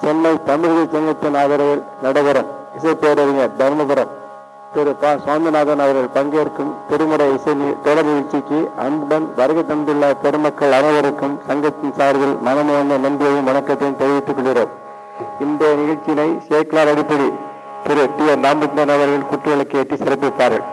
சென்னை தமிழக சங்கத்தின் ஆதரவில் நடைபெறும். இசைப்பேரறிஞர் தர்மபுரம். திரு ப. சுவாமிநாதன் அவர்கள் பங்கேற்கும் திருமுறை இசை தொடர் நிகழ்ச்சிக்கு அன்புடன் வருகை தந்துள்ள பெருமக்கள் அனைவருக்கும் சங்கத்தின் சார்பில் மனமுவந்த நன்றியையும் வணக்கத்தையும் தெரிவித்துக் கொள்கிறோம். இந்த நிகழ்ச்சியினை சேக்லார் அடிப்படை திரு டி. ஆர். ராமச்சந்திரன் அவர்கள் குற்றுவிளக்கு ஏற்றி சிறப்பிப்பார்கள்.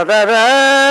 ததர பெரும்புலர்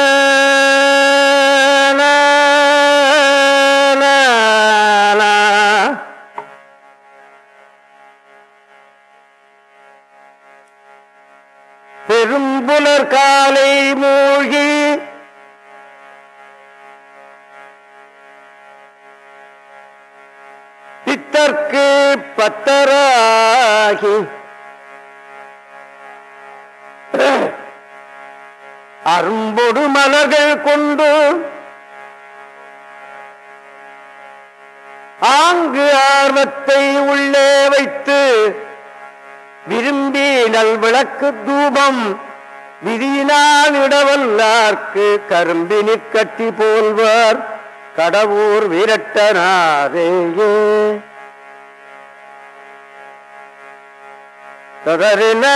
करारेंगे तदरना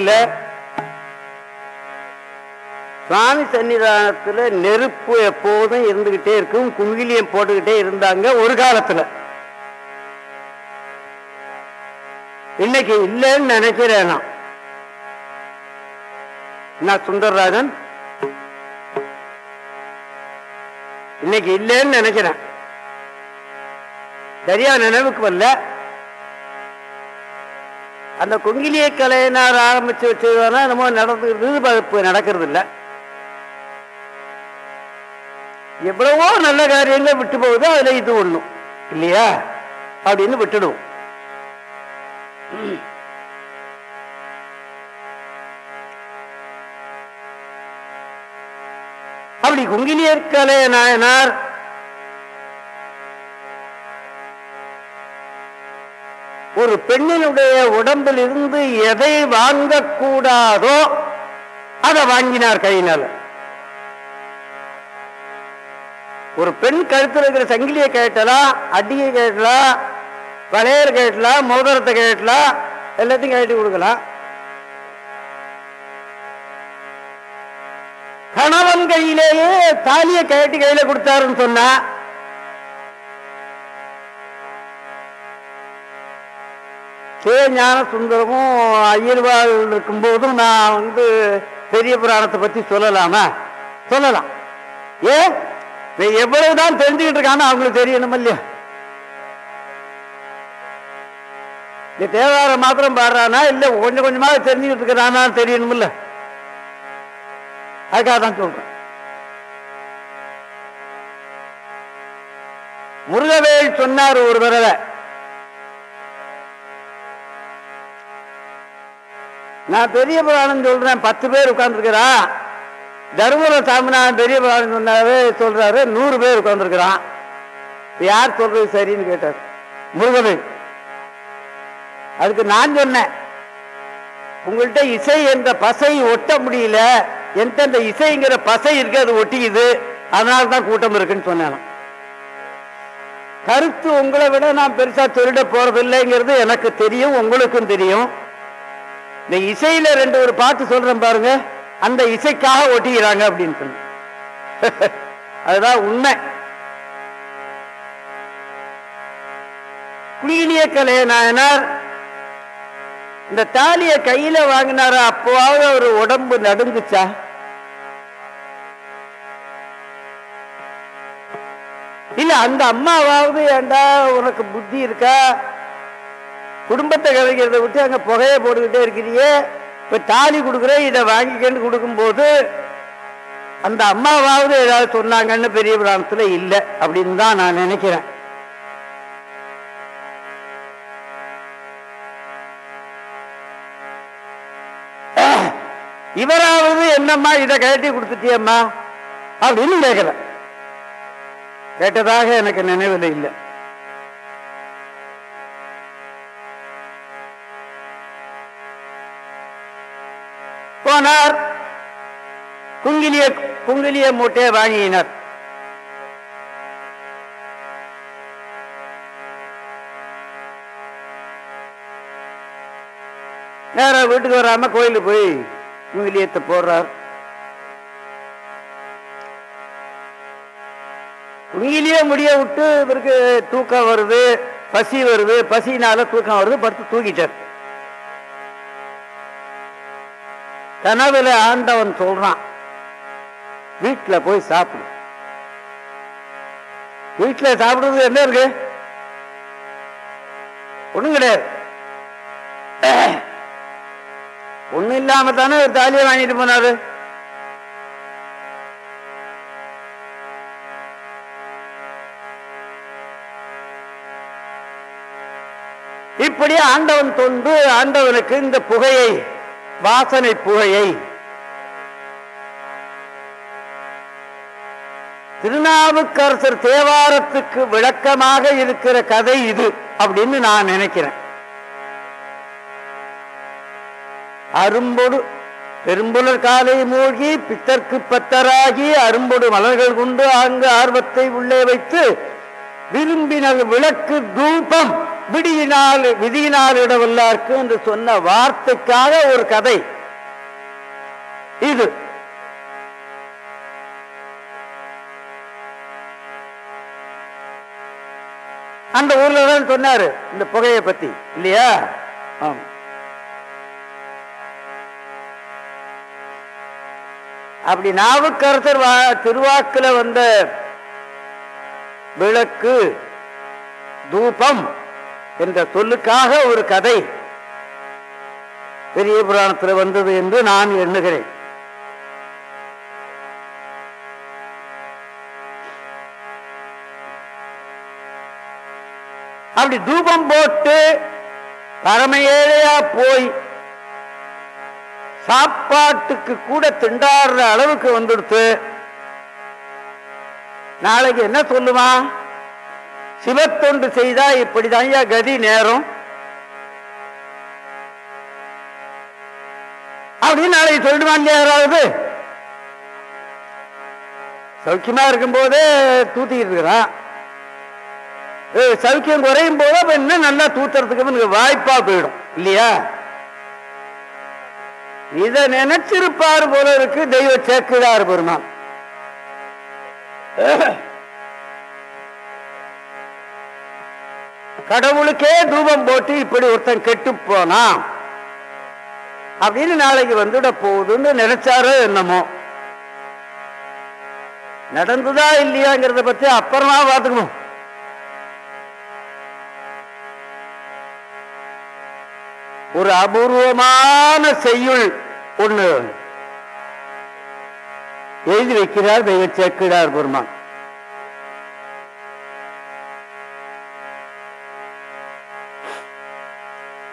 இல்லை. சுவாமி சன்னிதானத்தில் நெருப்பு எப்போதும் இருந்துகிட்டே இருக்கும். குங்கிலியம் போட்டுக்கிட்டே இருந்தாங்க ஒரு காலத்துல. இன்னைக்கு இல்லைன்னு நினைக்கிறேன் நான். நான் சுந்தரராஜன்? இன்னைக்கு இல்லைன்னு நினைக்கிறேன். சரியா நினைவுக்கு வரல. அந்த கொங்கிலிய கலையினார் ஆரம்பிச்சு வச்சதுனா நம்ம நடந்துக்கிறது நடக்கிறது இல்ல எவ்வளவோ நல்ல காரியங்கள் விட்டு போகுது அதுல இது ஒண்ணும் இல்லையா? அப்படின்னு விட்டுடுவோம். அப்படி குங்கிலியர் கலை நாயனார் ஒரு பெண்ணினுடைய உடம்பில் இருந்து எதை வாங்கக்கூடாதோ அதை வாங்கினார் கையினால. ஒரு பெண் கழுத்தில் இருக்கிற சங்கிலியை கேட்டலாம் அடியை கேட்டலாம் வளையர் கேட்டலாம் மோதிரத்தை கேட்டலாம் எல்லாத்தையும் கேட்டு கொடுக்கலாம் கணவன் கையிலேயே தாலியை கேட்டு கையில கொடுத்தாருன்னு சொன்னா கே ஞான சுந்தரமும் ஐயர்வாள் இருக்கும்போதும் நான் வந்து பெரிய புராணத்தை பற்றி சொல்லலாமா? சொல்லலாம். ஏ? எவ்வளவுதான் தெரிஞ்சுக்கிட்டு இருக்கான்னு அவங்களுக்கு தெரியணும் இல்லையா? இந்த தேவாரம் மாத்திரம் பாடுறானா? இல்லை கொஞ்சம் கொஞ்சமாக தெரிஞ்சுக்கிட்டு இருக்கிறானா தெரியணும் இல்லை அதுக்காக தான் சொல்றேன். முருகவேல் சொன்னார் ஒரு தடவை நான் பெரிய புராணம் சொல்றேன். பத்து பேர் உட்கார்ந்துருக்கிறா. தருமபுர சாமிநாதன் பெரிய புராணம் சொன்னாரு சொல்றாரு. நூறு பேர் உட்கார்ந்துருக்கிறான். யார் சொல்றது சரின்னு கேட்டார். முருகன். அதுக்கு நான் சொன்னேன். உங்கள்கிட்ட இசை என்ற பசை ஒட்ட முடியல. எந்தெந்த இசைங்கிற பசை இருக்கு அது ஒட்டிக்குது. அதனால தான் கூட்டம் இருக்குன்னு சொன்னேன் கருத்து உங்களை விட நான் பெருசா சொல்லிட போறதில்லைங்கிறது எனக்கு தெரியும் உங்களுக்கும் தெரியும். இந்த இசையில ரெண்டு ஒரு பாட்டு சொல்றேன் பாருங்க. அந்த இசைக்காக ஒட்டிக்கிறாங்க அப்படின்னு சொல்லி. அதுதான் உண்மை. குயிலிய கலைய நாயனார் இந்த தாலிய கையில வாங்கினாரு? அப்போவாவது ஒரு உடம்பு நடுங்குச்சா? இல்ல அந்த அம்மாவாவது ஏண்டா உனக்கு புத்தி இருக்கா? குடும்பத்தை கவிக்கிறத விட்டு அங்கே புகையை போட்டுக்கிட்டே இருக்கிறியே. இப்போ தாலி கொடுக்குறேன் இதை வாங்கிக்கன்னு கொடுக்கும்போது அந்த அம்மாவாவது ஏதாவது சொன்னாங்கன்னு பெரிய பிராணத்தில் இல்லை அப்படின்னு தான் நான் நினைக்கிறேன். இவராவது என்னம்மா இதை கழட்டி கொடுத்துட்டியம்மா? அப்படின்னு கேட்கல. கேட்டதாக எனக்கு நினைவில் இல்லை. போனார். குங்கிலிய குங்கிலிய மூட்டையை வாங்கினார். நேரா வீட்டுக்கு வராம கோயிலுக்கு போய் குங்கிலியத்தை போடுறார். குங்கிலியே முடிய விட்டு இவருக்கு தூக்கம் வருது பசி வருது. பசினால தூக்கம் வருது படுத்து தூக்கிட்டார் கனவுல ஆண்டவன் சொல்றான் வீட்டுல போய் சாப்பிடு. வீட்டில் சாப்பிடுறது என்ன இருக்கு? ஒண்ணும் கிடையாது. ஒண்ணு இல்லாம தானே ஒரு தாலியை வாங்கிட்டு போனாரு. இப்படி ஆண்டவன் தொண்டு ஆண்டவனுக்கு இந்த புகையை வாசனை புகையை. திருநாவுக்கரசர் தேவாரத்துக்கு விளக்கமாக இருக்கிற கதை இது அப்படின்னு நான் நினைக்கிறேன். அரும்பொடு பெரும்புலர் காலை மூழ்கி பித்தர்க்கு பத்தராகி அரும்பொடு மலர்கள் கொண்டு அங்கு ஆர்வத்தை உள்ளே வைத்து விரும்பின விளக்கு தூபம் விடியினால் விதியினால் இடவல்லார்க்கு என்று சொன்ன வார்த்தைக்காக ஒரு கதை. இது. அந்த ஊர்ல தான் சொன்னாரு இந்த புகையை பத்தி. இல்லையா? ஆமா. அப்படி நாவுக்கரசர் வா- திருவாக்குல வந்த விளக்கு தூபம் என்ற சொல்லுக்காக ஒரு கதை. பெரிய புராணத்தில் வந்தது என்று நான் எண்ணுகிறேன். அப்படி தூபம் போட்டு பரம ஏழையா போய் சாப்பாட்டுக்கு கூட திண்டாடுற அளவுக்கு வந்துடுத்து. நாளைக்கு என்ன சொல்லுவான்? சிவத்தொண்டு செய்தா இப்படிதான் ஐயா கதி நேரம். அப்படின்னு நாளைக்கு சொல்லிடுவாங்க யாராவது? சௌக்கியமா இருக்கும் போதே தூத்திக்கிட்டு இருக்கிறான். சௌக்கியம் குறையும் போது அப்ப இன்னும் நல்லா தூத்துறதுக்கு வாய்ப்பா போயிடும் இல்லையா? இத நினைச்சிருப்பார் போல இருக்கு தெய்வ சேக்குதார் பெருமான். கடவுளுக்கே தூபம் போட்டு இப்படி ஒருத்தன் கெட்டு போனான். அப்படின்னு நாளைக்கு வந்துட போகுதுன்னு நினைச்சாரோ என்னமோ. நடந்ததா இல்லையாங்கிறத பத்தி அப்புறமா பார்த்துக்கணும் ஒரு அபூர்வமான செய்யுள் ஒண்ணு. எழுதி வைக்கிறார் தெய்வ சேக்கிடார் பெருமான்.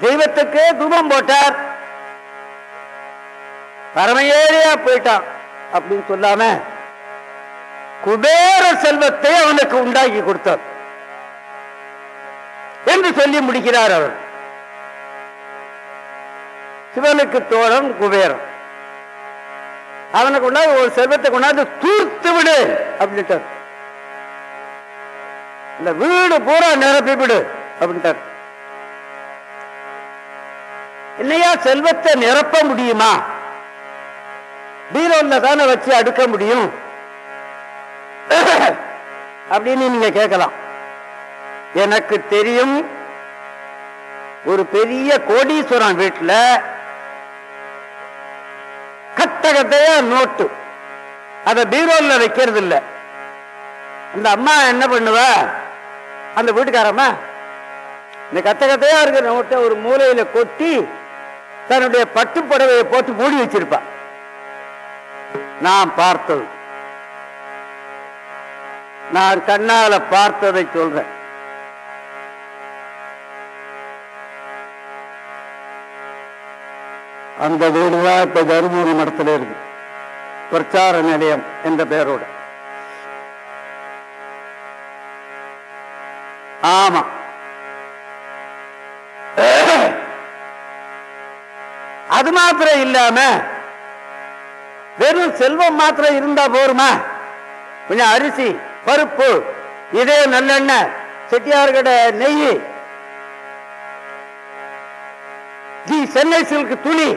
தெய்வத்துக்கு தூபம் போட்டார். பரமையேறியா போயிட்டான் அப்படின்னு சொல்லாம குபேர செல்வத்தை அவனுக்கு உண்டாக்கி கொடுத்தார். என்று சொல்லி முடிக்கிறார் அவர். சிவனுக்கு தோழன் குபேரம் அவனை கொண்டாந்து ஒரு செல்வத்தை கொண்டாந்து தூர்த்து விடு அப்படின்ட்டார். இந்த வீடு பூரா நிரப்பி விடு அப்படின்ட்டார். என்னையா செல்வத்தை நிரப்ப முடியுமா? பீரோல்ல தானே வச்சு அடுக்க முடியும்? அப்படின்னு நீங்க கேட்கலாம். எனக்கு தெரியும் ஒரு பெரிய கோடீஸ்வரன் வீட்டுல கத்தகத்தையா நோட்டு. அத பீரோல்ல வைக்கிறது இல்ல அந்த அம்மா என்ன பண்ணுவா? அந்த வீட்டுக்காரம்மா இந்த கத்தகத்தையா இருக்கிற நோட்டை ஒரு மூலையில கொட்டி தன்னுடைய பட்டுப்புடவையை போட்டு மூடி வச்சிருப்பா. நான் பார்த்தது. நான் கண்ணால பார்த்ததை சொல்றேன். அந்த வீடுதான் இப்ப தருமபுரி மடத்துல இருக்கு. பிரச்சார நிலையம் என்ற பெயரோட. ஆமா. அது மாத்திரம் இல்லாம வெறும் செல்வம் மாத்திரம் இருந்தா போருமா? கொஞ்சம் அரிசி பருப்பு இதே நல்லெண்ணெய் செட்டியார் கடை நெய் ஜி சென்னை சில்க் துணி.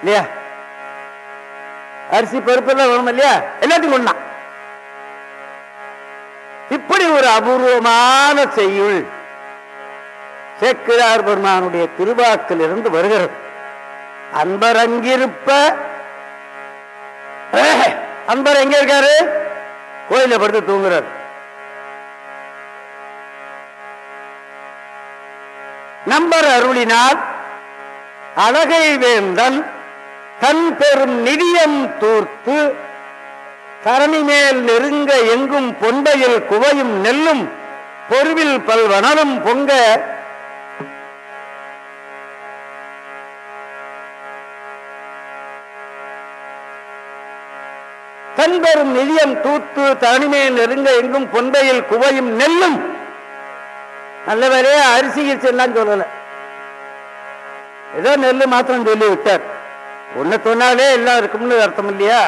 இல்லையா? அரிசி பருப்பு எல்லாம் வேணும் இல்லையா? எல்லாத்தையும் ஒண்ணா இப்படி ஒரு அபூர்வமான செய்யுள். சேக்கிழார் பெருமானுடைய திருவாக்கில் இருந்து வருகிறது. அன்பர் அங்கிருப்ப அன்பர் எங்க இருக்காரு? கோயில படுத்து தூங்குறார். நம்பர் அருளினால் அழகை வேந்தன் தன் பெரும் நிதியம் தூர்த்து தரணி மேல் நெருங்க எங்கும் பொண்டையில் குவையும் நெல்லும் பொருவில் பல்வனலும் பொங்க பெரும் நிதியம் தூத்து தனிமேல் நெருங்க எங்கும் பொண்டையில் குவையும் நெல்லும். நல்லவரே அரிசியில் செல்லாம் சொல்லல. ஏதோ நெல்லு மாத்திரம் சொல்லி விட்டார். ஒண்ணு சொன்னாலே எல்லாம் இருக்கும்னு அர்த்தம் இல்லையா?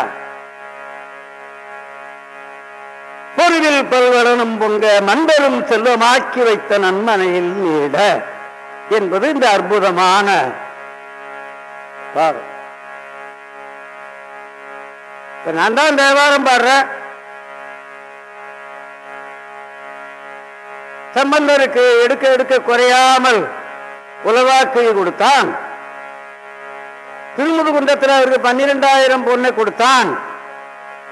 பொருவில் பல்வளனும் பொங்க மண்பெரும் செல்வமாக்கி வைத்த நன்மனையில் நீட என்பது இந்த அற்புதமான பாடம் இப்போ நான் தான் தேவாரம் பாடுறேன். சம்பந்தருக்கு எடுக்க எடுக்க குறையாமல் உலவாக்கை கொடுத்தான். திருமுதுகுன்றத்தில் அவருக்கு பன்னிரெண்டாயிரம் பொண்ணை கொடுத்தான்.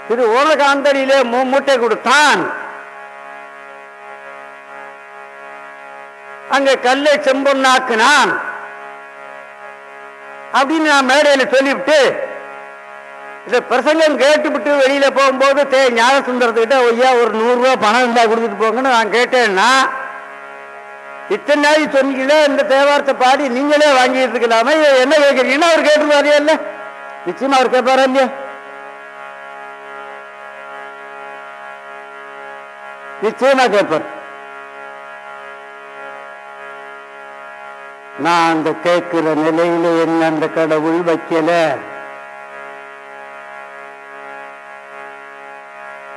திரு ஓலகாந்தடியிலே மூ மூட்டை கொடுத்தான். அங்க கல்லை செம்பொன்னாக்குனான். அப்படின்னு நான் மேடையில் சொல்லிவிட்டு இந்த பிரசங்கம் கேட்டுவிட்டு வெளியில் போகும்போது தே ஞானசுந்தரத்துக்கிட்ட ஐயா ஒரு நூறுரூவா பணம் இருந்தால் கொடுத்துட்டு போங்கன்னு நான் கேட்டேன்னா இத்தனை நாள் சொன்னீங்களே இந்த தேவாரத்தை பாடி நீங்களே வாங்கிட்டு இருக்கலாமே? என்ன கேட்குறீங்கன்னா அவர் கேட்டுருவாரியா இல்லை? நிச்சயமாக அவர் கேட்பாரா இல்லையா? நிச்சயமா கேட்பார். நான் அந்த கேட்கிற நிலையில என்ன அந்த கடவுள் வைக்கல?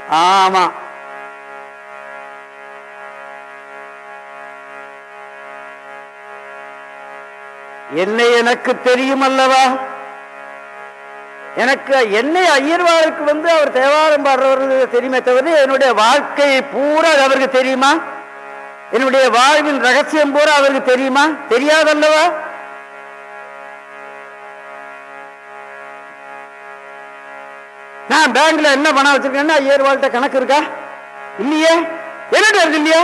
ஆமா. என்னை எனக்கு தெரியும் அல்லவா எனக்கு என்னை ஐயர்வாளுக்கு வந்து அவர் தேவாரம் பாடுறவர்கள் தெரியுமே தவிர என்னுடைய வாழ்க்கை பூரா அவருக்கு தெரியுமா? என்னுடைய வாழ்வின் ரகசியம் பூரா அவருக்கு தெரியுமா? தெரியாதல்லவா? நான் பேங்க்ல என்ன பணம் வச்சிருக்கேன்னா ஐயாயிரம் வாழ்க்கை கணக்கு இருக்கா? இல்லையே. என்னட்டு இருக்கு இல்லையா?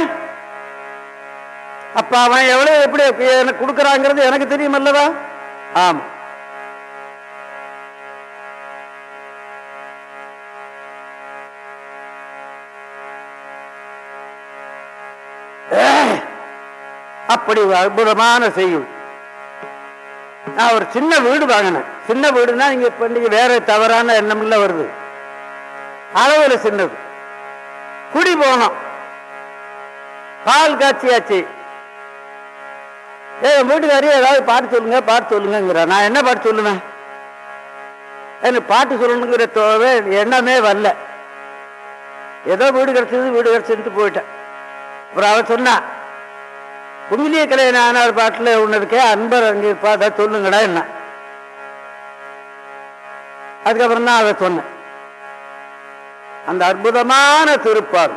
அப்ப அவன் எவ்வளவு எப்படி எனக்கு கொடுக்கறாங்கிறது எனக்கு தெரியும் அல்லவா? ஆமா. அப்படி அற்புதமான செய்யும் நான் ஒரு சின்ன வீடு வாங்கினேன். சின்ன வீடுனா இங்க இப்ப இன்றைக்கி வேற தவறான எண்ணம்ல வருது. அளவுல சின்னது. குடி போனோம். பால் காய்ச்சியாச்சு. ஏ வீட்டுக்காரி ஏதாவது பாட்டு சொல்லுங்க பாட்டு சொல்லுங்கிற நான் என்ன பாட்டு சொல்லுவேன்? எனக்கு பாட்டு சொல்லணுங்கிற தோவே எண்ணமே வரல. ஏதோ வீடு கிடைச்சது வீடு கிடைச்சதுட்டு போயிட்டேன். அப்புறம் அவன் சொன்னா குங்கிலிய கலையான ஒரு பாட்டுல ஒன்று இருக்கே அன்பர் அங்கே பாட்டா சொல்லுங்கடா என்ன. அதுக்கப்புறம் தான் அதை சொன்னேன். அந்த அற்புதமான திருப்பாடு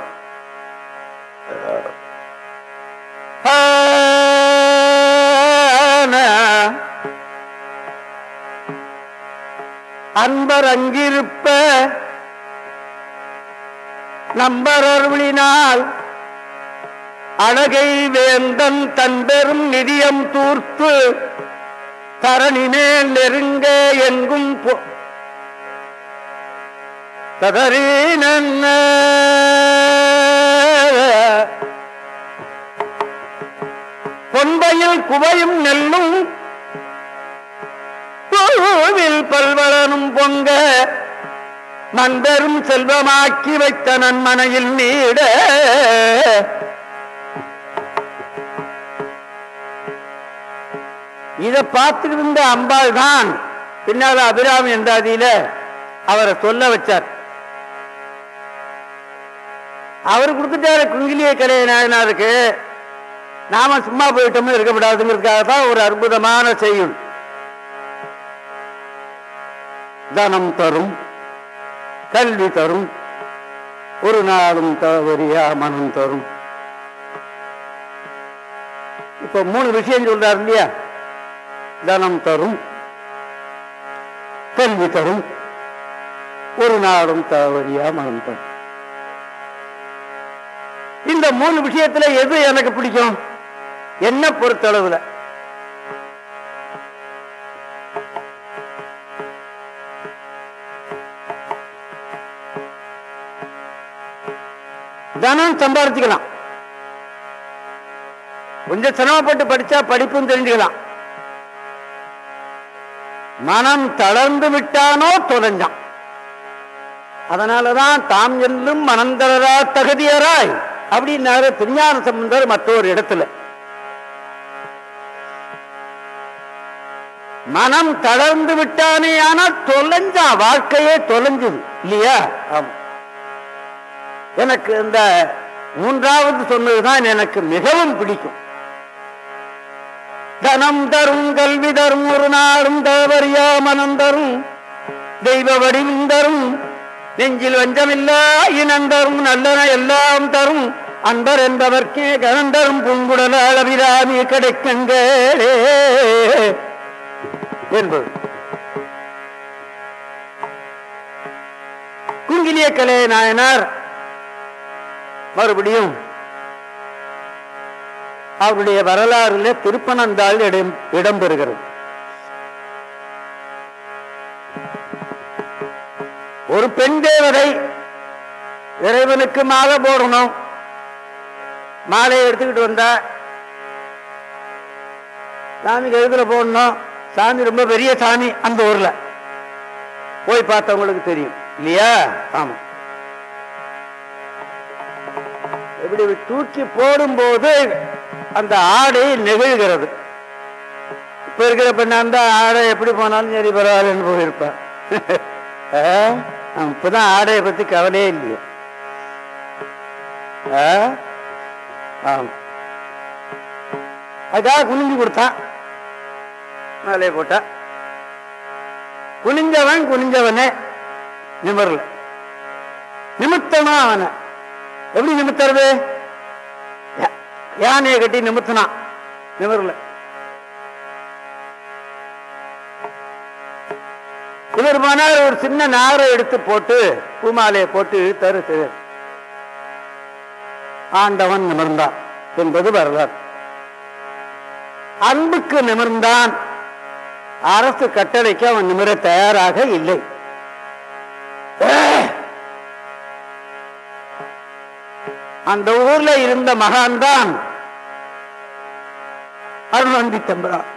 அன்பர் அங்கிருப்ப நம்பர் அருளினால் அழகை வேந்தன் தன்பெரும் நிதியம் தூர்த்து தரணி நெருங்க எங்கும் ததறின பொன்பையில் குவையும் நெல்லும் பூவில் பல்வளனும் பொங்க மன்பெரும் செல்வமாக்கி வைத்த நன்மனையில் நீட இதை பார்த்திருந்த அம்பாள் தான் பின்னால அபிராமி என்றாதியில அவரை சொல்ல வச்சார். அவர் கொடுத்துட்டாரு குங்கிலிய கலை நாயனாருக்கு. நாம சும்மா போயிட்டோம்னு இருக்கக்கூடாதுங்கிறதுக்காக தான் ஒரு அற்புதமான செய்யும் தனம் தரும் கல்வி தரும் ஒரு நாளும் தவறியா மனம் தரும். இப்ப மூணு விஷயம் சொல்றாரு இல்லையா? தனம் தரும் கல்வி தரும் ஒரு நாளும் தவறியா மனம் தரும். இந்த மூணு விஷயத்துல எது எனக்கு பிடிக்கும்? என்ன பொறுத்தளவுல. தனம் சம்பாதிச்சுக்கலாம் கொஞ்சம் சிரமப்பட்டு படிச்சா படிப்பும் தெரிஞ்சுக்கலாம். மனம் தளர்ந்து விட்டானோ தொலைஞ்சான். அதனாலதான் தாம் எல்லும் மனந்தளரா தகுதியராய். அப்படின்னாரு திருஞான சம்பந்தர் மற்றொரு இடத்துல. மனம் தளர்ந்து விட்டானே ஆனால் தொலைஞ்சான் வாழ்க்கையே தொலைஞ்சது இல்லையா? எனக்கு இந்த மூன்றாவது சொன்னதுதான் எனக்கு மிகவும் பிடிக்கும். தனம் தரும் கல்வி தரும் ஒரு நாளும் தேவரியா மனம் தரும். தெய்வ வடிவும் தரும். நெஞ்சில் வஞ்சமில்லா இனம் தரும். நல்லன எல்லாம் தரும். அன்பர் என்பவர்க்கே கலந்தரும் பூங்குடலால் அபிராமி கிடைக்கங்களே என்பது. குங்கிலிய கலை நாயனார் மறுபடியும் அவருடைய வரலாறுல திருப்பனந்தாள் இடம் இடம்பெறுகிறது. ஒரு பெண் தேவதை இறைவனுக்கு மாலை போடணும். மாலையை எடுத்துக்கிட்டு வந்தா சாமி கழுத்துல போடணும். சாமி ரொம்ப பெரிய சாமி அந்த ஊர்ல. போய் பார்த்தவங்களுக்கு தெரியும். இல்லையா? ஆமா. இப்படி தூக்கி போடும்போது அந்த ஆடை நெகிழ்கிறது. இப்ப இருக்கிற பெண்ணா இருந்தா ஆடை எப்படி போனாலும் சரி பரவாயில்லன்னு போயிருப்பான் இப்பதான் ஆடையை பத்தி கவலையே இல்லையே. ஆ? அதுக்காக குனிஞ்சு கொடுத்தான் மேலே போட்டான் குனிஞ்சவன் குனிஞ்சவனே. நிமிரல. நிமித்தமா அவனை எப்படி நிமித்துறது? யானையை கட்டி நிமித்தினான். நிமிரல. இவர் போனால் ஒரு சின்ன நாரை எடுத்து போட்டு பூமாலையை போட்டு இழுத்தாரு சிறு ஆண்டவன் நிமிர்ந்தான் என்பது வரலாறு. அன்புக்கு நிமிர்ந்தான். அரசு கட்டளைக்கு அவன் நிமிர தயாராக இல்லை. அந்த ஊர்ல இருந்த மகான் தான் அருள்வந்தி தம்பரான்.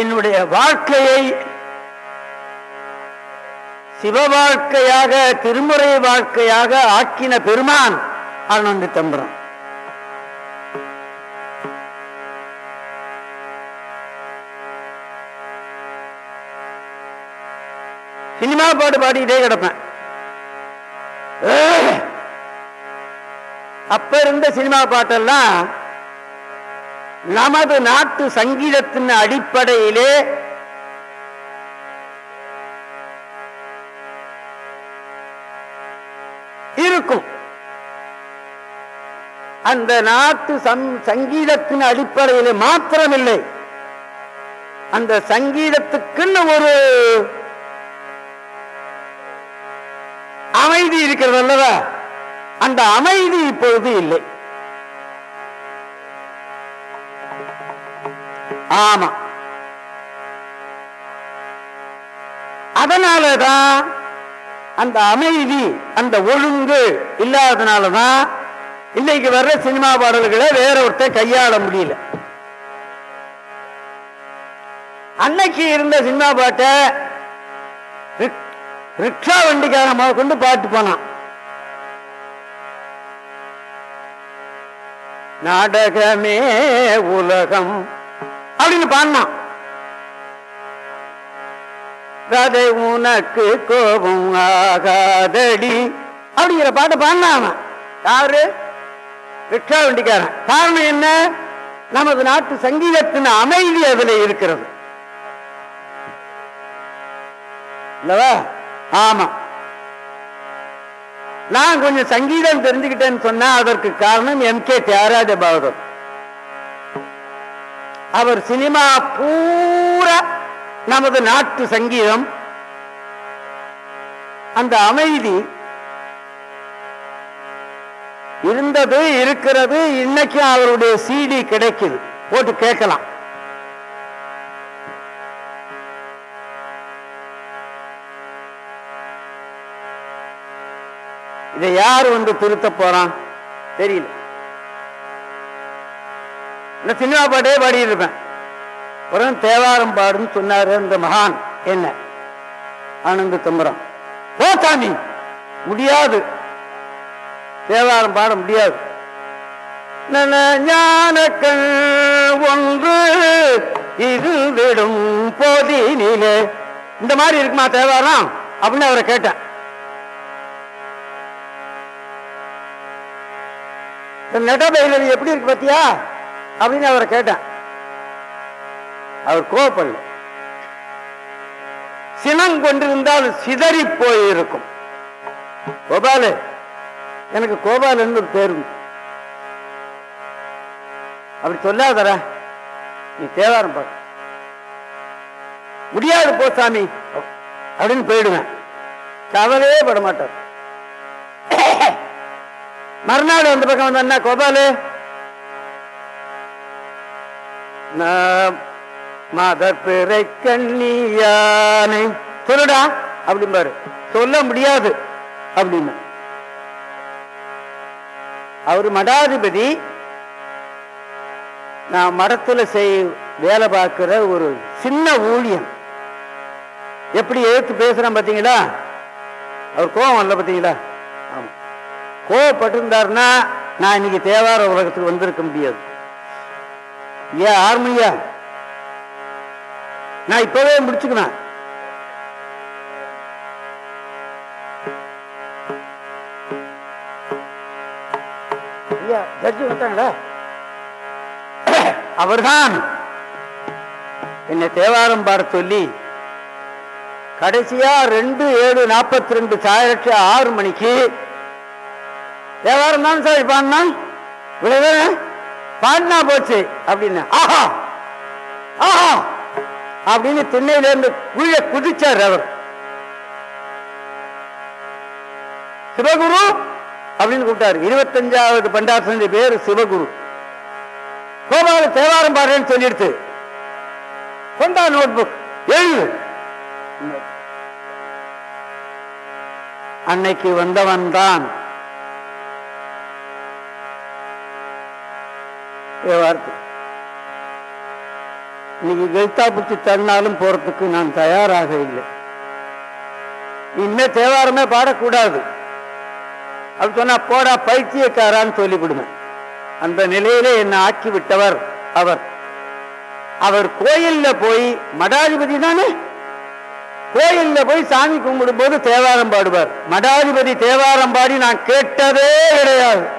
என்னுடைய வாழ்க்கையை சிவ வாழ்க்கையாக திருமுறை வாழ்க்கையாக ஆக்கின பெருமான் அருணந்தி தம்பரான். சினிமா பாடு பாடிக்கிட்டே கிடப்பேன். அப்ப இருந்த சினிமா பாட்டெல்லாம் நமது நாட்டு சங்கீதத்தின் அடிப்படையிலே இருக்கும். அந்த நாட்டு சங்கீதத்தின் அடிப்படையிலே மாத்திரமில்லை. அந்த சங்கீதத்துக்குன்னு ஒரு இருக்கிறது அல்லவா அந்த அமைதி இப்பொழுது இல்லை. ஆமா. அதனாலதான் அந்த அமைதி அந்த ஒழுங்கு இல்லாதனாலதான் இன்னைக்கு வர்ற சினிமா பாடல்களை வேற ஒருத்தர் கையாள முடியல. அன்னைக்கு இருந்த சினிமா பாட்டை ரிக்ஷா வண்டிக்காரன் முத கொண்டு பாட்டு போனான். நாடகமே உலகம் அப்படின்னு பாடினான். கதை உனக்கு கோபம் ஆகாதடி அப்படிங்கிற பாட்டை பாடினான் யாரு? ரிக்ஷா வண்டிக்காரன். காரணம் என்ன? நமது நாட்டு சங்கீதத்தின் அமைதி அதில் இருக்கிறது. இல்லவா? ஆமா. நான் கொஞ்சம் சங்கீதம் தெரிஞ்சுக்கிட்டேன்னு சொன்னா அதற்கு காரணம் எம் கே தியாகராஜ பாகவதர் அவர் சினிமா பூரா நமது நாட்டு சங்கீதம். அந்த அமைதி இருந்தது இருக்கிறது இன்னைக்கும் அவருடைய சிடி கிடைக்குது. போட்டு கேட்கலாம். இதை யார் வந்து திருத்த போறான்? தெரியல. இந்த சினிமா பாட்டே பாடிட்டு இருப்பேன். அப்புறம் தேவாரம் பாடுன்னு சொன்னாரு அந்த மகான். என்ன? ஆனந்த தம்பரம் ஓ சாமி முடியாது. தேவாரம் பாட முடியாது. ஞானக்கள் ஒன்று இருந்திடும் போதினிலே. இந்த மாதிரி இருக்குமா தேவாரம்? அப்படின்னு அவரை கேட்டேன். இந்த எப்படி இருக்கு பத்தியா? அப்படின்னு அவரை கேட்டேன். அவர் கோவப்படல. சினம் கொண்டிருந்தால் சிதறி போயிருக்கும். கோபாலு எனக்கு கோபாலன்னு ஒரு பேரு உண்டு. அப்படி சொல்லாதடா. நீ தேவாரம் பாடு. முடியாது போ சாமி. அப்படின்னு போயிடுவேன். கவலையே பட மாட்டார் மறுநாள் அந்த பக்கம் வந்தா கோபாலு? மதப்பிறை கண்ணியானை. சொல்லுடா அப்படிம்பாரு. சொல்ல முடியாது அப்படின்னு. அவர் மடாதிபதி. நான் மடத்துல செய் வேலை பார்க்கிற ஒரு சின்ன ஊழியன். எப்படி எதிர்த்து பேசுறேன் பார்த்தீங்களா அவர் கோபம் வரல பார்த்தீங்களா கோவப்பட்டிருந்தாருன்னா நான் இன்னைக்கு தேவார உலகத்துக்கு வந்திருக்க முடியாது. ஏன் ஆர்மையா நான் இப்பவே முடிச்சுக்கணும். ஜட்ஜி வந்தாங்களா அவர்தான். என்னை தேவாரம் பாட சொல்லி கடைசியா ரெண்டு ஏழு நாற்பத்தி ரெண்டு சாயிரத்தி ஆறு மணிக்கு வியாபாரம் தான் சார் பாடினா இவ்வளவு பாடினா போச்சு அப்படின்னு. ஆஹா ஆஹா அப்படின்னு திண்ணையிலிருந்து இருந்து குதிச்சார் அவர். சிவகுரு அப்படின்னு கூப்பிட்டாரு. இருபத்தஞ்சாவது பண்டாசனுடைய பேரு சிவகுரு. கோபால தேவாரம் பாடுறேன்னு சொல்லிடுத்து. கொண்டா நோட் புக் எழுது. அன்னைக்கு வந்தவன் தான் வார்த்தை. இன்னைக்கு கெல்தா புத்தி தன்னாலும் போறதுக்கு நான் தயாராக இல்லை. இனிமே தேவாரமே பாடக்கூடாது. அப்படி சொன்னா போடா பைத்தியக்காரான்னு சொல்லிவிடுவேன். அந்த நிலையிலே என்னை ஆக்கி விட்டவர் அவர். அவர் கோயில்ல போய் மடாதிபதி தானே? கோயில்ல போய் சாமி கும்பிடும் போது தேவாரம் பாடுவார். மடாதிபதி தேவாரம் பாடி நான் கேட்டதே கிடையாது.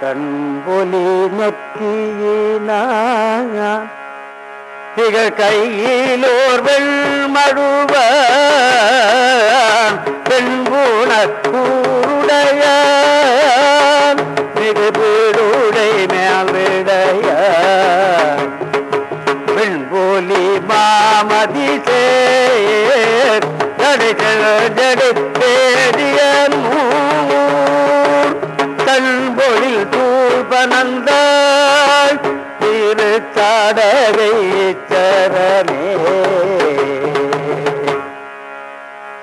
கண்பொலி நெற்றியினான் திகழ் கையிலோர் வெண்மடுவ பெண்புணக்கூருடைய மிகு வீடுடை மேல் விடைய பெண்போலி மாமதி சேர். ஜடை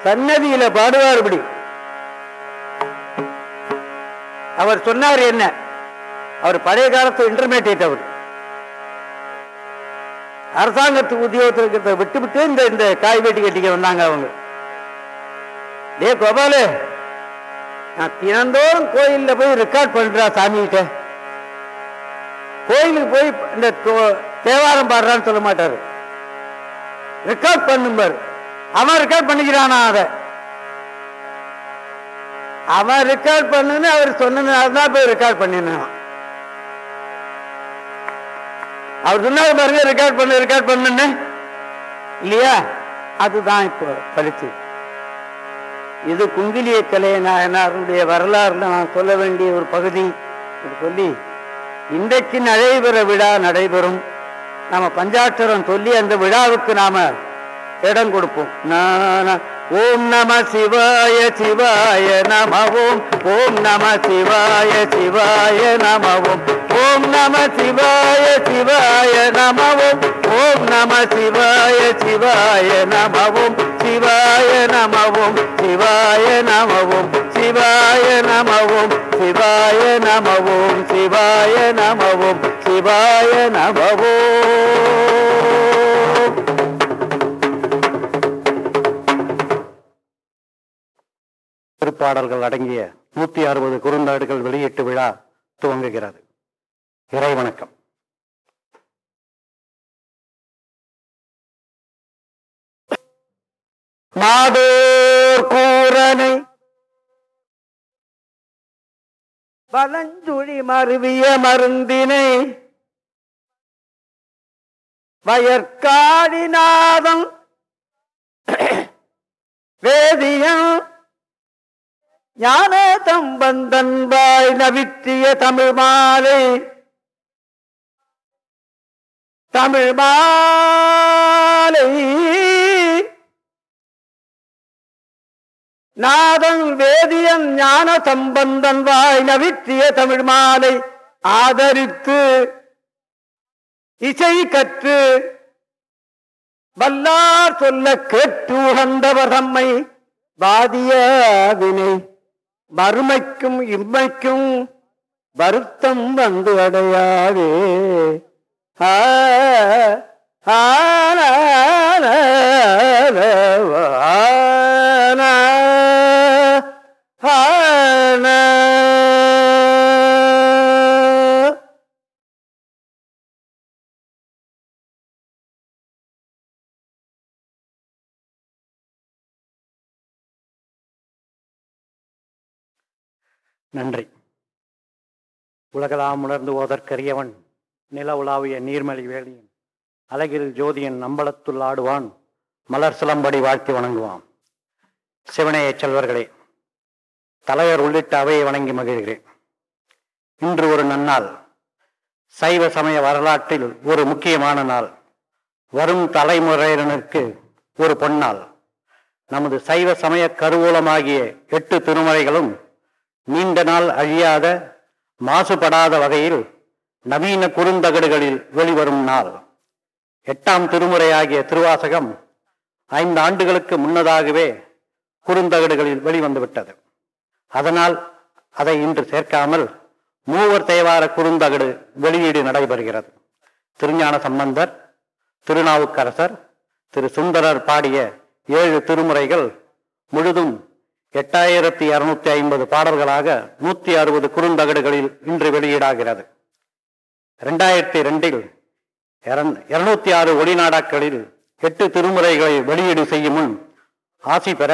சன்னதியில பாடுவார் இப்படி. அவர் சொன்னார் என்ன? அவர் பழைய காலத்து இன்டர்மீடியட் அவர். அரசாங்கத்து உத்தியோகத்தில் விட்டுவிட்டு விட்டு விட்டு இந்த இந்த காய் வெட்டி கட்டிக்க வந்தாங்க அவங்க. டே கோபாலு நான் தினந்தோறும் கோயில்ல போய் ரெக்கார்ட் பண்றா சாமிகிட்ட. கோயிலுக்கு போய் இந்த தேவாரம் பாடுறான்னு சொல்ல மாட்டாரு. ரெக்கார்ட் பண்ணும்பாரு. அவன் ரெக்கார்ட் பண்ணிக்கிறானா அதை? அவன் ரெக்கார்ட் பண்ணுன்னு அவர் சொன்னதுனால போய் ரெக்கார்ட் பண்ணினான். அவர் சொன்னாரு பாருங்க ரெக்கார்ட் பண்ண ரெக்கார்ட் பண்ணுன்னு. இல்லையா? அதுதான் இப்போ பழிச்சு. இது குங்கிலிய கலை நாயனாருடைய வரலாறுல நான் சொல்ல வேண்டிய ஒரு பகுதி. இது சொல்லி இன்றைக்கு நடைபெற விழா நடைபெறும். நாம பஞ்சாட்சரம் சொல்லி அந்த விழாவுக்கு நாம இடம் கொடுப்போம். நான- ஓம் நம சிவாய சிவாய நம ஓம் ஓம் நம சிவாய சிவாய நம ஓம் ஓம் நம சிவாய சிவாய நம ஓம் ஓம் நம சிவாய சிவாய நம ஓம் சிவாய நம ஓம் சிவாய நம ஓம் சிவாய நம ஓம் சிவாய நம ஓம் சிவாய நம ஓம் சிவாய நம ஓம் திருப்பாடல்கள் அடங்கிய நூத்தி அறுபது குறுந்தாடுகள் வெளியீட்டு விழா துவங்குகிறது. இறை வணக்கம். மாதோர் கூரனை வலஞ்சுழி மருவிய மருந்தினை வயற்காடிநாதம் வேதியம் ஞான தம்பந்தன்பாய் நவித்திய தமிழ் மாலை. தமிழ் மாலை. நாதன் வேதியன் ஞான சம்பந்தன் வாய் நவித்திய தமிழ் மாலை. ஆதரித்து இசை கற்று வல்லார் சொல்ல கேட்டு உகந்தவர் தம்மை. வாதிய வினை. மறுமைக்கும் இம்மைக்கும் வருத்தம் வந்து அடையாதே ஆ, ஆ, நன்றி. உலகலாம் உணர்ந்து ஓதற்கரியவன் நில உலாவிய நீர்மலி வேலியன் அழகில் ஜோதியன் நம்பளத்துள் ஆடுவான் மலர் சிலம்படி வாழ்த்தி வணங்குவான். சிவனைய செல்வர்களே தலைவர் உள்ளிட்ட அவையை வணங்கி மகிழ்கிறேன். இன்று ஒரு நன்னாள் சைவ சமய வரலாற்றில் ஒரு முக்கியமான நாள் வரும் தலைமுறையினருக்கு ஒரு பொன்னாள். நமது சைவ சமய கருவூலமாகிய எட்டு திருமறைகளும் நீண்ட நாள் அழியாத மாசுபடாத வகையில் நவீன குறுந்தகடுகளில் வெளிவரும் நாள். எட்டாம் திருமுறையாகிய திருவாசகம் ஐந்து ஆண்டுகளுக்கு முன்னதாகவே குறுந்தகடுகளில் வெளிவந்துவிட்டது. அதனால் அதை இன்று சேர்க்காமல் மூவர் தேவார குறுந்தகடு வெளியீடு நடைபெறுகிறது. திருஞான சம்பந்தர் திருநாவுக்கரசர் திரு சுந்தரர் பாடிய ஏழு திருமுறைகள் முழுதும் எட்டாயிரத்தி இருநூத்தி ஐம்பது பாடல்களாக நூத்தி அறுபது குறுந்தகடுகளில் இன்று வெளியீடாகிறது. ரெண்டாயிரத்தி ரெண்டில் இருநூத்தி ஆறு ஒளிநாடாக்களில் எட்டு திருமுறைகளை வெளியீடு செய்யும் முன் ஆசி பெற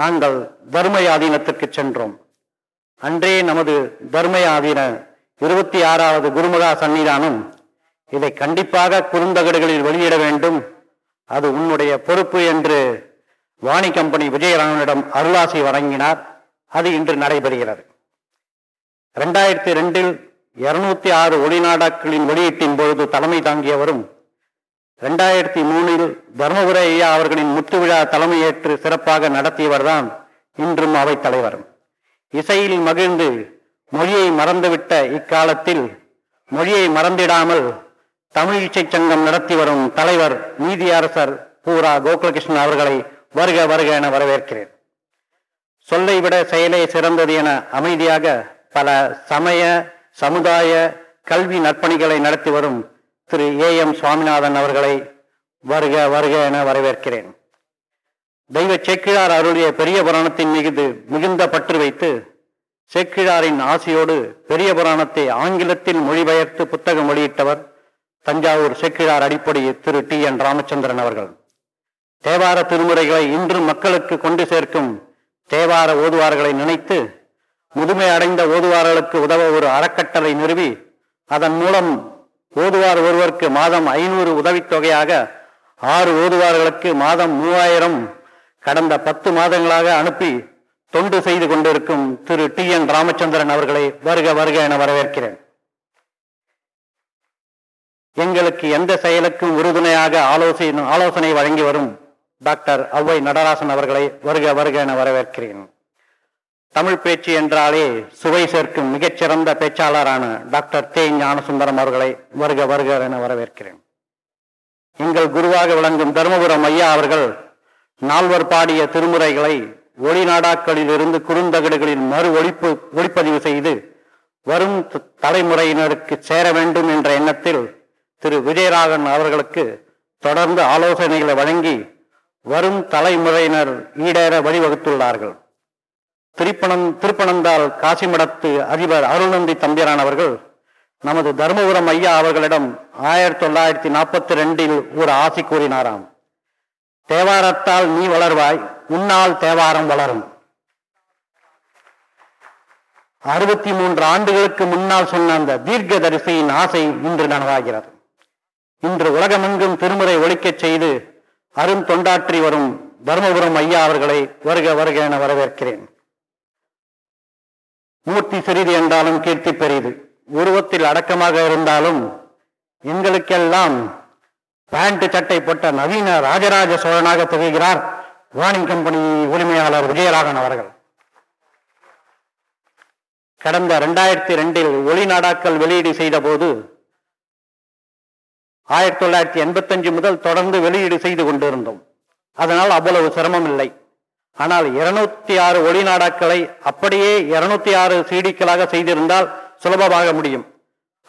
நாங்கள் தர்மயாதீனத்திற்கு சென்றோம். அன்றே நமது தர்மயாதீன இருபத்தி ஆறாவது குருமகா சன்னிதானம் இதை கண்டிப்பாக குறுந்தகடுகளில் வெளியிட வேண்டும். அது உன்னுடைய பொறுப்பு என்று வாணி கம்பெனி விஜயராமனிடம் அருளாசி வழங்கினார். அது இன்று நடைபெறுகிறது. இரண்டாயிரத்தி ரெண்டில் இருநூத்தி ஆறு ஒளிநாடாக்களின் வெளியீட்டின் பொழுது தலைமை தாங்கியவரும் இரண்டாயிரத்தி மூணில் தர்மபுர ஐயா அவர்களின் முத்து விழா தலைமையேற்று சிறப்பாக நடத்தியவர்தான் இன்றும் அவை தலைவர் இசையில் மகிழ்ந்து மொழியை மறந்துவிட்ட இக்காலத்தில் மொழியை மறந்திடாமல் தமிழ் இசை சங்கம் நடத்தி வரும் தலைவர் நீதியரசர் பூரா கோகுலகிருஷ்ணன் அவர்களை வருக வருக என வரவேற்கிறேன். சொல்லை விட செயலே சிறந்தது என அமைதியாக பல சமய சமுதாய கல்வி நற்பணிகளை நடத்தி வரும் திரு ஏ எம் சுவாமிநாதன் அவர்களை வருக வருக என வரவேற்கிறேன். தெய்வ சேக்கிழார் அருளிய பெரிய புராணத்தின் மிகுது மிகுந்த பற்று வைத்து சேக்கிழாரின் ஆசையோடு பெரிய புராணத்தை ஆங்கிலத்தில் மொழிபெயர்த்து புத்தகம் வெளியிட்டவர் தஞ்சாவூர் சேக்கிழார் அடிப்படை திரு டி என் ராமச்சந்திரன் அவர்கள். தேவார திருமுறைகளை இன்று மக்களுக்கு கொண்டு சேர்க்கும் தேவார ஓதுவார்களை நினைத்து முதுமை அடைந்த ஓதுவார்களுக்கு உதவ ஒரு அறக்கட்டளை நிறுவி அதன் மூலம் ஓதுவார் ஒருவருக்கு மாதம் ஐநூறு உதவித்தொகையாக ஆறு ஓதுவார்களுக்கு மாதம் மூவாயிரம் கடந்த பத்து மாதங்களாக அனுப்பி தொண்டு செய்து கொண்டிருக்கும் திரு டி என் ராமச்சந்திரன் அவர்களை வருக வருக என வரவேற்கிறேன். எங்களுக்கு எந்த செயலுக்கும் உறுதுணையாக ஆலோசனை ஆலோசனை வழங்கி வரும் டாக்டர் அவ்வை நடராசன் அவர்களை வருக வருக என வரவேற்கிறேன். தமிழ் பேச்சு என்றாலே சுவை சேர்க்கும் மிகச்சிறந்த பேச்சாளரான டாக்டர் தே ஞானசுந்தரம் அவர்களை வருக வருக என வரவேற்கிறேன். எங்கள் குருவாக விளங்கும் தருமபுரம் ஐயா அவர்கள் நால்வர் பாடிய திருமுறைகளை ஒளிநாடாக்களில் இருந்து குறுந்தகடுகளில் மறு ஒளிப்பு ஒளிப்பதிவு செய்து வரும் தலைமுறையினருக்கு சேர வேண்டும் என்ற எண்ணத்தில் திரு. விஜயராகன் அவர்களுக்கு தொடர்ந்து ஆலோசனைகளை வழங்கி வரும் தலைமுறையினர் ஈடேற வழிவகுத்துள்ளார்கள். திருப்பணம் திருப்பனந்தால் காசிமடத்து அதிபர் அருள்நந்தி தம்பிரான் அவர்கள் நமது தருமபுரம் ஐயா அவர்களிடம் ஆயிரத்தி தொள்ளாயிரத்தி நாற்பத்தி ரெண்டில் ஒரு ஆசி கூறினாராம். தேவாரத்தால் நீ வளர்வாய் உன்னால் தேவாரம் வளரும் அறுபத்தி மூன்று ஆண்டுகளுக்கு முன்னால் சொன்ன அந்த தீர்க்க தரிசையின் ஆசை இன்று நனவாகிறது. இன்று உலகமெங்கும் திருமுறை ஒழிக்கச் செய்து அரும் தொண்டாற்றி வரும் தருமபுரம் ஐயா அவர்களை வருக வருக என வரவேற்கிறேன். மூர்த்தி சிறிது என்றாலும் கீர்த்தி பெரியது உருவத்தில் அடக்கமாக இருந்தாலும் எங்களுக்கெல்லாம் பேண்ட் சட்டை போட்ட நவீன ராஜராஜ சோழனாக திகழ்கிறார் வானிங் கம்பெனி உரிமையாளர் விஜயராகன் அவர்கள். கடந்த இரண்டாயிரத்தி ரெண்டில் ஒளி நாடாக்கள் வெளியீடு செய்த போது ஆயிரத்தி தொள்ளாயிரத்தி எண்பத்தஞ்சு முதல் தொடர்ந்து வெளியீடு செய்து கொண்டிருந்தோம். அதனால் அவ்வளவு சிரமம் இல்லை ஆனால் இருநூத்தி ஆறு ஒளிநாடாக்களை அப்படியே இருநூத்தி ஆறு சீடிக்களாக செய்திருந்தால் சுலபமாக முடியும்.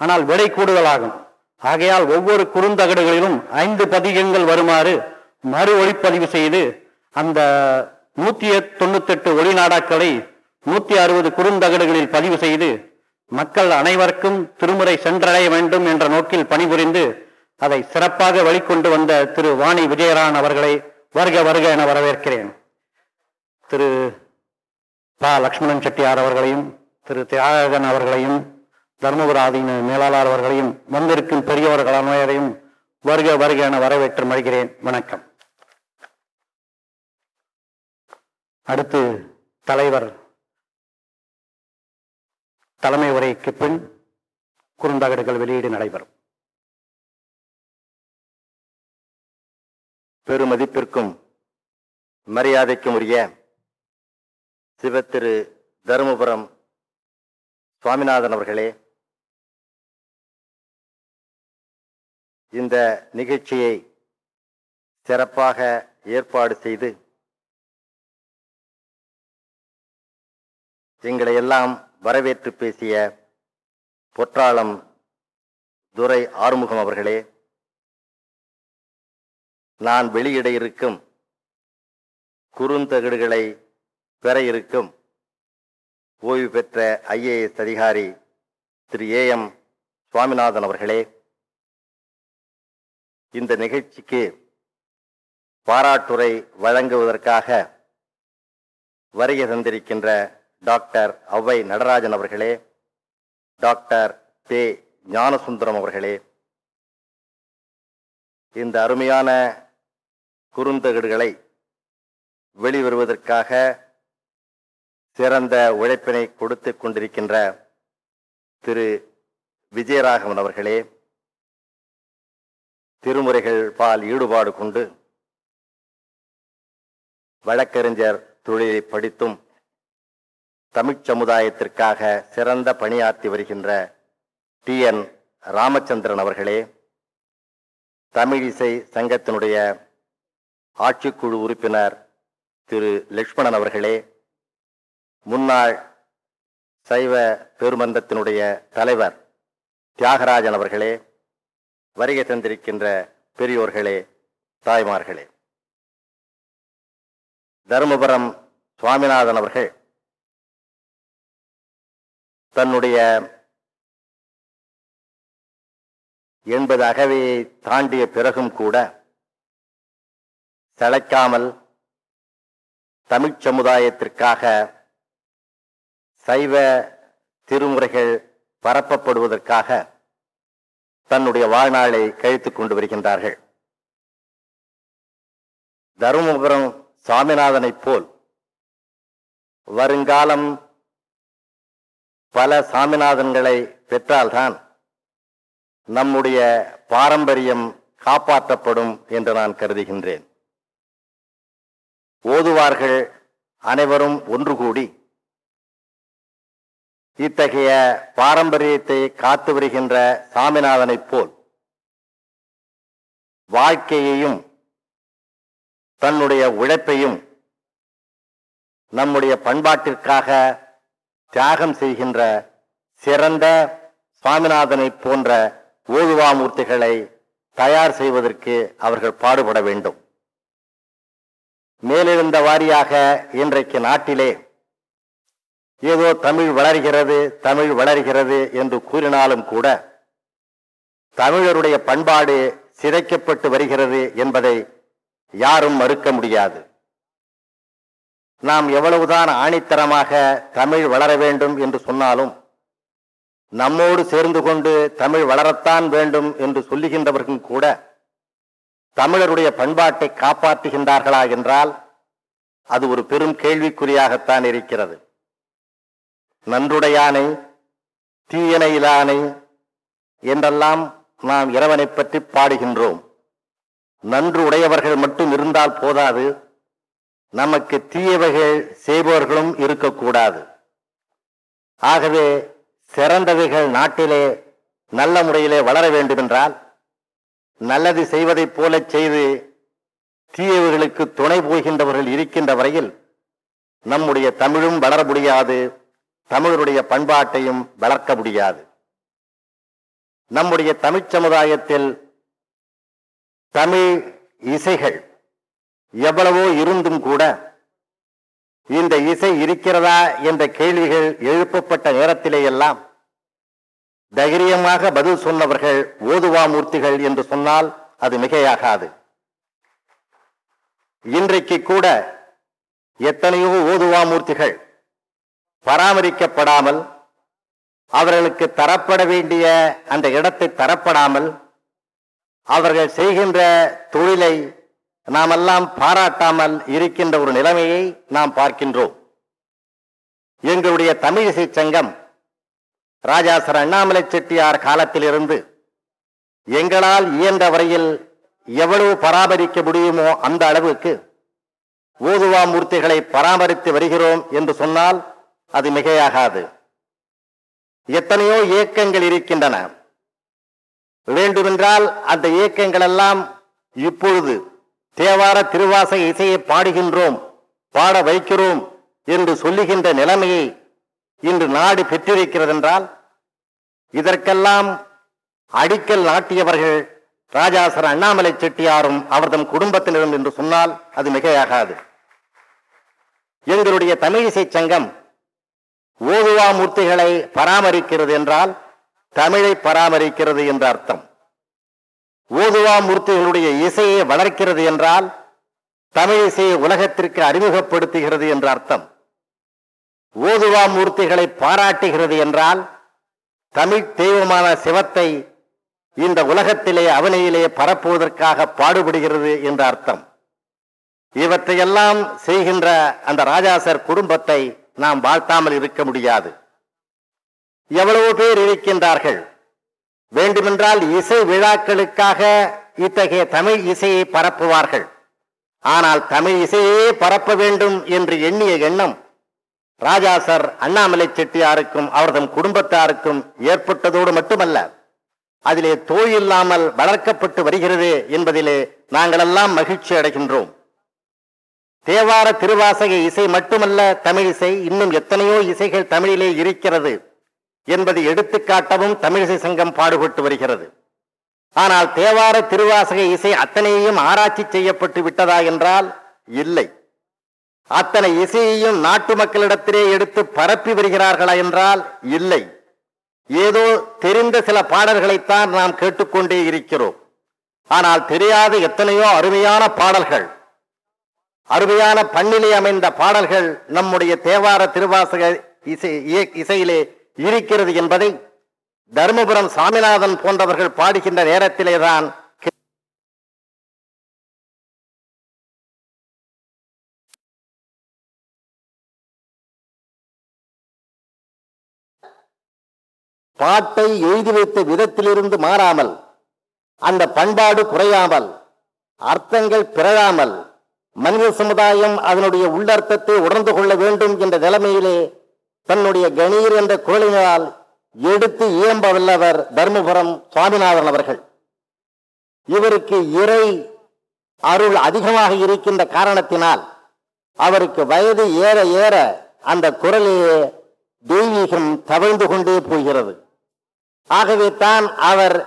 ஆனால் விலை கூடுதலாகும். ஆகையால் ஒவ்வொரு குறுந்தகடுகளிலும் ஐந்து பதிகங்கள் வருமாறு மறு ஒளிப்பதிவு செய்து அந்த நூத்தி தொண்ணூத்தெட்டு ஒளிநாடாக்களை நூத்தி அறுபது குறுந்தகடுகளில் பதிவு செய்து மக்கள் அனைவருக்கும் திருமுறை சென்றடைய வேண்டும் என்ற நோக்கில் பணிபுரிந்து அதை சிறப்பாக வெளிக்கொண்டு வந்த திரு வாணி விஜயரான் அவர்களை வருக வருக என வரவேற்கிறேன். திரு பா. லக்ஷ்மணன் செட்டியார் அவர்களையும் திரு தியாகன் அவர்களையும் தர்மபுராதீன மேலாளர் அவர்களையும் வந்திருக்கும் பெரியவர்கள் அனைவரையும் வருக வருக என வரவேற்று மறுகிறேன் வணக்கம். அடுத்து தலைவர் தலைமை உரைக்கு பின் குறுந்தகடுகள் வெளியீடு நடைபெறும். பெருமதிப்பிற்கும் மரியாதைக்கும் உரிய சிவத்திரு தருமபுரம் சுவாமிநாதன் அவர்களே இந்த நிகழ்ச்சியை சிறப்பாக ஏற்பாடு செய்து எங்களை எல்லாம் வரவேற்று பேசிய பொற்றாளம் துரை ஆறுமுகம் அவர்களே நான் வெளியிட இருக்கும் குறுந்தகடுகளை பெற இருக்கும். ஓய்வு பெற்ற ஐஏஎஸ் அதிகாரி திரு ஏ எம் சுவாமிநாதன் அவர்களே இந்த நிகழ்ச்சிக்கு பாராட்டுரை வழங்குவதற்காக வருகை தந்திருக்கின்ற டாக்டர் ஔவை நடராஜன் அவர்களே டாக்டர் பே ஞானசுந்தரம் அவர்களே இந்த அருமையான குறுந்தகடுகளை வெளிவருவதற்காக சிறந்த உழைப்பினை கொடுத்து கொண்டிருக்கின்ற திரு விஜயராகவன் அவர்களே திருமுறைகள் பால் ஈடுபாடு கொண்டு வழக்கறிஞர் தொழிலை படித்தும் தமிழ்ச் சமுதாயத்திற்காக சிறந்த பணியாற்றி வருகின்ற டி என் ராமச்சந்திரன் அவர்களே தமிழிசை சங்கத்தினுடைய ஆட்சிக்குழு உறுப்பினர் திரு லட்சுமணன் அவர்களே முன்னாள் சைவ பெருமன்றத்தினுடைய தலைவர் தியாகராஜன் அவர்களே வருகை தந்திருக்கின்ற பெரியோர்களே தாய்மார்களே. தருமபுரம் சுவாமிநாதன் அவர்கள் தன்னுடைய என்பது அகவையை தாண்டிய பிறகும் கூட சளைக்காமல் தமிழ்ச் சமுதாயத்திற்காக சைவ திருமுறைகள் பரப்பப்படுவதற்காக தன்னுடைய வாழ்நாளை கழித்துக் கொண்டு வருகின்றார்கள். தருமபுரம் சாமிநாதனைப் போல் வருங்காலம் பல சாமிநாதன்களை பெற்றால்தான் நம்முடைய பாரம்பரியம் காப்பாற்றப்படும் என்று நான் கருதுகின்றேன். ஓதுவார்கள் அனைவரும் ஒன்று கூடி இத்தகைய பாரம்பரியத்தை காத்து வருகின்ற சாமிநாதனைப் போல் வாழ்க்கையையும் தன்னுடைய உழைப்பையும் நம்முடைய பண்பாட்டிற்காக தியாகம் செய்கின்ற சிறந்த சுவாமிநாதனை போன்ற ஓதுவாமூர்த்திகளை தயார் செய்வதற்கு அவர்கள் பாடுபட வேண்டும். மேலிருந்த வாரியாக இன்றைக்கு நாட்டிலே ஏதோ தமிழ் வளர்கிறது தமிழ் வளர்கிறது என்று கூறினாலும் கூட தமிழருடைய பண்பாடு சிதைக்கப்பட்டு வருகிறது என்பதை யாரும் மறுக்க முடியாது. நாம் எவ்வளவுதான் ஆணித்தரமாக தமிழ் வளர வேண்டும் என்று சொன்னாலும் நம்மோடு சேர்ந்து கொண்டு தமிழ் வளரத்தான் வேண்டும் என்று சொல்லுகின்றவர்கள் கூட தமிழருடைய பண்பாட்டை காப்பாற்றுகின்றார்களா என்றால் அது ஒரு பெரும் கேள்விக்குறியாகத்தான் இருக்கிறது. நன்றுடையானை தீயணையிலானை என்றெல்லாம் நாம் இறைவனை பற்றி பாடுகின்றோம். நன்று உடையவர்கள் மட்டும் இருந்தால் போதாது நமக்கு தீயவைகள் செய்பவர்களும் இருக்கக்கூடாது. ஆகவே சிறந்தவைகள் நாட்டிலே நல்ல முறையிலே வளர வேண்டுமென்றால் நல்லது செய்வதைப் போல செய்து தீயவர்களுக்கு துணை போகின்றவர்கள் இருக்கின்ற வரையில் நம்முடைய தமிழும் வளர முடியாது தமிழருடைய பண்பாட்டையும் வளர்க்க முடியாது. நம்முடைய தமிழ் சமுதாயத்தில் தமிழ் இசைகள் எவ்வளவோ இருந்தும் கூட இந்த இசை இருக்கிறதா என்ற கேள்விகள் எழுப்பப்பட்ட நேரத்திலேயெல்லாம் தைரியமாக பதில் சொன்னவர்கள் ஓதுவா மூர்த்திகள் என்று சொன்னால் அது மிகையாகாது. இன்றைக்கு கூட எத்தனையோ ஓதுவா மூர்த்திகள் பராமரிக்கப்படாமல் அவர்களுக்கு தரப்பட வேண்டிய அந்த இடத்தை தரப்படாமல் அவர்கள் செய்கின்ற தொழிலை நாமெல்லாம் பாராட்டாமல் இருக்கின்ற ஒரு நிலைமையை நாம் பார்க்கின்றோம். எங்களுடைய தமிழிசை சங்கம் ராஜாசர் அண்ணாமலை செட்டியார் காலத்திலிருந்து எங்களால் இயன்ற வரையில் எவ்வளவு பராமரிக்க முடியுமோ அந்த அளவுக்கு ஊதுவா மூர்த்திகளை பராமரித்து வருகிறோம் என்று சொன்னால் அது மிகையாகாது. எத்தனையோ இயக்கங்கள் இருக்கின்றன. வேண்டுமென்றால் அந்த இயக்கங்கள் எல்லாம் இப்பொழுது தேவார திருவாச இசையை பாடுகின்றோம் பாட வைக்கிறோம் என்று சொல்லுகின்ற நிலைமையை இன்று நாடு பெற்றிருக்கிறதென்றால் இதற்கெல்லாம் அடிக்கல் நாட்டியவர்கள் ராஜாசர் அண்ணாமலை செட்டியாரும் அவர்தம் குடும்பத்தினரும் என்று சொன்னால் அது மிகையாகாது. எங்களுடைய தமிழிசை சங்கம் ஓதுவா மூர்த்திகளை பராமரிக்கிறது என்றால் தமிழை பராமரிக்கிறது என்ற அர்த்தம். ஓதுவா மூர்த்திகளுடைய இசையை வளர்க்கிறது என்றால் தமிழ் இசையை உலகத்திற்கு அறிமுகப்படுத்துகிறது என்ற அர்த்தம். ஓதுவா மூர்த்திகளை பாராட்டுகிறது என்றால் தமிழ் தெய்வமான சிவத்தை இந்த உலகத்திலே அவனையிலே பரப்புவதற்காக பாடுபடுகிறது என்ற அர்த்தம். இவற்றையெல்லாம் செய்கின்ற அந்த ராஜாசர் குடும்பத்தை நாம் வாழ்த்தாமல் இருக்க முடியாது. எவ்வளவு பேர் இருக்கின்றார்கள்? வேண்டுமென்றால் இசை விழாக்களுக்காக இத்தகைய தமிழ் இசையை பரப்புவார்கள். ஆனால் தமிழ் இசையே பரப்ப வேண்டும் என்று எண்ணிய எண்ணம் ராஜாசர் அண்ணாமலை செட்டியாருக்கும் அவர்தம் குடும்பத்தாருக்கும் ஏற்பட்டதோடு மட்டுமல்ல அதிலே தோய் இல்லாமல் வளர்க்கப்பட்டு வருகிறது என்பதிலே நாங்களெல்லாம் மகிழ்ச்சி அடைகின்றோம். தேவார திருவாசக இசை மட்டுமல்ல தமிழ் இசை இன்னும் எத்தனையோ இசைகள் தமிழிலே இருக்கிறது. என்பதை எடுத்துக்காட்டவும் தமிழிசை சங்கம் பாடுபட்டு வருகிறது. ஆனால் தேவார திருவாசக இசை அத்தனையும் ஆராய்ச்சி செய்யப்பட்டு விட்டதா என்றால் இல்லை. அத்தனை இசையையும் நாட்டு மக்களிடத்திலே எடுத்து பரப்பி வருகிறார்களா என்றால் இல்லை. ஏதோ தெரிந்த சில பாடல்களைத்தான் நாம் கேட்டுக்கொண்டே இருக்கிறோம். ஆனால் தெரியாத எத்தனையோ அருமையான பாடல்கள் அருமையான பண்ணிலே அமைந்த பாடல்கள் நம்முடைய தேவார திருவாசக இசை இசையிலே இருக்கிறது என்பதை தருமபுரம் சாமிநாதன் போன்றவர்கள் பாடுகின்ற நேரத்திலேதான் பாட்டை எழுதி வைத்த விதத்திலிருந்து மாறாமல் அந்த பண்பாடு குறையாமல் அர்த்தங்கள் பிறழாமல் மனித சமுதாயம் அதனுடைய உள்ளர்த்தத்தை உணர்ந்து கொள்ள வேண்டும் என்ற நிலைமையிலே தன்னுடைய கணீர் என்ற குரலினால் எடுத்து இயம்ப வல்லவர் தர்மபுரம் சுவாமிநாதன் அவர்கள். இவருக்கு இறை அருள் அதிகமாக இருக்கின்ற காரணத்தினால் அவருக்கு வயது ஏற ஏற அந்த குரலிலே தெய்வீகம் தவழ்ந்து கொண்டே போகிறது. ஆகவே தான் அவர்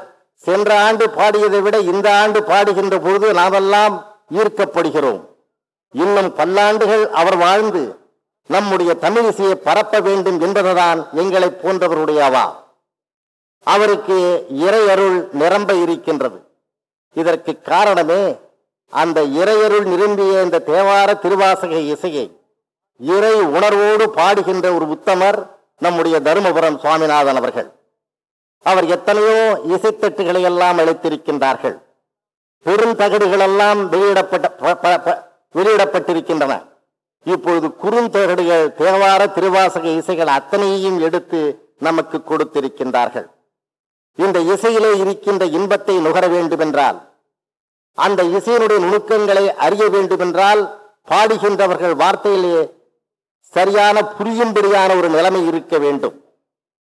சென்ற ஆண்டு பாடியதை விட இந்த ஆண்டு பாடுகின்ற பொழுது நாமெல்லாம் ஈர்க்கப்படுகிறோம். இன்னும் பல்லாண்டுகள் அவர் வாழ்ந்து நம்முடைய தமிழிசையை பரப்ப வேண்டும் என்பதுதான் எங்களை போன்றவருடையவா அவருக்கு இறையருள் நிரம்ப இருக்கின்றது. இதற்கு காரணமே அந்த இறையருள் நிரம்பிய இந்த தேவார திருவாசக இசையை இறை உணர்வோடு பாடுகின்ற ஒரு உத்தமர் நம்முடைய தருமபுரம் சுவாமிநாதன் அவர்கள். அவர் எத்தனையோ இசைத்தட்டுகளை எல்லாம் அளித்திருக்கின்றார்கள். பெருந்தகடுகளெல்லாம் வெளியிடப்பட்ட ப- ப- ப- வெளியிடப்பட்டிருக்கின்றன. இப்பொழுது குறுந்தகடுகள் தேவார திருவாசக இசைகள் அத்தனையும் எடுத்து நமக்கு கொடுத்திருக்கின்றார்கள். இந்த இசையிலே இருக்கின்ற இன்பத்தை நுகர வேண்டுமென்றால் அந்த இசையினுடைய நுணுக்கங்களை அறிய வேண்டுமென்றால் பாடுகின்றவர்கள் வார்த்தையிலே சரியான புரியும்படியான ஒரு நிலைமை இருக்க வேண்டும்.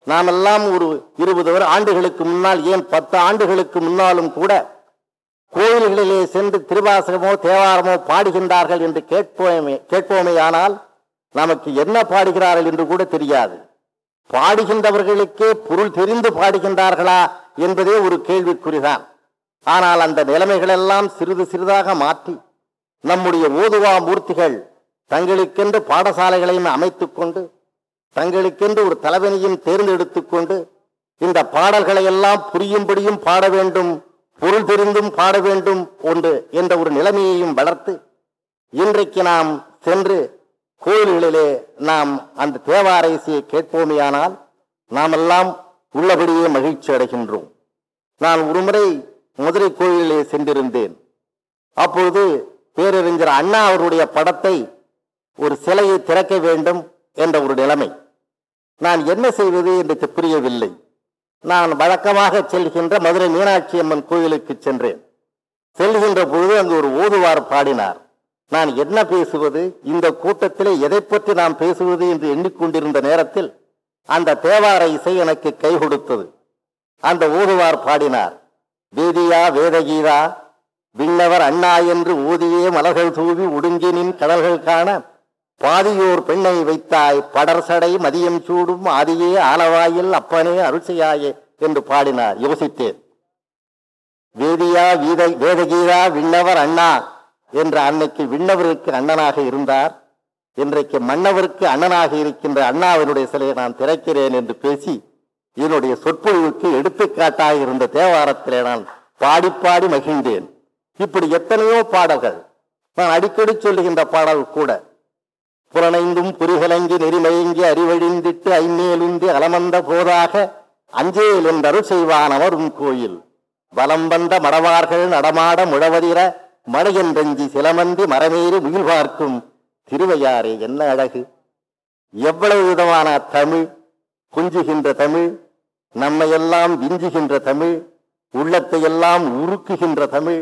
நாமெல்லாம் ஒரு இருபது ஆண்டுகளுக்கு முன்னால் ஏன் பத்து ஆண்டுகளுக்கு முன்னாலும் கூட கோயில்களிலே சென்று திருவாசகமோ தேவாரமோ பாடுகின்றார்கள் என்று கேட்போமே கேட்போமேயானால் நமக்கு என்ன பாடுகிறார்கள் என்று கூட தெரியாது. பாடுகின்றவர்களுக்கே பொருள் தெரிந்து பாடுகின்றார்களா என்பதே ஒரு கேள்விக்குறிதான். ஆனால் அந்த நிலைமைகளெல்லாம் சிறிது சிறிதாக மாற்றி நம்முடைய ஓதுவா மூர்த்திகள் தங்களுக்கென்று பாடசாலைகளையும் அமைத்து கொண்டு தங்களுக்கென்று ஒரு தலைவனையும் தேர்ந்தெடுத்து கொண்டு இந்த பாடல்களை எல்லாம் புரியும்படியும் பாட வேண்டும் பொருள் தெரிந்தும் பாட வேண்டும் ஒன்று என்ற ஒரு நிலைமையையும் வளர்த்து இன்றைக்கு நாம் சென்று கோயில்களிலே நாம் அந்த தேவார இசையை கேட்போமேயானால் நாமெல்லாம் உள்ளபடியே மகிழ்ச்சி அடைகின்றோம். நான் ஒருமுறை மதுரை கோயிலிலே சென்றிருந்தேன். அப்பொழுது பேரறிஞர் அண்ணா அவருடைய படத்தை ஒரு சிலையை திறக்க வேண்டும் என்ற ஒரு நிலைமை. நான் என்ன செய்வது என்று புரியவில்லை நான் வழக்கமாக செல்கின்ற மதுரை மீனாட்சி அம்மன் கோயிலுக்கு சென்றேன். செல்கின்ற பொழுது அங்கு ஒரு ஓதுவார் பாடினார். நான் என்ன பேசுவது? இந்த கூட்டத்திலே எதை பற்றி நாம் பேசுவது என்று எண்ணிக்கொண்டிருந்த நேரத்தில் அந்த தேவார இசை எனக்கு கை கொடுத்தது. அந்த ஓதுவார் பாடினார். வேதியா வேதகீதா விண்ணவர் அண்ணா என்று ஊதியே மலர்கள் தூவி ஒடுங்கினின் கடல்கள் காண பாதியோர் பெண்ணை வைத்தாய் படர்சடை மதியம் சூடும் ஆதியே ஆலவாயில் அப்பனே அருசையாயே என்று பாடினார். யோசித்தேன். வேதியா வீத வேதகீதா விண்ணவர் அண்ணா என்று அன்னைக்கு விண்ணவருக்கு அண்ணனாக இருந்தார். இன்றைக்கு மன்னவருக்கு அண்ணனாக இருக்கின்ற அண்ணாவினுடைய சிலையை நான் திறக்கிறேன் என்று பேசி என்னுடைய சொற்பொழிவுக்கு எடுத்துக்காட்டாக இருந்த தேவாரத்திலே நான் பாடி பாடி மகிழ்ந்தேன். இப்படி எத்தனையோ பாடல்கள். நான் அடிக்கடி சொல்லுகின்ற பாடல் கூட புலனைந்தும் புரிகலங்கி நெறிமயங்கி அறிவழிந்திட்டு ஐமேலுந்தி அலமந்த போதாக அஞ்சேல் என்றருள் செய்வான் கோயில். வலம் வந்த மடவார்கள் நடமாட முழவதிர மழையன்றஞ்சி சிலமந்தி மரமேறி முகில் பார்க்கும் திருவையாறே என்ன அழகு. எவ்வளவு விதமான தமிழ் குஞ்சுகின்ற தமிழ் நம்மையெல்லாம் விஞ்சுகின்ற தமிழ் உள்ளத்தை எல்லாம் உருக்குகின்ற தமிழ்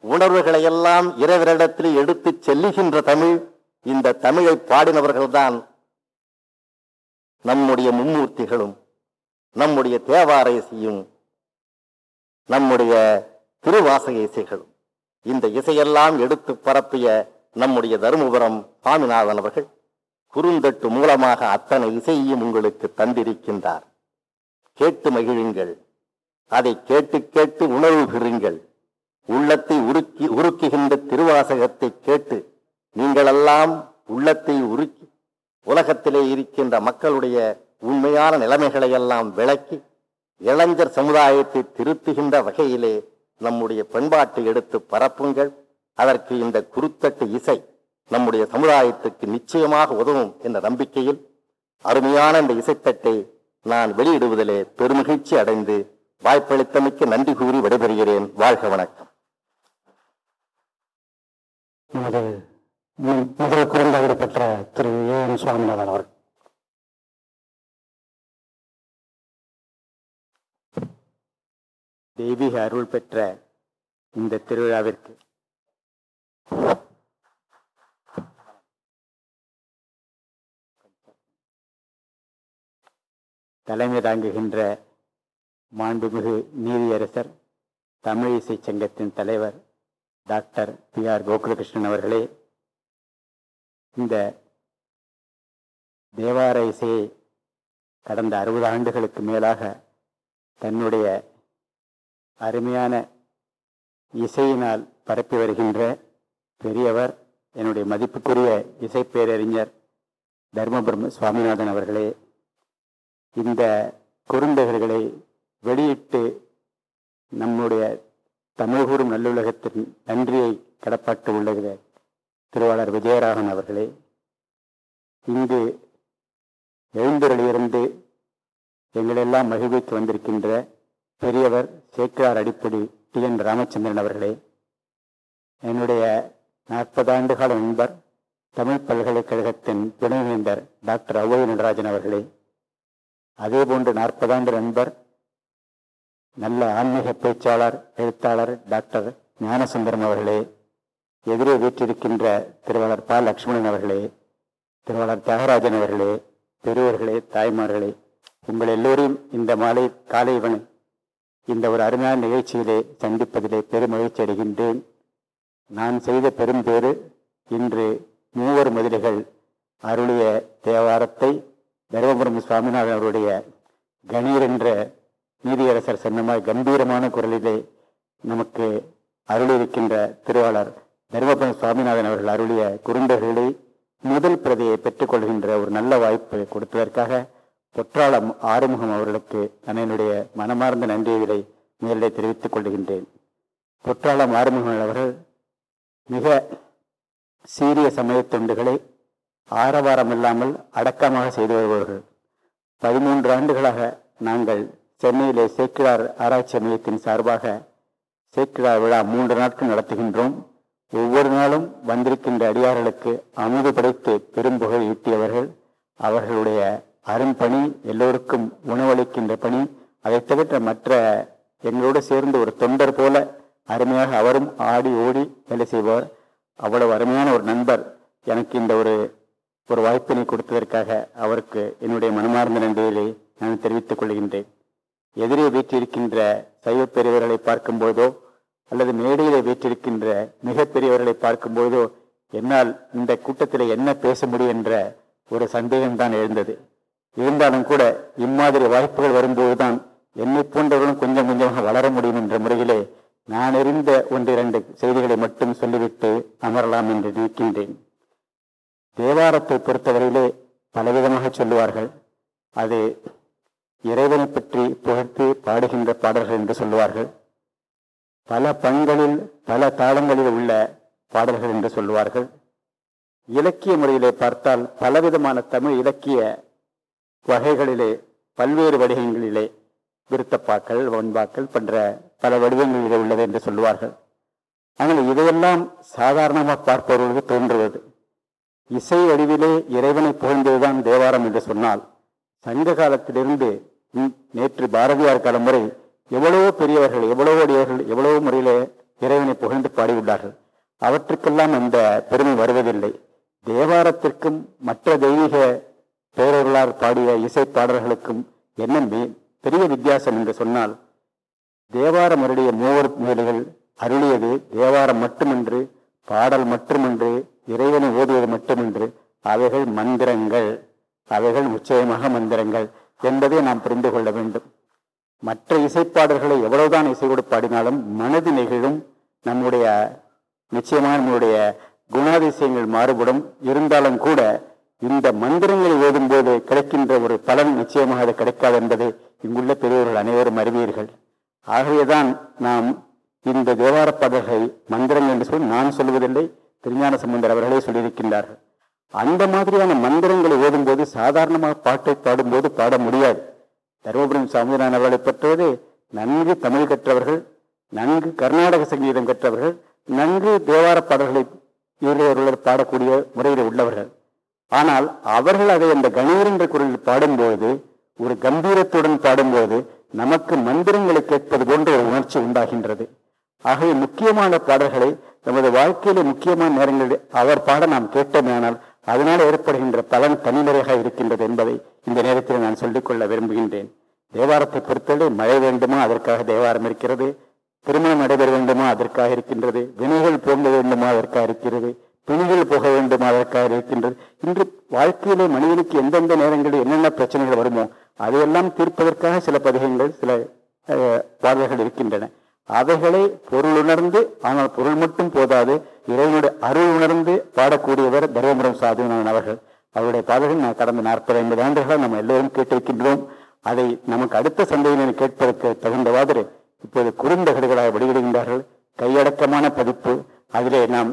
உணர்வுகளை எல்லாம் எடுத்துச் செல்லுகின்ற தமிழ் இந்த தமிழை பாடினவர்கள்தான் நம்முடைய மும்மூர்த்திகளும் நம்முடைய தேவார இசையும் நம்முடைய திருவாசக இசைகளும் இந்த இசையெல்லாம் எடுத்து பரப்பிய நம்முடைய தருமபுரம் சுவாமிநாதன் அவர்கள் குறுந்தட்டு மூலமாக அத்தனை இசையையும் உங்களுக்கு தந்திருக்கின்றார். கேட்டு மகிழுங்கள். அதை கேட்டு கேட்டு உணர்வு பெறுங்கள். உள்ளத்தை உருக்கி உருக்குகின்ற திருவாசகத்தை கேட்டு நீங்களெல்லாம் உள்ளத்தை உருக்கி உலகத்திலே இருக்கின்ற மக்களுடைய உண்மையான நிலைமைகளை எல்லாம் விளக்கி இளைஞர் சமுதாயத்தை திருத்துகின்ற வகையிலே நம்முடைய பண்பாட்டை எடுத்து பரப்புங்கள். அதற்கு இந்த குருத்தட்டு இசை நம்முடைய சமுதாயத்துக்கு நிச்சயமாக உதவும் என்ற நம்பிக்கையில் அருமையான இந்த இசைத்தட்டை நான் வெளியிடுவதிலே பெருமகிழ்ச்சி அடைந்து வாய்ப்பளித்தமைக்கு நன்றி கூறி விடைபெறுகிறேன். வாழ்க வணக்கம். நமது முதல் குறுந்தகடு பெற்ற திரு ஏ என் சுவாமிநாதன் அவர்கள். தெய்வீக அருள் பெற்ற இந்த திருவிழாவிற்கு தலைமை தாங்குகின்ற மாண்புமிகு நீதியரசர் தமிழ் சங்கத்தின் தலைவர் டாக்டர் பி ஆர் கோகுலகிருஷ்ணன் அவர்களே இந்த தேவார இசையை கடந்த அறுபது ஆண்டுகளுக்கு மேலாக தன்னுடைய அருமையான இசையினால் பரப்பி வருகின்ற பெரியவர் என்னுடைய மதிப்புக்குரிய இசை பேரறிஞர் தர்மபுரம் சுவாமிநாதன் அவர்களே இந்த குறுந்தகர்களை வெளியிட்டு நம்முடைய தமிழ்கூறும் நல்லுலகத்தின் நன்றியை கடப்பாட்டு உள்ளது. திருவாளர் விஜயராகவன் அவர்களே இங்கு எழுந்தருளிலிருந்து எங்களெல்லாம் மகிழ்வித்து வந்திருக்கின்ற பெரியவர் சேக்கிரார் அடிப்படி டி என் ராமச்சந்திரன் அவர்களே என்னுடைய நாற்பது ஆண்டுகால நண்பர் தமிழ் பல்கலைக்கழகத்தின் துணைவேந்தர் டாக்டர் அவ்வை நடராஜன் அவர்களே அதேபோன்று நாற்பதாண்டு நண்பர் நல்ல ஆன்மீக பேச்சாளர் எழுத்தாளர் டாக்டர் ஞானசுந்தரம் அவர்களே எதிரே வீற்றிருக்கின்ற திருவாளர் பா. லக்ஷ்மணன் அவர்களே திருவாளர் தியாகராஜன் அவர்களே பெரியவர்களே தாய்மார்களே உங்கள் எல்லோரையும் இந்த மாலை காலை வணி இந்த ஒரு அருமையான நிகழ்ச்சியிலே சந்திப்பதிலே பெருமகிழ்ச்சி அடைகின்றேன். நான் செய்த பெரும்பேறு இன்று மூவர் முதலிகள் அருளிய தேவாரத்தை தர்மபுரம் சுவாமிநாதன் அவருடைய கணீர் என்ற நீதியரசர் சொன்னமாய் கம்பீரமான குரலிலே நமக்கு அருளிருக்கின்ற திருவாளர் தர்மபுரம் சுவாமிநாதன் அவர்கள் அருளிய குறுந்தொகைகளை முதல் பிரதியை பெற்றுக்கொள்கின்ற ஒரு நல்ல வாய்ப்பு கொடுத்ததற்காக பொற்றாளம் ஆறுமுகம் அவர்களுக்கு நான் என்னுடைய மனமார்ந்த நன்றிகளை மேலே தெரிவித்துக் கொள்கின்றேன். பொற்றாளம் ஆறுமுகம் அவர்கள் மிக சீரிய சமய தொண்டுகளை ஆரவாரம் இல்லாமல் அடக்கமாக செய்து வருபவர்கள். பதிமூன்று ஆண்டுகளாக நாங்கள் சென்னையிலே சேக்கிழார் ஆராய்ச்சி மையத்தின் சார்பாக சேக்கிழார் விழா மூன்று நாட்கள் நடத்துகின்றோம். ஒவ்வொரு நாளும் வந்திருக்கின்ற அடியார்களுக்கு அமுது படைத்து பெரும்புகழ் ஈட்டியவர்கள். அவர்களுடைய அரும்பணி எல்லோருக்கும் உணவளிக்கின்ற பணி அதை தவிர மற்ற எங்களோடு சேர்ந்து ஒரு தொண்டர் போல அருமையாக அவரும் ஆடி ஓடி வேலை செய்வார். அவ்வளவு அருமையான ஒரு நண்பர் எனக்கு இந்த ஒரு ஒரு வாய்ப்பினை கொடுத்ததற்காக அவருக்கு என்னுடைய மனமார்ந்த நன்றிகளை நான் தெரிவித்துக் கொள்கின்றேன். எதிரே வீற்றிருக்கின்ற சைவ பெரியவர்களை பார்க்கும்போதோ அல்லது மேடையிலே வீற்றிருக்கின்ற மிக பெரியவர்களை பார்க்கும்போதோ என்னால் இந்த கூட்டத்தில் என்ன பேச முடியும் என்ற ஒரு சந்தேகம்தான் எழுந்தது. இருந்தாலும் கூட இம்மாதிரி வாய்ப்புகள் வரும்போதுதான் என்னை போன்றவர்களும் கொஞ்சம் கொஞ்சமாக வளர முடியும் என்ற முறையிலே நான் அறிந்த ஒன்றிரண்டு செய்திகளை மட்டும் சொல்லிவிட்டு அமரலாம் என்று நினைக்கின்றேன். தேவாரத்தை பொறுத்தவரையிலே பலவிதமாக சொல்லுவார்கள். அது இறைவனை பற்றி புகழ்த்து பாடுகின்ற பாடல்கள் என்று சொல்லுவார்கள். பல பண்களில் பல தாளங்களில் உள்ள பாடல்கள் என்று சொல்லுவார்கள். இலக்கிய முறையிலே பார்த்தால் பலவிதமான தமிழ் இலக்கிய வகைகளிலே பல்வேறு வடிவங்களிலே விருத்தப்பாக்கள் வன்பாக்கள் போன்ற பல வடிவங்களிலே உள்ளது என்று சொல்லுவார்கள். ஆனால் இதையெல்லாம் சாதாரணமாக பார்ப்பவர்களுக்கு தோன்றுவது. இசை வடிவிலே இறைவனை புகழ்ந்ததுதான் தேவாரம் என்று சொன்னால் சங்க காலத்திலிருந்து நேற்று பாரதியார் காலம் வரை எவ்வளவோ பெரியவர்கள் எவ்வளவோ அடியவர்கள் எவ்வளவோ முறையிலே இறைவனை புகழ்ந்து பாடியுள்ளார்கள். அவற்றுக்கெல்லாம் அந்த பெருமை வருவதில்லை. தேவாரத்திற்கும் மற்ற தெய்வீக பேரர்களால் பாடிய இசை பாடல்களுக்கும் என்ன பெரிய வித்தியாசம் என்று சொன்னால் தேவாரம் அருடைய மூவர் மேலுகள் அருளியது தேவாரம் மட்டுமன்று பாடல் மட்டுமன்று இறைவனை ஓதுவது மட்டுமன்று. அவைகள் மந்திரங்கள் அவைகள் நிச்சயமாக மந்திரங்கள் என்பதை நாம் புரிந்து கொள்ள வேண்டும். மற்ற இசைப்பாடல்களை எவ்வளவுதான் இசையோடு பாடினாலும் மனது நெகிழும். நம்முடைய நிச்சயமாக நம்முடைய குணாதிசயங்கள் மாறுபடும். இருந்தாலும் கூட இந்த மந்திரங்களை ஓதும்போது கிடைக்கின்ற ஒரு பலன் நிச்சயமாக அது கிடைக்காது என்பதை இங்குள்ள பெரியவர்கள் அனைவரும் அறிவீர்கள். ஆகவேதான் நாம் இந்த தேவார பாடல்களை மந்திரங்கள் என்று சொல்லி நான் சொல்வதில்லை திருஞான சம்பந்தர் அவர்களே சொல்லியிருக்கின்றார்கள். அந்த மாதிரியான மந்திரங்களை ஓதும்போது சாதாரணமாக பாட்டை பாடும்போது பாட முடியாது. தருமபுரம் சாமிநாதன் அவர்களை பெற்றது நன்கு தமிழ் கற்றவர்கள் நன்கு கர்நாடக சங்கீதம் கற்றவர்கள் நன்கு தேவார பாடல்களை இவர்கள் பாடக்கூடிய முறையில் உள்ளவர்கள். ஆனால் அவர்கள் அதை அந்த கணீர் என்ற குரலில் பாடும்போது ஒரு கம்பீரத்துடன் பாடும்போது நமக்கு மந்திரங்களை கேட்பது போன்ற ஒரு உணர்ச்சி உண்டாகின்றது. ஆகவே முக்கியமான பாடல்களை நமது வாழ்க்கையில முக்கியமான நேரங்களில் அவர் பாட நாம் கேட்டோமேனால் அதனால் ஏற்படுகின்ற பலன் தனிமுறையாக இருக்கின்றது என்பதை இந்த நேரத்தில் நான் சொல்லிக்கொள்ள விரும்புகின்றேன். தேவாரத்தை பொறுத்தவரை மழை வேண்டுமா அதற்காக தேவாரம் இருக்கிறது திருமணம் நடைபெற வேண்டுமா அதற்காக இருக்கின்றது வினைகள் போங்க வேண்டுமா அதற்காக இருக்கிறது துணிகள் போக வேண்டுமா அதற்காக இருக்கின்றது. இன்று வாழ்க்கையிலே மனிதனுக்கு எந்தெந்த நேரங்களில் என்னென்ன பிரச்சனைகள் வருமோ அதையெல்லாம் தீர்ப்பதற்காக சில பதிகங்கள் சில பாடல்கள் இருக்கின்றன. அவைகளை பொருளுணர்ந்து ஆனால் பொருள் மட்டும் போதாது இறைவனுடைய அருள் உணர்ந்து பாடக்கூடியவர் தர்மபுரம் சாதுநாதன் அவர்கள். அவருடைய பாடல்கள் நான் கடந்த நாற்பது ஐம்பது ஆண்டுகளாக நம்ம எல்லோரும் கேட்டிருக்கின்றோம். அதை நமக்கு அடுத்த சந்தையினர் கேட்பதற்கு தகுந்தவாறு இப்போது குறுந்தகடுகளாக வெளியிடுகின்றார்கள். கையடக்கமான பதிப்பு. அதிலே நாம்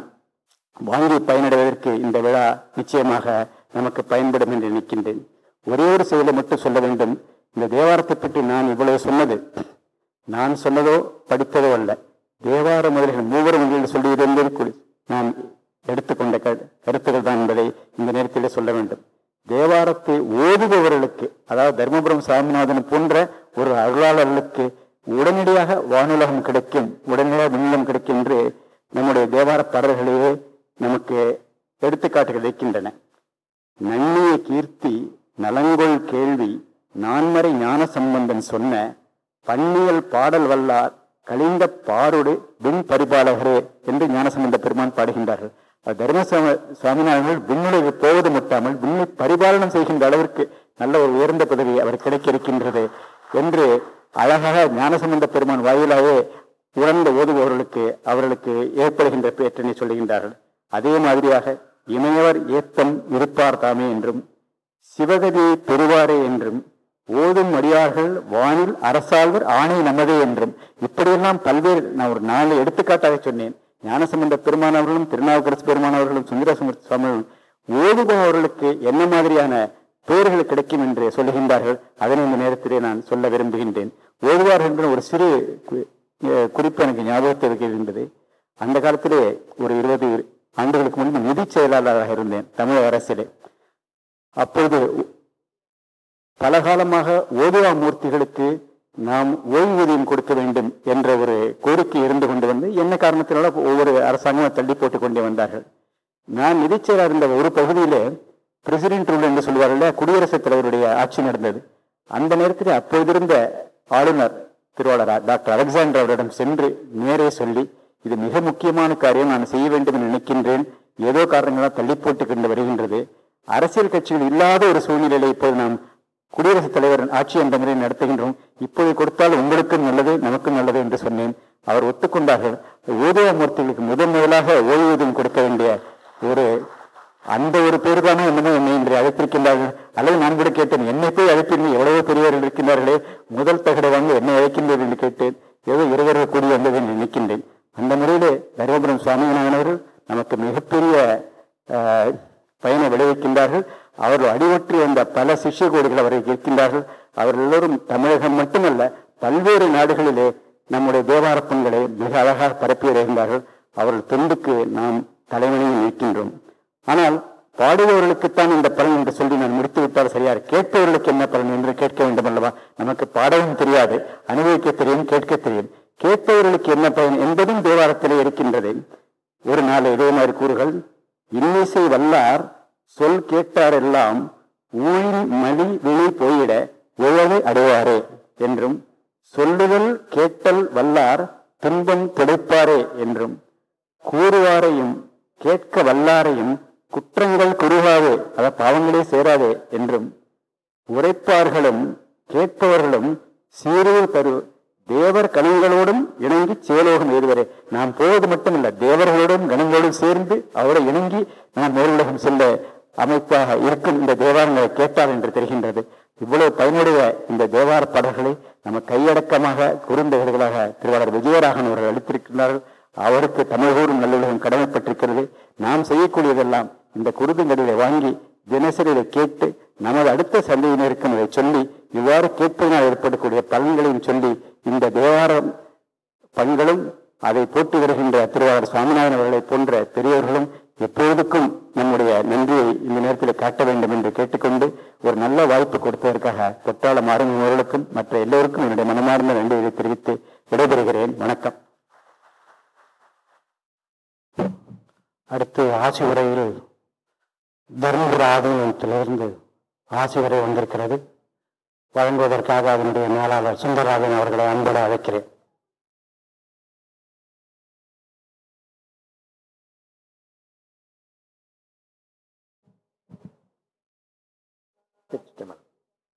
வாங்கி பயனடைவதற்கு இந்த விழா நிச்சயமாக நமக்கு பயன்படும் என்று நினைக்கின்றேன். ஒரே ஒரு செயலை மட்டும் சொல்ல வேண்டும். இந்த தேவாரத்தை பற்றி நான் இவ்வளவு சொன்னது. நான் சொன்னதோ படித்ததோ அல்ல. தேவார முதலிகள் மூவரும் முதலில் சொல்லியிருந்தது குறி நான் எடுத்துக்கொண்ட கருத்துக்கள் தான் என்பதை இந்த நேரத்தில் சொல்ல வேண்டும். தேவாரத்தை ஓதுபவர்களுக்கு அதாவது தர்மபுரம் சாமிநாதன் போன்ற ஒரு அருளாளர்களுக்கு உடனடியாக வானுலகம் கிடைக்கும் உடனடியாக விண்ணிலம் கிடைக்கும் என்று நம்முடைய தேவார பாடல்களையே நமக்கு எடுத்துக்காட்டுகள் இருக்கின்றன. நன்னிய கீர்த்தி நலங்கொள் கேள்வி நான்மறை ஞான சம்பந்தன் சொன்ன பன்னியல் பாடல் வல்லார் கலிந்த பாருடு விண் பரிபாலகரே என்று ஞானசம்பந்த பெருமான் பாடுகின்றார்கள். அது தர்ம சுவா- சுவாமிநாதர்கள் விண்ணுலகு போவது முட்டாமல் விண்ணை பரிபாலனம் செய்கின்ற அளவிற்கு நல்ல ஒரு உயர்ந்த பதவி அவர் கிடைக்க இருக்கின்றது என்று அழகாக ஞானசம்பந்த பெருமான் வாயிலாகவே உணர்ந்த ஓதுபவர்களுக்கு அவர்களுக்கு ஏற்படுகின்ற பேற்றினை சொல்லுகின்றார்கள். அதே மாதிரியாக இமையவர் ஏத்தம் இருப்பார் தாமே என்றும் சிவகதியை பெறுவாரே என்றும் ஓதும் அடியார்கள் வானில் அரசாழ்வர் ஆணை நமதே என்றும். இப்படியெல்லாம் பல்வேறு நான் ஒரு நாலு எடுத்துக்காட்டாக சொன்னேன். ஞானசம்பந்த பெருமானவர்களும் திருநாவுக்கரசு பெருமானவர்களும் அவர்களும் சுந்தரசமூர்த்தி சுவாமி ஓதுபவர்களுக்கு என்ன மாதிரியான பெயர்கள் கிடைக்கும் என்று சொல்லுகின்றார்கள் அதனை இந்த நேரத்திலே நான் சொல்ல விரும்புகின்றேன். ஓதுவார்கள் என்ற ஒரு சிறு குறிப்பு எனக்கு ஞாபகத்தில் இருக்கின்றது அந்த காலத்திலே ஒரு இருபது ஆண்டுகளுக்கு முன்பு நிதி செயலாளராக இருந்தேன் தமிழக அரசிலே. அப்பொழுது பல காலமாக ஓதுவா மூர்த்திகளுக்கு நாம் ஓய்வூதியம் கொடுக்க வேண்டும் என்ற ஒரு கோரிக்கை இருந்து கொண்டு வந்து என்ன காரணத்தினால ஒவ்வொரு அரசாங்கமும் தள்ளி போட்டுக் கொண்டே வந்தார்கள். நான் நிதிச் செயலாளர் இருந்த ஒரு பகுதியிலே பிரசிடென்ட் ரூல் என்று சொல்வார்கள் குடியரசுத் தலைவருடைய ஆட்சி நடந்தது. அந்த நேரத்தில் அப்போதிருந்த ஆளுநர் திருவாளர் டாக்டர் அலெக்சாண்டர் அவரிடம் சென்று நேரே சொல்லி இது மிக முக்கியமான காரியம் நான் செய்ய வேண்டும் என்று நினைக்கின்றேன். ஏதோ காரணங்களால் தள்ளி போட்டுக் கொண்டு வருகின்றது. அரசியல் கட்சிகள் இல்லாத ஒரு சூழ்நிலையில இப்போது நாம் குடியரசுத் தலைவர் ஆட்சி என்ற முறையில் நடத்துகின்றோம். இப்போது கொடுத்தால் உங்களுக்கும் நல்லது நமக்கும் நல்லது என்று சொன்னேன். அவர் ஒத்துக்கொண்டார்கள் ஊதியமூர்த்திகளுக்கு முதன் முதலாக ஓய்வூதியம் கொடுக்க வேண்டிய ஒரு அந்த ஒரு பேருதானே என்னமோ என்னை இன்று அழைத்திருக்கின்றார்கள். அல்லது நான் கூட கேட்டேன் என்னை போய் அழைப்பீர்கள் எவ்வளவோ பெரியவர்கள் இருக்கின்றார்களே முதல் தகடை வாங்க என்னை அழைக்கின்றீர்கள் என்று கேட்டேன். ஏதோ இருவர்கள் கூடி வந்தது என்று நினைக்கின்றேன். அந்த முறையிலே தர்மபுரம் சுவாமிநாதன் அவர்கள் நமக்கு மிகப்பெரிய பயனை விளைவிக்கின்றார்கள். அவர்கள் அடிவற்றி வந்த பல சிஷ்ய கோடிகள் அவரை இருக்கின்றார்கள் அவர்கள் எல்லோரும் தமிழகம் மட்டுமல்ல பல்வேறு நாடுகளிலே நம்முடைய தேவார பண்களை மிக அழகாக பரப்பி வருகின்றார்கள் அவர்கள் தொண்டுக்கு நாம் தலைவனையும் நிற்கின்றோம் ஆனால் பாடுபவர்களுக்குத்தான் இந்த பலன் என்று சொல்லி நான் முடித்து விட்டால் சரியா? கேட்பவர்களுக்கு என்ன பலன் என்று கேட்க வேண்டும் அல்லவா? நமக்கு பாடவும் தெரியாது அனுபவிக்க தெரியும் கேட்க தெரியும். கேட்பவர்களுக்கு என்ன பயன் என்பதும் தேவாரத்திலே இருக்கின்றது. ஒரு நாள் இதே மாதிரி கூறுகள் இன்னிசை வல்லார் சொல் கேட்டாரெல்லாம் ஊழின் மலி வினை போயிட உழவு அடைவாரே என்றும் சொல்லுதல் கேட்டல் வல்லார் துன்பம் துடைப்பாரே என்றும் கூறுவாரையும் கேட்க வல்லாரையும் குற்றங்கள் குறுகாது அத பாவங்களே சேராதே என்றும் உரைப்பார்களும் கேட்பவர்களும் சீரூர் தரு தேவர் கணங்களோடும் இணங்கி சேலோகம் ஏறுவரே. நாம் போவது மட்டுமல்ல தேவர்களோடும் கணங்களோடும் சேர்ந்து அவரை இணங்கி நாம் மேலுலகம் செல்ல அமைப்பாக இருக்கும் இந்த தேவாரங்களை கேட்டால் என்று தெரிகின்றது. இவ்வளவு பயனுடைய இந்த தேவார பாடல்களை நம்ம கையடக்கமாக குறுந்தகர்களாக திருவாளர் விஜயராகன் அவர்கள் அளித்திருக்கிறார்கள் அவருக்கு தமிழகூரும் நல்லுலகம் கடமைப்பட்டிருக்கிறது. நாம் செய்யக்கூடியதெல்லாம் இந்த குருதுங்களிலே வாங்கி தினசரி இதை கேட்டு நமது அடுத்த சந்தையினருக்கும் இதை சொல்லி இவ்வாறு கேட்பதனால் ஏற்படக்கூடிய பலன்களையும் சொல்லி இந்த தேவாரம் பண்களும் அதை போட்டி வருகின்ற திருவாளர் சுவாமிநாதன் அவர்களை போன்ற பெரியவர்களும் எப்பொழுதுக்கும் நம்முடைய நன்றியை இந்த நேரத்தில் காட்ட வேண்டும் என்று கேட்டுக்கொண்டு ஒரு நல்ல வாய்ப்பு கொடுத்ததற்காக பொட்டாள ஆரம்பம் மற்ற எல்லோருக்கும் என்னுடைய மனமார்ந்த நன்றியை தெரிவித்து விடைபெறுகிறேன். வணக்கம். அடுத்து ஆசி உரையில் தர்மபுர ஆதீனத்திலிருந்து ஆசி உரை வந்திருக்கிறது. வழங்குவதற்காக அதனுடைய மேலாளர் சுந்தரராஜன் அவர்களை அன்போடு அழைக்கிறேன்.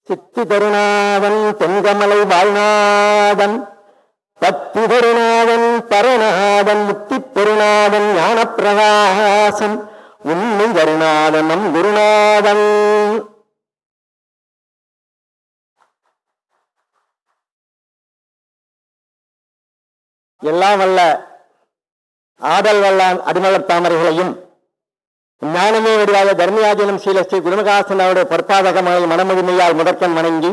சித்தி தருணாவன் தென்கமலை வாழ்நாதன். பத்தி தருணாவன் பரநாதன் முத்தி பெருநாதன் ஞானப்பிரகாசன். உண்மை தருணாதன் நம் குருநாதன். எல்லாம் வல்ல ஆடல் வல்லான் அடிமலர் தாமரைகளையும் ஞானமே வடிவாக தர்மியாஜனம் சீலஸ்ரீ குருமகாசன் அவருடைய பொற்பாதகமாய் மனமுதுமையால் முதற்கண் வணங்கி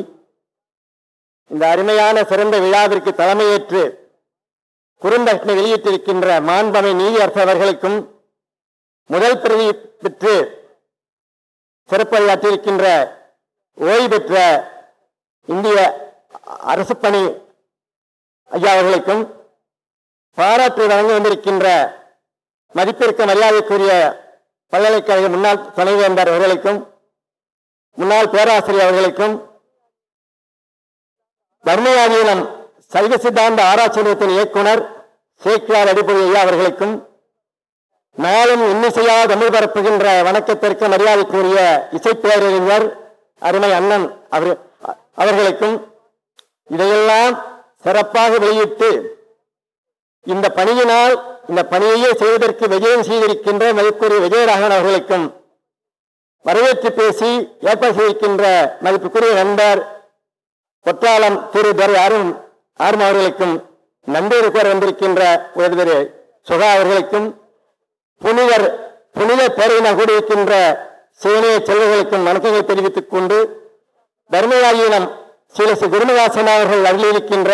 இந்த அருமையான சிறந்த விழாவிற்கு தலைமையேற்று குறுந்தட்டனை வெளியிட்டிருக்கின்ற மாண்பமை நீதியரசர் அவர்களுக்கும் முதல் பிரதி பெற்று சிறப்புரையாற்றியிருக்கின்ற ஓய்வு பெற்ற இந்திய அரசு பணி ஐயா அவர்களுக்கும் பாராட்டு வழங்கி வந்திருக்கின்ற மதிப்பிற்கு மரியாதைக்குரிய பல்கலைக்கழக முன்னாள் துணைவேந்தர் அவர்களுக்கும் முன்னாள் பேராசிரியர் அவர்களுக்கும் தர்மயாதீனம் சைவ சித்தாந்த ஆராய்ச்சி நிலையத்தின் இயக்குனர் சேக்கியார் அடிப்படை ஐயா அவர்களுக்கும் நாளும் இன்னிசையாக தமிழ் பரப்புகின்ற வணக்கத்திற்கு மரியாதைக்குரிய இசைப்பேரறிஞர் அருமை அண்ணன் அவர் அவர்களுக்கும் இதையெல்லாம் சிறப்பாக வெளியிட்டு இந்த பணியினால் இந்த பணியையே செய்வதற்கு விஜயம் செய்திருக்கின்ற மதிப்புக்குரிய விஜயராகவன் அவர்களுக்கும் வரவேற்று பேசி ஏற்பாடு செய்திருக்கின்ற மதிப்புக்குரிய நண்பர் கொற்றாலம் திரு துரை அருண் ஆர்மா அவர்களுக்கும் நன்றி கோர வந்திருக்கின்ற உயர்திரு சுகா அவர்களுக்கும் புனிதர் புனித பேரையின கூடியிருக்கின்ற சேனைய செல்வர்களுக்கும் வணக்கங்களை தெரிவித்துக் கொண்டு தர்மயாயினம் சில குருமதாசன் அவர்கள் அருளியிருக்கின்ற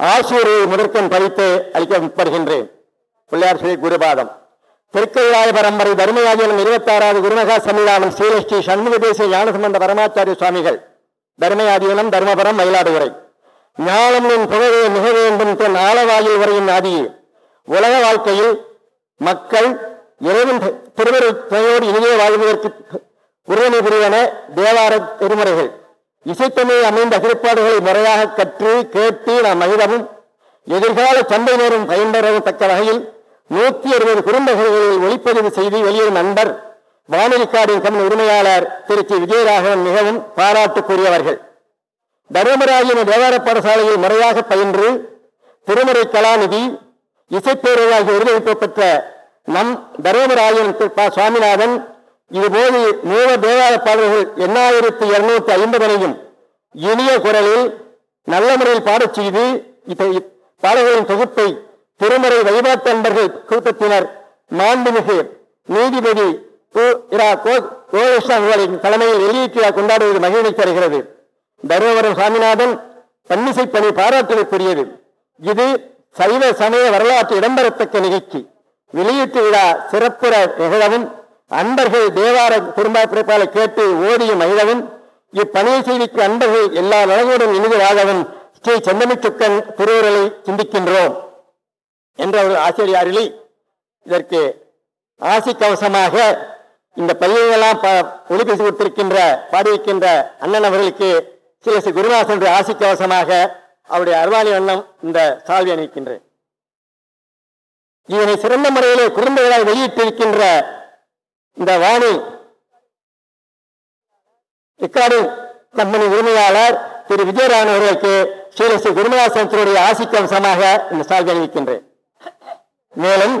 ஆசூரை முதற்கண் படித்து அளிக்கப்படுகின்றேன் பிள்ளையார் ஸ்ரீ குருபாதம். திருக்கையாய பரம்பரை தர்மயாஜனம் இருபத்தி குருமகா சமிழாமன் ஸ்ரீலஸ்ரீ சண்முக தேசிய ஞானசம்பந்த பரமாச்சாரிய சுவாமிகள் தர்மயாதீனம் தர்மபுரம் மயிலாடுதுறை. ஞானம் நின் புகழே மிக வேண்டும் தன் ஆழவாயில் உரையின் ஆதியே. உலக வாழ்க்கையில் மக்கள் இறைவன் திருவரு துணையோடு இனியே வாழ்வதற்கு உறுதுணை புரிவன தேவார திருமுறைகள். இசைத்தமிழ் அமைந்த திருப்பாடுகளை முறையாக கற்று கேட்டு நாம் மகிழவும். எதிர்கால சந்தை நேரம் பயன்பெறத்தக்க வகையில் நூத்தி அறுபது குறுந்தகர்களில் ஒளிப்பதிவு செய்து வெளியிடும் நண்பர் வானொலிக்காடின் கம்பெனி உரிமையாளர் திருச்சி விஜயராகவன் மிகவும் பாராட்டுக்குரியவர்கள் தர்மராஜின தேவார பாடசாலையில் முறையாக பயின்று திருமுறை கலாநிதி இசைப்பேரவாகி விருது பெற்ற நம் தர்மராஜன் ப. சுவாமிநாதன் இதுபோது மூல தேவார பாடல்கள் எண்ணாயிரத்தி இருநூத்தி ஐம்பதனையும் இனிய குரலில் நல்ல முறையில் பாடச் செய்து இப்ப பாடல்களின் தொகுப்பை திருமறை வழிபாட்டு அன்பர்கள் கூட்டத்தினர் மாண்புமிகு நீதிபதி இரா கோகிருஷ்ணன் அவர்களின் தலைமையில் வெளியீட்டு கொண்டாடுவது மகிழ்ச்சி தருகிறது தருமபுரம் சாமிநாதன் பன்னிசை பணி பாராட்டுதலுக்குரியது. இது சைவ சமய வரலாற்று இடம்பெறத்தக்க நிகழ்ச்சி. வெளியீட்டு விழா சிறப்புற நிகழவும் அன்பர்கள் தேவார குடும்ப பிறப்பாலை கேட்டு ஓடியும் மகிழவும் இப்பணியை செய்திக்கு அன்பர்கள் எல்லா நலங்களுடன் இனிது வாழவும் ஸ்ரீ செந்தமிச்சுக்கன் திருவுருளை சிந்திக்கின்றோம். என்ற ஒரு ஆசிரியரில் இதற்கு ஆசி கவசமாக இந்த பள்ளிகளெல்லாம் ப- ஒளிபேசி கொடுத்திருக்கின்ற பாடியிருக்கின்ற அண்ணன் அவர்களுக்கு சில சில குருநாசனுடைய ஆசி கவசமாக அவருடைய அருவாணி வண்ணம் இந்த சால்வி அணிவிக்கின்றேன். இதனை சிறந்த முறையிலே குறும்புகளால் வெளியிட்டிருக்கின்ற இந்த வாணி ரெக்கார்டிங் கம்பெனி உரிமையாளர் திரு விஜயராமன் அவர்களுக்கு ஸ்ரீலஸ்ரீ குருமதாசனத்தினுடைய ஆசி கவசமாக இந்த சால்வி அணிவிக்கின்றேன். மேலும்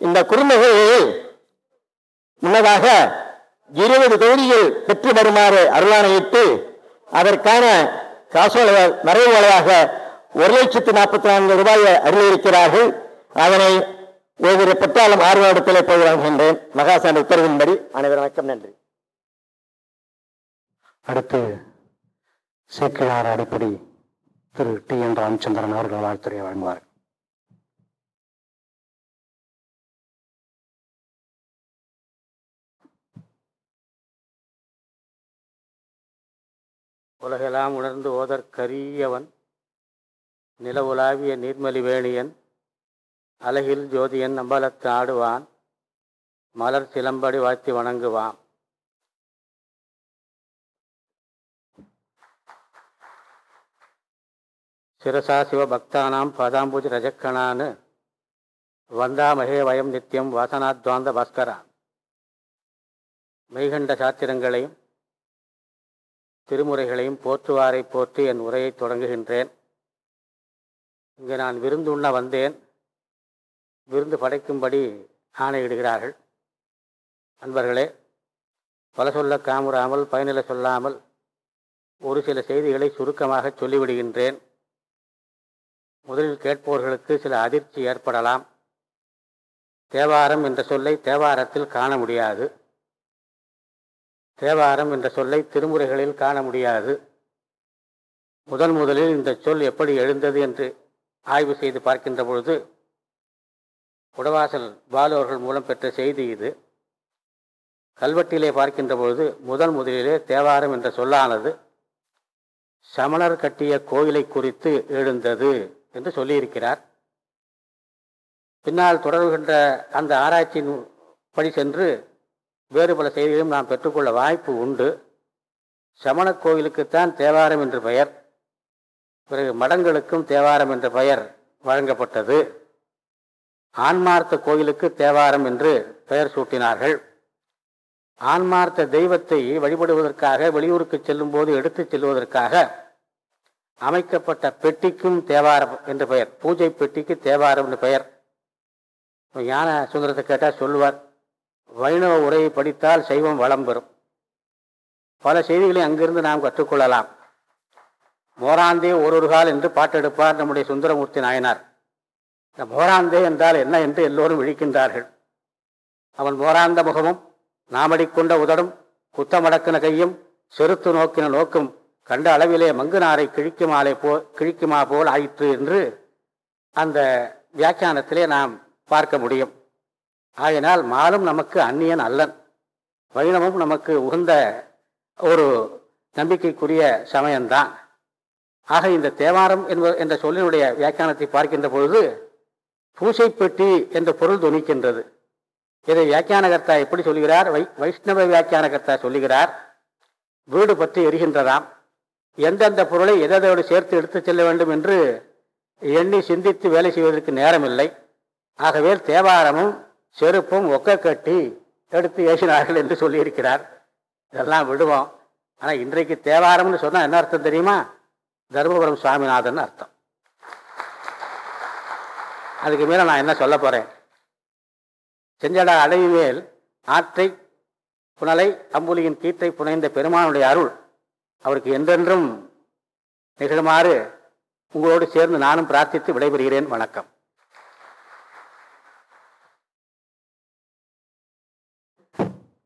இந்த குறுந்தொகையில் முன்னதாக இருபது தொகுதிகள் பெற்று வருமாறு அருளாணையிட்டு அதற்கான காசோலை வலையாக ஒரு லட்சத்து நாற்பத்தி நான்கு ரூபாயை அறிவிக்கிறார்கள் அதனை ஒவ்வொரு பெற்றாலும் ஆர்வலத்திலே போய் வழங்குகின்றேன் மகாசாமி உத்தரவின்படி அனைவரும் வணக்கம் நன்றி. அடுத்து சேக்கிழார் அடிப்படை திரு டி என் ராமச்சந்திரன் அவர்கள் வாழ்த்துறையை வழங்குவார் உலகெல்லாம் உணர்ந்து ஓதற்கரியவன் நில உலாவிய நீர்மலிவேணியன் அலகில் ஜோதியன் நம்பலத்து ஆடுவான் மலர் சிலம்படி வாழ்த்தி வணங்குவான். சிரசா சிவ பக்தானாம் பதாம்பூஜி ரஜக்கணான்னு வந்தாமகே வயம் நித்தியம் வாசனாத்வாந்த பாஸ்கரா மெய்கண்ட சாத்திரங்களையும் திருமுறைகளையும் போற்றுவாரை போற்றி என் உரையை தொடங்குகின்றேன். இங்கே நான் விருந்து உண்ண வந்தேன். விருந்து படைக்கும்படி ஆணையிடுகிறார்கள். அன்பர்களே பல சொல்ல காமுறாமல் பயனில சொல்லாமல் ஒரு சில செய்திகளை சுருக்கமாக சொல்லிவிடுகின்றேன். முதலில் கேட்பவர்களுக்கு சில அதிர்ச்சி ஏற்படலாம். தேவாரம் என்ற சொல்லை தேவாரத்தில் காண முடியாது. தேவாரம் என்ற சொல்லை திருமுறைகளில் காண முடியாது. முதன் முதலில் இந்த சொல் எப்படி எழுந்தது என்று ஆய்வு செய்து பார்க்கின்ற பொழுது உடவாசல் பாலு அவர்கள் மூலம் பெற்ற செய்தி இது. கல்வெட்டிலே பார்க்கின்ற பொழுது முதன் முதலிலே தேவாரம் என்ற சொல்லானது சமணர் கட்டிய கோயிலை குறித்து எழுந்தது என்று சொல்லியிருக்கிறார். பின்னால் தொடர்கின்ற அந்த ஆராய்ச்சியின் படி சென்று வேறு பல செய்திகளையும் நாம் பெற்றுக்கொள்ள வாய்ப்பு உண்டு. சமணக் கோயிலுக்குத்தான் தேவாரம் என்று பெயர். பிறகு மடங்களுக்கும் தேவாரம் என்ற பெயர் வழங்கப்பட்டது. ஆன்மார்த்த கோயிலுக்கு தேவாரம் என்று பெயர் சூட்டினார்கள். ஆன்மார்த்த தெய்வத்தை வழிபடுவதற்காக வெளியூருக்கு செல்லும் போது எடுத்துச் செல்வதற்காக அமைக்கப்பட்ட பெட்டிக்கும் தேவாரம் என்று பெயர். பூஜை பெட்டிக்கு தேவாரம் என்று பெயர். ஞான சுந்தரத்தை கேட்டால் சொல்லுவார். வைணவ உரையை படித்தால் சைவம் வளம் பெறும். பல செய்திகளை அங்கிருந்து நாம் கற்றுக்கொள்ளலாம். மோராந்தே ஒரு கால் என்று பாட்டெடுப்பார் நம்முடைய சுந்தரமூர்த்தி நாயனார். இந்த மோராந்தே என்றால் என்ன என்று எல்லோரும் விழிக்கின்றார்கள். அவன் மோராந்த முகமும் நாமடிக்கொண்ட உதடும் குத்தமடக்கின கையும் செருத்து நோக்கின நோக்கும் கண்ட அளவிலே மங்குநாரை கிழிக்குமாலை போ கிழிக்குமா போல் ஆயிற்று என்று அந்த வியாக்கியானத்திலே நாம் பார்க்க முடியும். ஆகினால் மாலும் நமக்கு அந்நியன் அல்லன். வைணவம் நமக்கு உகந்த ஒரு நம்பிக்கைக்குரிய சமயம்தான் ஆக இந்த தேவாரம் என்ப என்ற சொல்லினுடைய வியாக்கியானத்தை பார்க்கின்ற பொழுது பூசைப்பெட்டி என்ற பொருள் துணிக்கின்றது. இதை வியாக்கியானகர்த்தா எப்படி சொல்கிறார்? வை வைஷ்ணவ வியாக்கியானகர்த்தா சொல்லுகிறார். வீடு பற்றி எரிகின்றதாம். எந்தெந்த பொருளை எதோடு சேர்த்து எடுத்துச் செல்ல வேண்டும் என்று எண்ணி சிந்தித்து வேலை செய்வதற்கு நேரமில்லை. ஆகவே தேவாரமும் செருப்பும் ஒக்க கட்டி எடுத்து ஏசினார்கள் என்று சொல்லியிருக்கிறார். இதெல்லாம் விடுவோம். ஆனால் இன்றைக்கு தேவாரம்னு சொன்னால் என்ன அர்த்தம் தெரியுமா? தர்மபுரம் சுவாமிநாதன் அர்த்தம். அதுக்கு மேலே நான் என்ன சொல்ல போகிறேன் செஞ்சடா அடவி மேல் ஆற்றை புனலை அம்புலியின் கீற்றை புனைந்த பெருமானுடைய அருள். அவருக்கு என்றென்றும் நிகழுமாறு உங்களோடு சேர்ந்து நானும் பிரார்த்தித்து விடைபெறுகிறேன். வணக்கம்.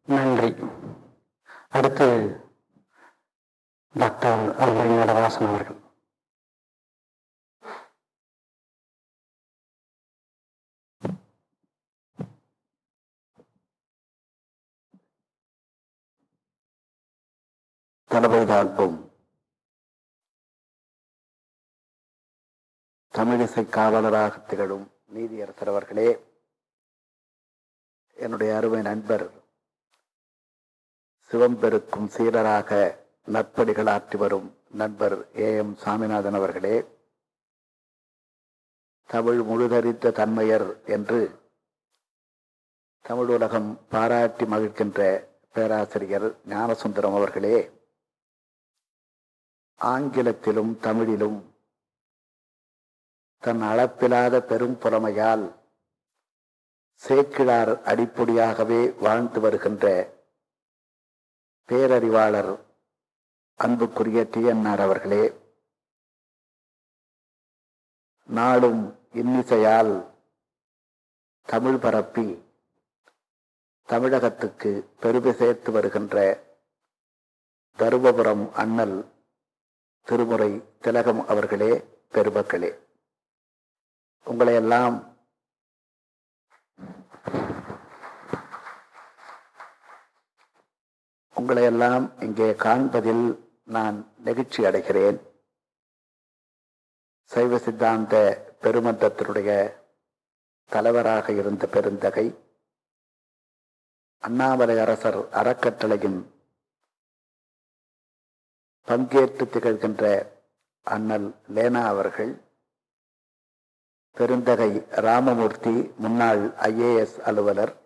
நன்றி. அடுத்து டாக்டர் அருள் நடராசன் அவர்கள். தலைமை தாழ்த்தும். தமிழிசை காவலராக திகழும் நீதியரசர் அவர்களே என்னுடைய அருமை நண்பர் சிவம்பெருக்கும் சீரராக நற்பணிகள் ஆற்றி வரும் நண்பர் ஏ எம் சாமிநாதன் அவர்களே. தமிழ் முழுதறிந்த தன்மையர் என்று தமிழ் உலகம் பாராட்டி மகிழ்கின்ற பேராசிரியர் ஞானசுந்தரம் அவர்களே. ஆங்கிலத்திலும் தமிழிலும் தன் அளப்பிலாத பெரும் புலமையால் சேக்கிழார் அடிப்பொடியாகவே வாழ்ந்து வருகின்ற பேரறிவாளர் அன்புக்குரிய டிஎன்ஆர் அவர்களே நாளும் இன்னிசையால் தமிழ் பரப்பி தமிழகத்துக்கு பெருமை சேர்த்து வருகின்ற தருமபுரம் அண்ணல் திருமுறை திலகம் அவர்களே பெருமக்களே. உங்களை உங்களையெல்லாம் உங்களை எல்லாம் இங்கே காண்பதில் நான் நெகிழ்ச்சி அடைகிறேன். சைவ சித்தாந்த பெருமன்றத்தினுடைய தலைவராக இருந்த பெருந்தகை அண்ணாமலை அரசர் அறக்கட்டளையின் பங்கேற்று திகழ்கின்ற அண்ணல் லேனா அவர்கள் பெருந்தகை ராமமூர்த்தி முன்னாள் ஐஏஎஸ் அலுவலர்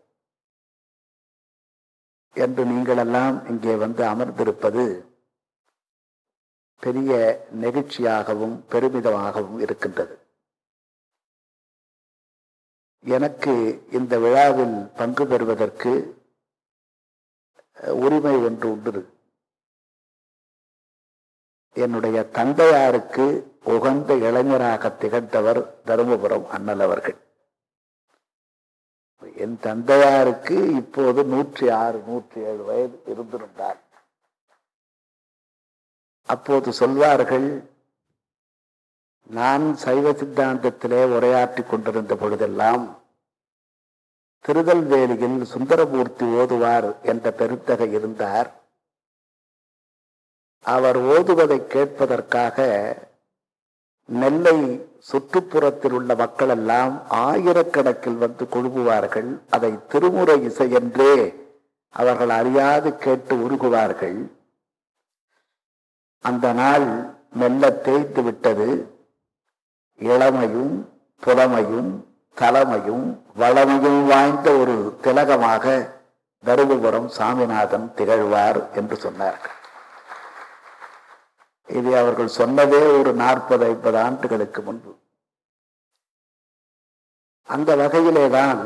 என்று நீங்களெல்லாம் இங்கே வந்து அமர்ந்திருப்பது பெரிய நெகிழ்ச்சியாகவும் பெருமிதமாகவும் இருக்கின்றது. எனக்கு இந்த விழாவில் பங்கு பெறுவதற்கு உரிமை ஒன்று உண்டு. என்னுடைய தந்தையாருக்கு உகந்த இளைஞராக திகழ்ந்தவர் தருமபுரம் அண்ணல் அவர்கள். என் தந்தையாருக்கு இப்போது நூற்றி ஆறு நூற்றி ஏழு வயது இருந்திருந்தார். அப்போது சொல்வார்கள் நான் சைவ சித்தாந்தத்திலே உரையாற்றி கொண்டிருந்த பொழுதெல்லாம் திருதல்வேலியில் சுந்தரமூர்த்தி ஓதுவார் என்ற பெருந்தகை இருந்தார். அவர் ஓதுவதை கேட்பதற்காக நெல்லை சுற்றுப்புறத்தில் உள்ள மக்கள் எல்லாம் ஆயிரக்கணக்கில் வந்து குழுமுவார்கள் அதை திருமுறை இசை என்றே அவர்கள் அறியாது கேட்டு உருகுவார்கள். அந்த நாள் மெல்ல தேய்த்து விட்டது. இளமையும் புலமையும் தலைமையும் வளமையும் வாய்ந்த ஒரு திலகமாக தருமபுரம் சாமிநாதன் திகழ்வார் என்று சொன்னார்கள். இது அவர்கள் சொன்னதே ஒரு நாற்பது ஐம்பது ஆண்டுகளுக்கு முன்பு. அந்த வகையிலேதான்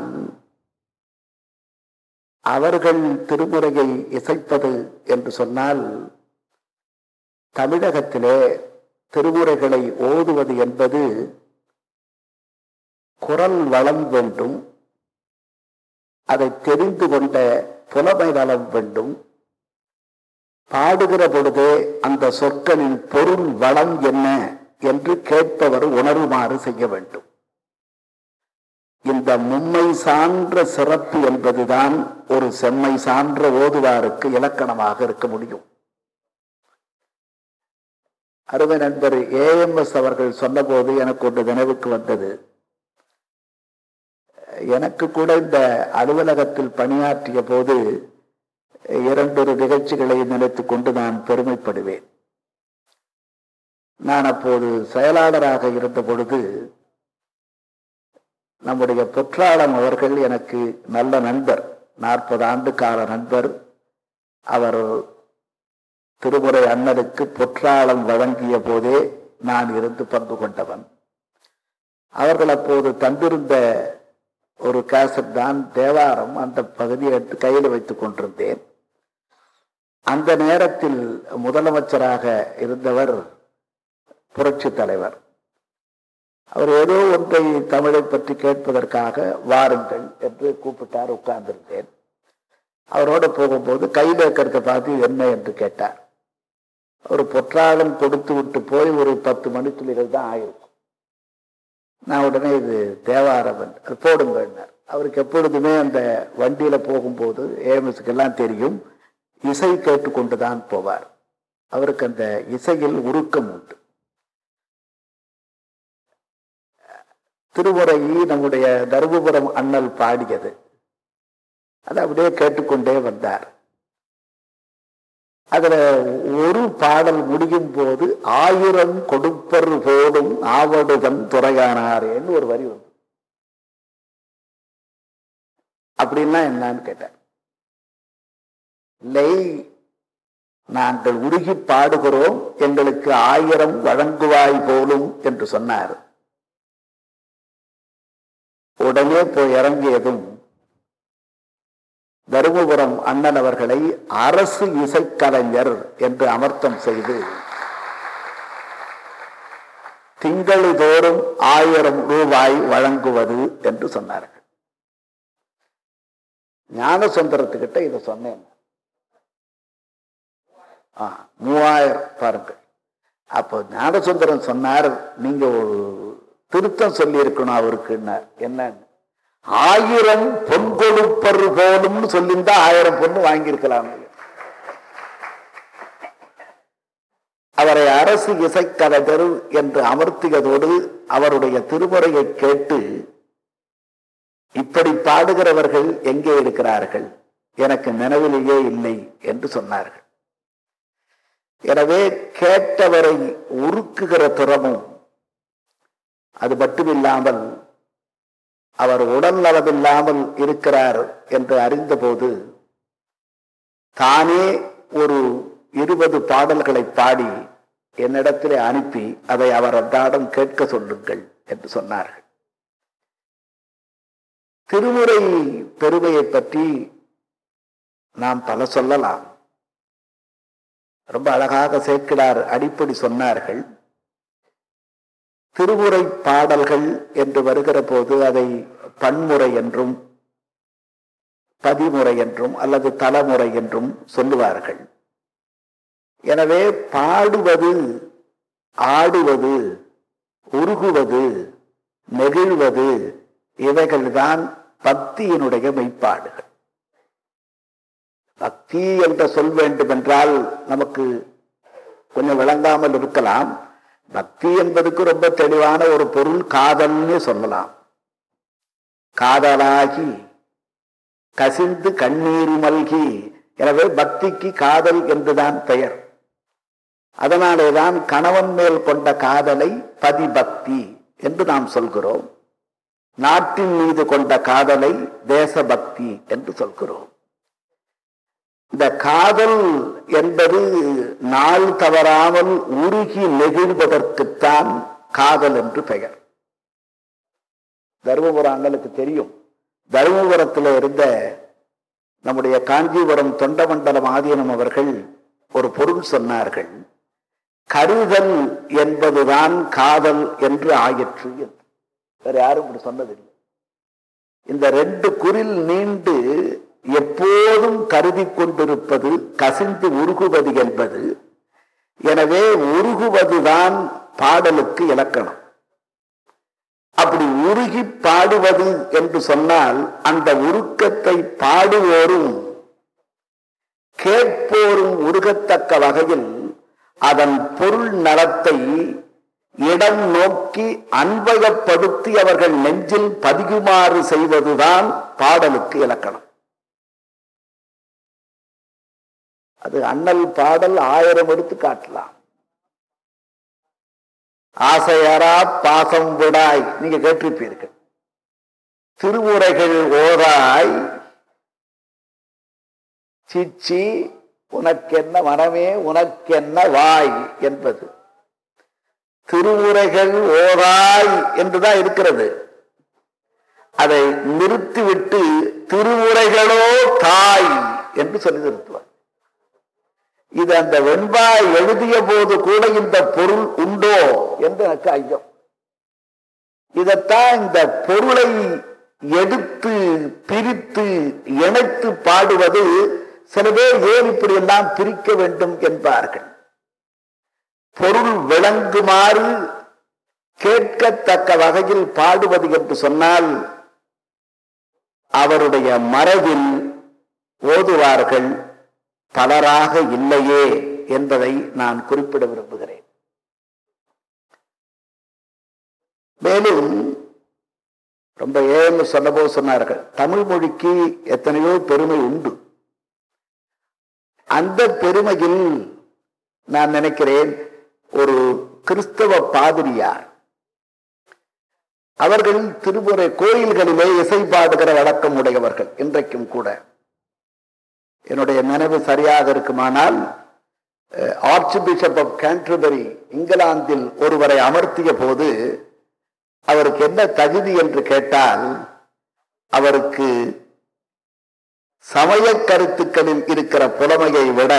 அவர்கள் திருமுறையை இசைப்பது என்று சொன்னால் தமிழகத்திலே திருமுறைகளை ஓதுவது என்பது குரல் வளம் வேண்டும் அதை தெரிந்து கொண்ட புலமை வளம் வேண்டும் பாடுகிற பொழுதே அந்த சொற்களின் பொருள் வளம் என்ன என்று கேட்பவர் உணருமாறு செய்ய வேண்டும். இந்த மும்மை சான்ற சிறப்பு என்பதுதான் ஒரு செம்மை சான்ற ஓதுவாருக்கு இலக்கணமாக இருக்க முடியும். அருமை நண்பர் ஏஎம்எஸ் அவர்கள் சொன்னபோது எனக்கு ஒன்று நினைவுக்கு வந்தது. எனக்கு கூட இந்த அலுவலகத்தில் பணியாற்றிய போது இரண்டொரு நிகழ்ச்சிகளை நினைத்து கொண்டு நான் பெருமைப்படுவேன். நான் அப்போது செயலாளராக இருந்த பொழுது நம்முடைய பொற்றாளம் அவர்கள் எனக்கு நல்ல நண்பர் நாற்பது ஆண்டு கால நண்பர். அவர் திருமுறை அண்ணனுக்கு பொற்றாளம் வழங்கிய போதே நான் இருந்து பங்கு கொண்டவன். அவர்கள் அப்போது தந்திருந்த ஒரு கேசட் தான் தேவாரம் அந்த பகுதியை எடுத்து கையில் வைத்துக் கொண்டிருந்தேன். அந்த நேரத்தில் முதலமைச்சராக இருந்தவர் புரட்சி தலைவர். அவர் ஏதோ ஒன்றை தமிழை பற்றி கேட்பதற்காக வாருங்கள் என்று கூப்பிட்டார் உட்கார்ந்திருந்தேன். அவரோடு போகும்போது கையில் இருக்கிறத பார்த்து என்ன? என்று கேட்டார். ஒரு பொற்றாளம் கொடுத்து விட்டு போய் ஒரு பத்து மணித்துளிகள் தான் ஆயிருக்கும். நான் உடனே இது தேவாரவன் அது போடுங்கன்னார். அவருக்கு எப்பொழுதுமே அந்த வண்டியில் போகும்போது ஏஎம்எஸ்க்கெல்லாம் தெரியும். இசை கேட்டுக்கொண்டுதான் போவார். அவருக்கு அந்த இசையில் உருக்கம் உண்டு. திருமுறை நம்முடைய தருமபுரம் அண்ணல் பாடியது. அதை அப்படியே கேட்டுக்கொண்டே வந்தார். அதுல ஒரு பாடல் முடியும் போது ஆயிரம் கொடுப்பர் போடும் ஆவடுதன் துறையானாரேன்னு ஒரு வரி வந்து அப்படின்னா என்னன்னு கேட்டார். இல்லை நாங்கள் உருகி பாடுகிறோம் எங்களுக்கு ஆயிரம் வழங்குவாய் போலும் என்று சொன்னார். உடனே போய் இறங்கியதும் தருமபுரம் அண்ணன் அவர்களை அரசு இசைக்கலைஞர் என்று அமர்த்தம் செய்து திங்களதோறும் ஆயிரம் ரூபாய் வழங்குவது என்று சொன்னார்கள். ஞானசுந்தரத்துக்கிட்ட இதை சொன்னேன். மூவாயிரம் பாருங்கள் அப்போ ஞானசுந்தரம் சொன்னார் நீங்க ஒரு திருத்தம் சொல்லி இருக்கணும் அவருக்குன்னார் என்னன்னு ஆயிரம் பொன் கொடுப்பர் போலும்னு சொல்லியிருந்தா ஆயிரம் பொண்ணு வாங்கியிருக்கலாம். அவரை அரசு இசைக்கலைஞர் என்று அமர்த்தியதோடு அவருடைய திருமுறையை கேட்டு இப்படி பாடுகிறவர்கள் எங்கே இருக்கிறார்கள்? எனக்கு நினைவிலேயே இல்லை என்று சொன்னார்கள். எனவே கேட்டவரை உருக்குகிற திறமும் அது மட்டுமில்லாமல் அவர் உடல் நலமில்லாமல் இருக்கிறார் என்று அறிந்தபோது தானே ஒரு இருபது பாடல்களை பாடி என்னிடத்திலே அனுப்பி அதை அவர் அன்றாடம் கேட்க சொல்லுங்கள் என்று சொன்னார்கள். திருமுறை பெருமையை பற்றி நாம் பல சொல்லலாம். ரொம்ப அழகாக சேர்க்கிறார் அடிப்படை சொன்னார்கள். திருமுறை பாடல்கள் என்று வருகிற போது அதை பன்முறை என்றும் பதிமுறை என்றும் அல்லது தலைமுறை என்றும் சொல்லுவார்கள். எனவே பாடுவது ஆடுவது உருகுவது நெகிழ்வது இவைகள்தான் பக்தியினுடைய மெய்ப்பாடுகள். பக்தி என்ற சொல் வேண்டும் என்றால் நமக்கு கொஞ்சம் விளங்காமல் இருக்கலாம். பக்தி என்பதுக்கு ரொம்ப தெளிவான ஒரு பொருள் காதல்னு சொல்லலாம். காதலாகி கசிந்து கண்ணீர் மல்கி. எனவே பக்திக்கு காதல் என்றுதான் பெயர். அதனாலேதான் கணவன் மேல் கொண்ட காதலை பதிபக்தி என்று நாம் சொல்கிறோம். நாட்டின் மீது கொண்ட காதலை தேசபக்தி என்று சொல்கிறோம். இந்த காதல் என்பது நாள் தவறாமல் உருகி நெகிழ்வதற்குத்தான் காதல் என்று பெயர். தருமபுரம் அண்ணலுக்கு தெரியும். தருமபுரத்தில் இருந்த நம்முடைய காஞ்சிபுரம் தொண்டமண்டலம் ஆதீனம் அவர்கள் ஒரு பொருள் சொன்னார்கள். கருதல் என்பதுதான் காதல் என்று ஆயிற்று என்று. வேற யாரும் இப்படி சொன்னதில்லை. இந்த ரெண்டு குரில் நீண்டு எப்போதும் கருதி கொண்டிருப்பது கசிந்து உருகுவது என்பது. எனவே உருகுவதுதான் பாடலுக்கு இலக்கணம். அப்படி உருகி பாடுவது என்று சொன்னால் அந்த உருக்கத்தை பாடுவோரும் கேட்போரும் உருகத்தக்க வகையில் அதன் பொருள் நலத்தை இடம் நோக்கி அன்பயப்படுத்தி அவர்கள் நெஞ்சில் பதிகுமாறு செய்வதுதான் பாடலுக்கு இலக்கணம். அது அண்ணல் பாடல் ஆயிரம் எடுத்து காட்டலாம். ஆசையாரா பாசம் விடாய். நீங்க கேட்டிருப்பீர்கள். திருமுறைகள் ஓராய் சிச்சி உனக்கென்ன மனமே உனக்கென்ன வாய் என்பது. திருமுறைகள் ஓராய் என்றுதான் இருக்கிறது. அதை நிறுத்திவிட்டு திருமுறைகளோ தாய் என்று சொல்லி நிறுத்துவார். இது அந்த வெண்பாய் எழுதிய போது கூட இந்த பொருள் உண்டோ என்று எனக்கு ஐயம். இதத்தான் இந்த பொருளை எடுத்து பிரித்து இணைத்து பாடுவது சில பேர் ஏன் இப்படி எல்லாம் பிரிக்க வேண்டும் என்பார்கள். பொருள் விளங்குமாறு கேட்கத்தக்க வகையில் பாடுவது என்று சொன்னால் அவருடைய மரபில் ஓதுவார்கள் பலராக இல்லையே என்பதை நான் குறிப்பிட விரும்புகிறேன். மேலும் ரொம்ப ஏன்னு சொன்னபோது சொன்னார்கள் தமிழ் மொழிக்கு எத்தனையோ பெருமை உண்டு. அந்த பெருமையில் நான் நினைக்கிறேன் ஒரு கிறிஸ்தவ பாதிரியார் அவர்கள் திருமுறை கோயில்களிலே இசை பாடுகிற வழக்கம் உடையவர்கள் இன்றைக்கும் கூட. என்னுடைய நினைவு சரியாக இருக்குமானால் ஆர்ச் பிஷப் ஆஃப் கேன்டர்பரி இங்கிலாந்தில் ஒருவரை அமர்த்திய போது அவருக்கு என்ன தகுதி என்று கேட்டால் அவருக்கு சமய கருத்துக்களில் இருக்கிற புலமையை விட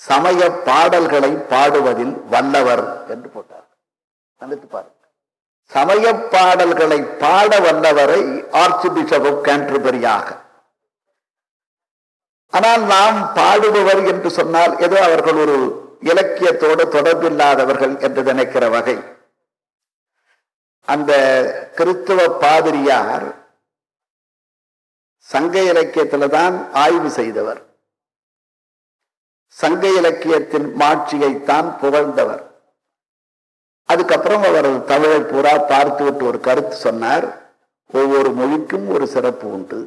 சமய பாடல்களை பாடுவதில் வல்லவர் என்று போட்டார். நினைத்து பாருங்க. சமய பாடல்களை பாட வல்லவரை ஆர்ச் பிஷப் ஆஃப் கேன்டர்பரியாக ஆனால் நாம் பாடுபவர் என்று சொன்னால் ஏதோ அவர்கள் ஒரு இலக்கியத்தோடு தொடர்பில்லாதவர்கள் என்று நினைக்கிற வகை. அந்த கிறிஸ்துவ பாதிரியார் சங்க இலக்கியத்தில் தான் ஆய்வு செய்தவர். சங்க இலக்கியத்தின் மாட்சியைத்தான் புகழ்ந்தவர். அதுக்கப்புறம் அவர் தமிழை பூரா பார்த்துவிட்டு ஒரு கருத்து சொன்னார். ஒவ்வொரு மொழிக்கும் ஒரு சிறப்பு உண்டு.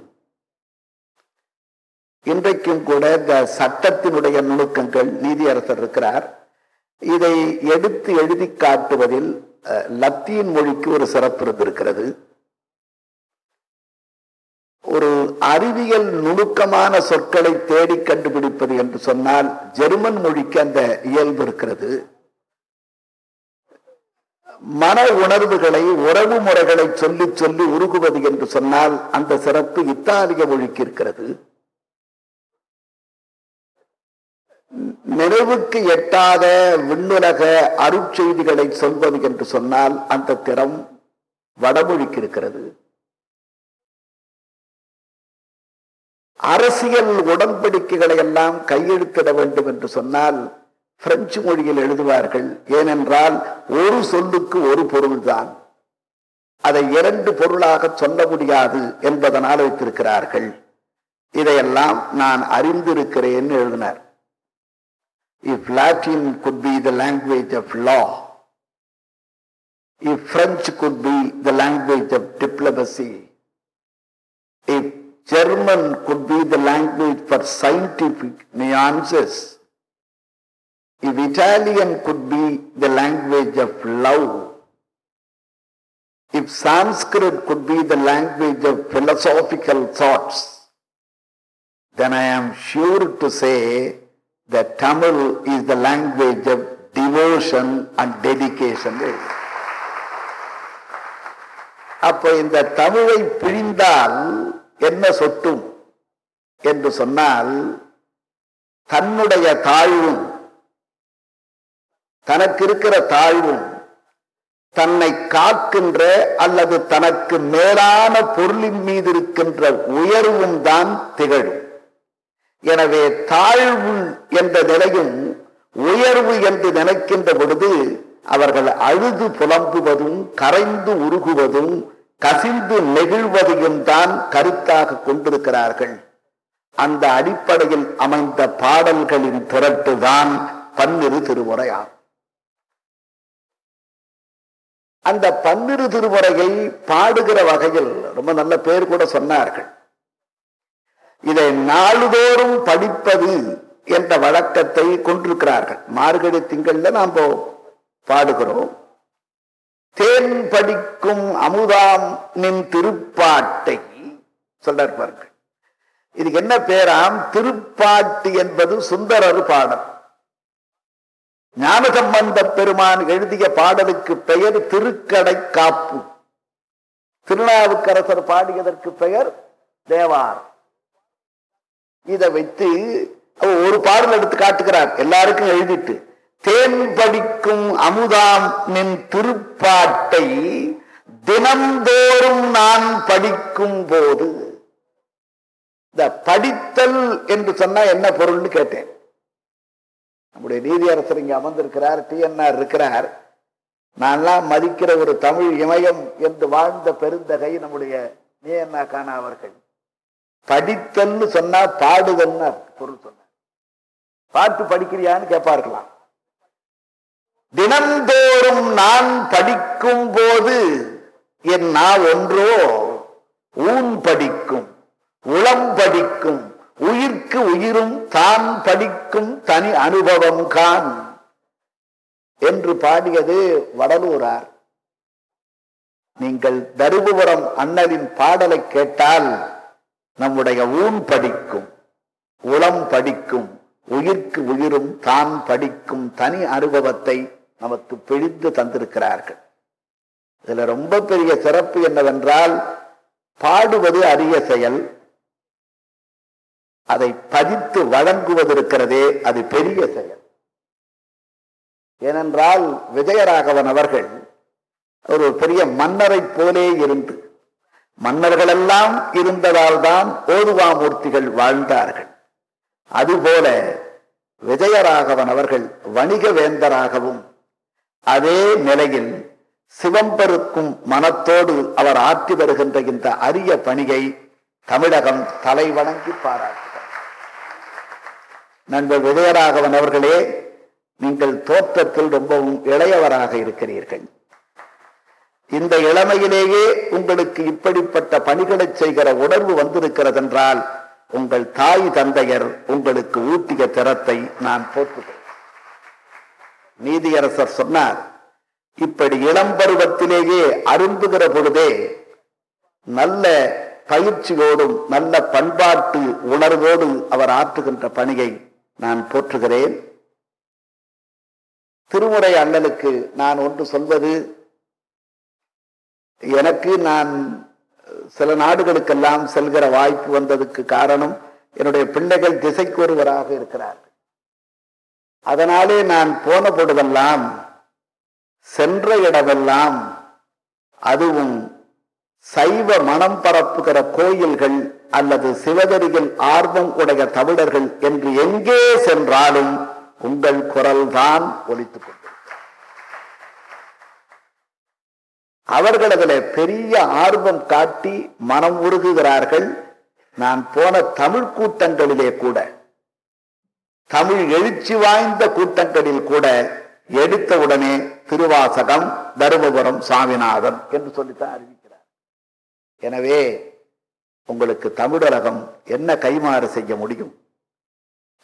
இன்றைக்கும் கூட இந்த சட்டத்தினுடைய நுணுக்கங்கள் நீதியரசர் இருக்கிறார். இதை எடுத்து எழுதி காட்டுவதில் லத்தீன் மொழிக்கு ஒரு சிறப்பு இருந்திருக்கிறது. ஒரு அறிவியல் நுணுக்கமான சொற்களை தேடி கண்டுபிடிப்பது என்று சொன்னால் ஜெர்மன் மொழிக்கு அந்த இயல்பு இருக்கிறது. மன உணர்வுகளை உறவு முறைகளை சொல்லி சொல்லி உருகுவது என்று சொன்னால் அந்த சிறப்பு இத்தாலிய மொழிக்கு இருக்கிறது. நினைவுக்கு எட்டாத விண்ணுலக அருட்செய்திகளை சொல்வது என்று சொன்னால் அந்த திறம் வடமொழிக்கு இருக்கிறது. அரசியல் உடன்படிக்கைகளை எல்லாம் கையெழுத்திட வேண்டும் என்று சொன்னால் பிரெஞ்சு மொழியில் எழுதுவார்கள். ஏனென்றால் ஒரு சொல்லுக்கு ஒரு பொருள்தான் அதை இரண்டு பொருளாக சொல்ல முடியாது என்பதனால் வைத்திருக்கிறார்கள். இதையெல்லாம் நான் அறிந்திருக்கிறேன் எழுதினார். If Latin could be the language of law, if French could be the language of diplomacy, if German could be the language for scientific nuances, if Italian could be the language of love, if Sanskrit could be the language of philosophical thoughts, then I am sure to say that Tamil is the language of devotion and dedication. அப்போ இந்த தமிழை பிழிந்தால் என்ன சொட்டும் என்று சொன்னால் தன்னுடைய தாழ்வும் தனக்கு இருக்கிற தாழ்வும் தன்னை காக்கின்ற அல்லது தனக்கு மேலான பொருளின் மீது இருக்கின்ற உயர்வும் தான் திகழும் எனவே தாழ்வு என்ற நிலையும் உயர்வு என்று நினைக்கின்ற பொழுது அவர்கள் அழுது புலம்புவதும் கரைந்து உருகுவதும் கசிந்து நெகிழ்வதையும் தான் கருத்தாக கொண்டிருக்கிறார்கள். அந்த அடிப்படையில் அமைந்த பாடல்களின் திரட்டுதான் பன்னிரு திருமுறையாகும். அந்த பன்னிரு திருமுறையை பாடுகிற வகையில் ரொம்ப நல்ல பேர் கூட சொன்னார்கள். இதை நாளுதோறும் படிப்பது என்ற வழக்கத்தை கொண்டிருக்கிறார்கள். மார்கழி திங்கள்ல நாம் பாடுகிறோம். தேன் படிக்கும் அமுதாம் நின் திருப்பாட்டை சொல்றார் பாருங்கள். இதுக்கு என்ன பேராம்? திருப்பாட்டு என்பது சுந்தரர் பாடல். ஞானசம்பந்த பெருமான் எழுதிய பாடலுக்கு பெயர் திருக்கடை காப்பு. திருநாவுக்கரசர் பாடியதற்கு பெயர் தேவாரம். இதை வைத்து ஒரு பாடல் எடுத்து காட்டுகிறார். எல்லாருக்கும் எழுதிட்டு தேன் படிக்கும் அமுதாம் நின் திருப்பாட்டை தினந்தோறும் நான் படிக்கும் போது இந்த படித்தல் என்று சொன்னா என்ன பொருள்னு கேட்டேன். நம்முடைய நீதியரசர் இங்க அமர்ந்திருக்கிறார் டிஎன்ஆர் இருக்கிறார். நான்லாம் மதிக்கிற ஒரு தமிழ் இமயம் என்று வாழ்ந்த பெருந்தகை நம்முடைய நீஎன்ஆ காணா அவர்கள். படித்தல்னு சொன்னா பாடுதல்னு பொருள் சொன்ன. பாட்டு படிக்கிறியான்னு கேட்பார்களாம் தினந்தோறும் நான் படிக்கும் போது என் நா ஒன்றோ ஊன் படிக்கும் உளம் படிக்கும் உயிர்க்கு உயிரும் தான் படிக்கும் தனி அனுபவம் கான் என்று பாடியது வடலூரார். நீங்கள் தருமபுரம் அண்ணலின் பாடலை கேட்டால் நம்முடைய ஊன் படிக்கும் உளம் படிக்கும் உயிர்க்கு உயிரும் தான் படிக்கும் தனி அனுபவத்தை நமக்கு பிழிந்து தந்திருக்கிறார்கள். இதுல ரொம்ப பெரிய சிறப்பு என்னவென்றால் பாடுவது அரிய செயல் அதை பதித்து வழங்குவது இருக்கிறதே அது பெரிய செயல். ஏனென்றால் விஜயராகவன் அவர்கள் ஒரு பெரிய மன்னரை போலே இருந்து மன்னர்களெல்லாம் இருந்ததால் தான் ஓதுவாமூர்த்திகள் வாழ்ந்தார்கள். அதுபோல விஜயராகவன் அவர்கள் வணிக வேந்தராகவும் அதே நிலையில் சிவம்பருக்கும் மனத்தோடு அவர் ஆற்றி வருகின்ற இந்த அரிய பணியை தமிழகம் தலை வணங்கி பாராட்டுகிறார். நண்பர் விஜயராகவன் அவர்களே நீங்கள் தோற்றத்தில் ரொம்பவும் இளையவராக இருக்கிறீர்கள். இந்த இளமையிலேயே உங்களுக்கு இப்படிப்பட்ட பணிகளை செய்கிற உணர்வு வந்திருக்கிறது என்றால் உங்கள் தாய் தந்தையர் உங்களுக்கு ஊட்டிய திறத்தை நான் போற்றுகிறேன். நீதியரசர் சொன்னார் இப்படி இளம் பருவத்திலேயே அருந்துகிற பொழுதே நல்ல பயிற்சியோடும் நல்ல பண்பாட்டு உணர்வோடு அவர் ஆற்றுகின்ற பணியை நான் போற்றுகிறேன். திருமுறை அண்ணலுக்கு நான் ஒன்று சொல்வது எனக்கு நான் சில நாடுகளுக்கெல்லாம் செல்கிற வாய்ப்பு வந்ததுக்கு காரணம் என்னுடைய பிள்ளைகள் திசைக்கு ஒருவராக இருக்கிறார்கள். அதனாலே நான் போன பொழுதெல்லாம் சென்ற இடமெல்லாம் அதுவும் சைவ மனம் பரப்புகிற கோயில்கள் அல்லது சிவதரியில் ஆர்வம் உடைய தமிழர்கள் என்று எங்கே சென்றாலும் உங்கள் குரல்தான் தான் ஒலித்துக் அவர்கள் அதில் பெரிய ஆர்வம் காட்டி மனம் உருகுகிறார்கள். நான் போன தமிழ் கூட்டங்களிலே கூட தமிழ் எழுச்சி வாய்ந்த கூட்டங்களில் கூட எடுத்த உடனே திருவாசகம் தருமபுரம் சாமிநாதன் என்று சொல்லித்தான் அறிவிக்கிறார். எனவே உங்களுக்கு தமிழரகம் என்ன கைமாறு செய்ய முடியும்?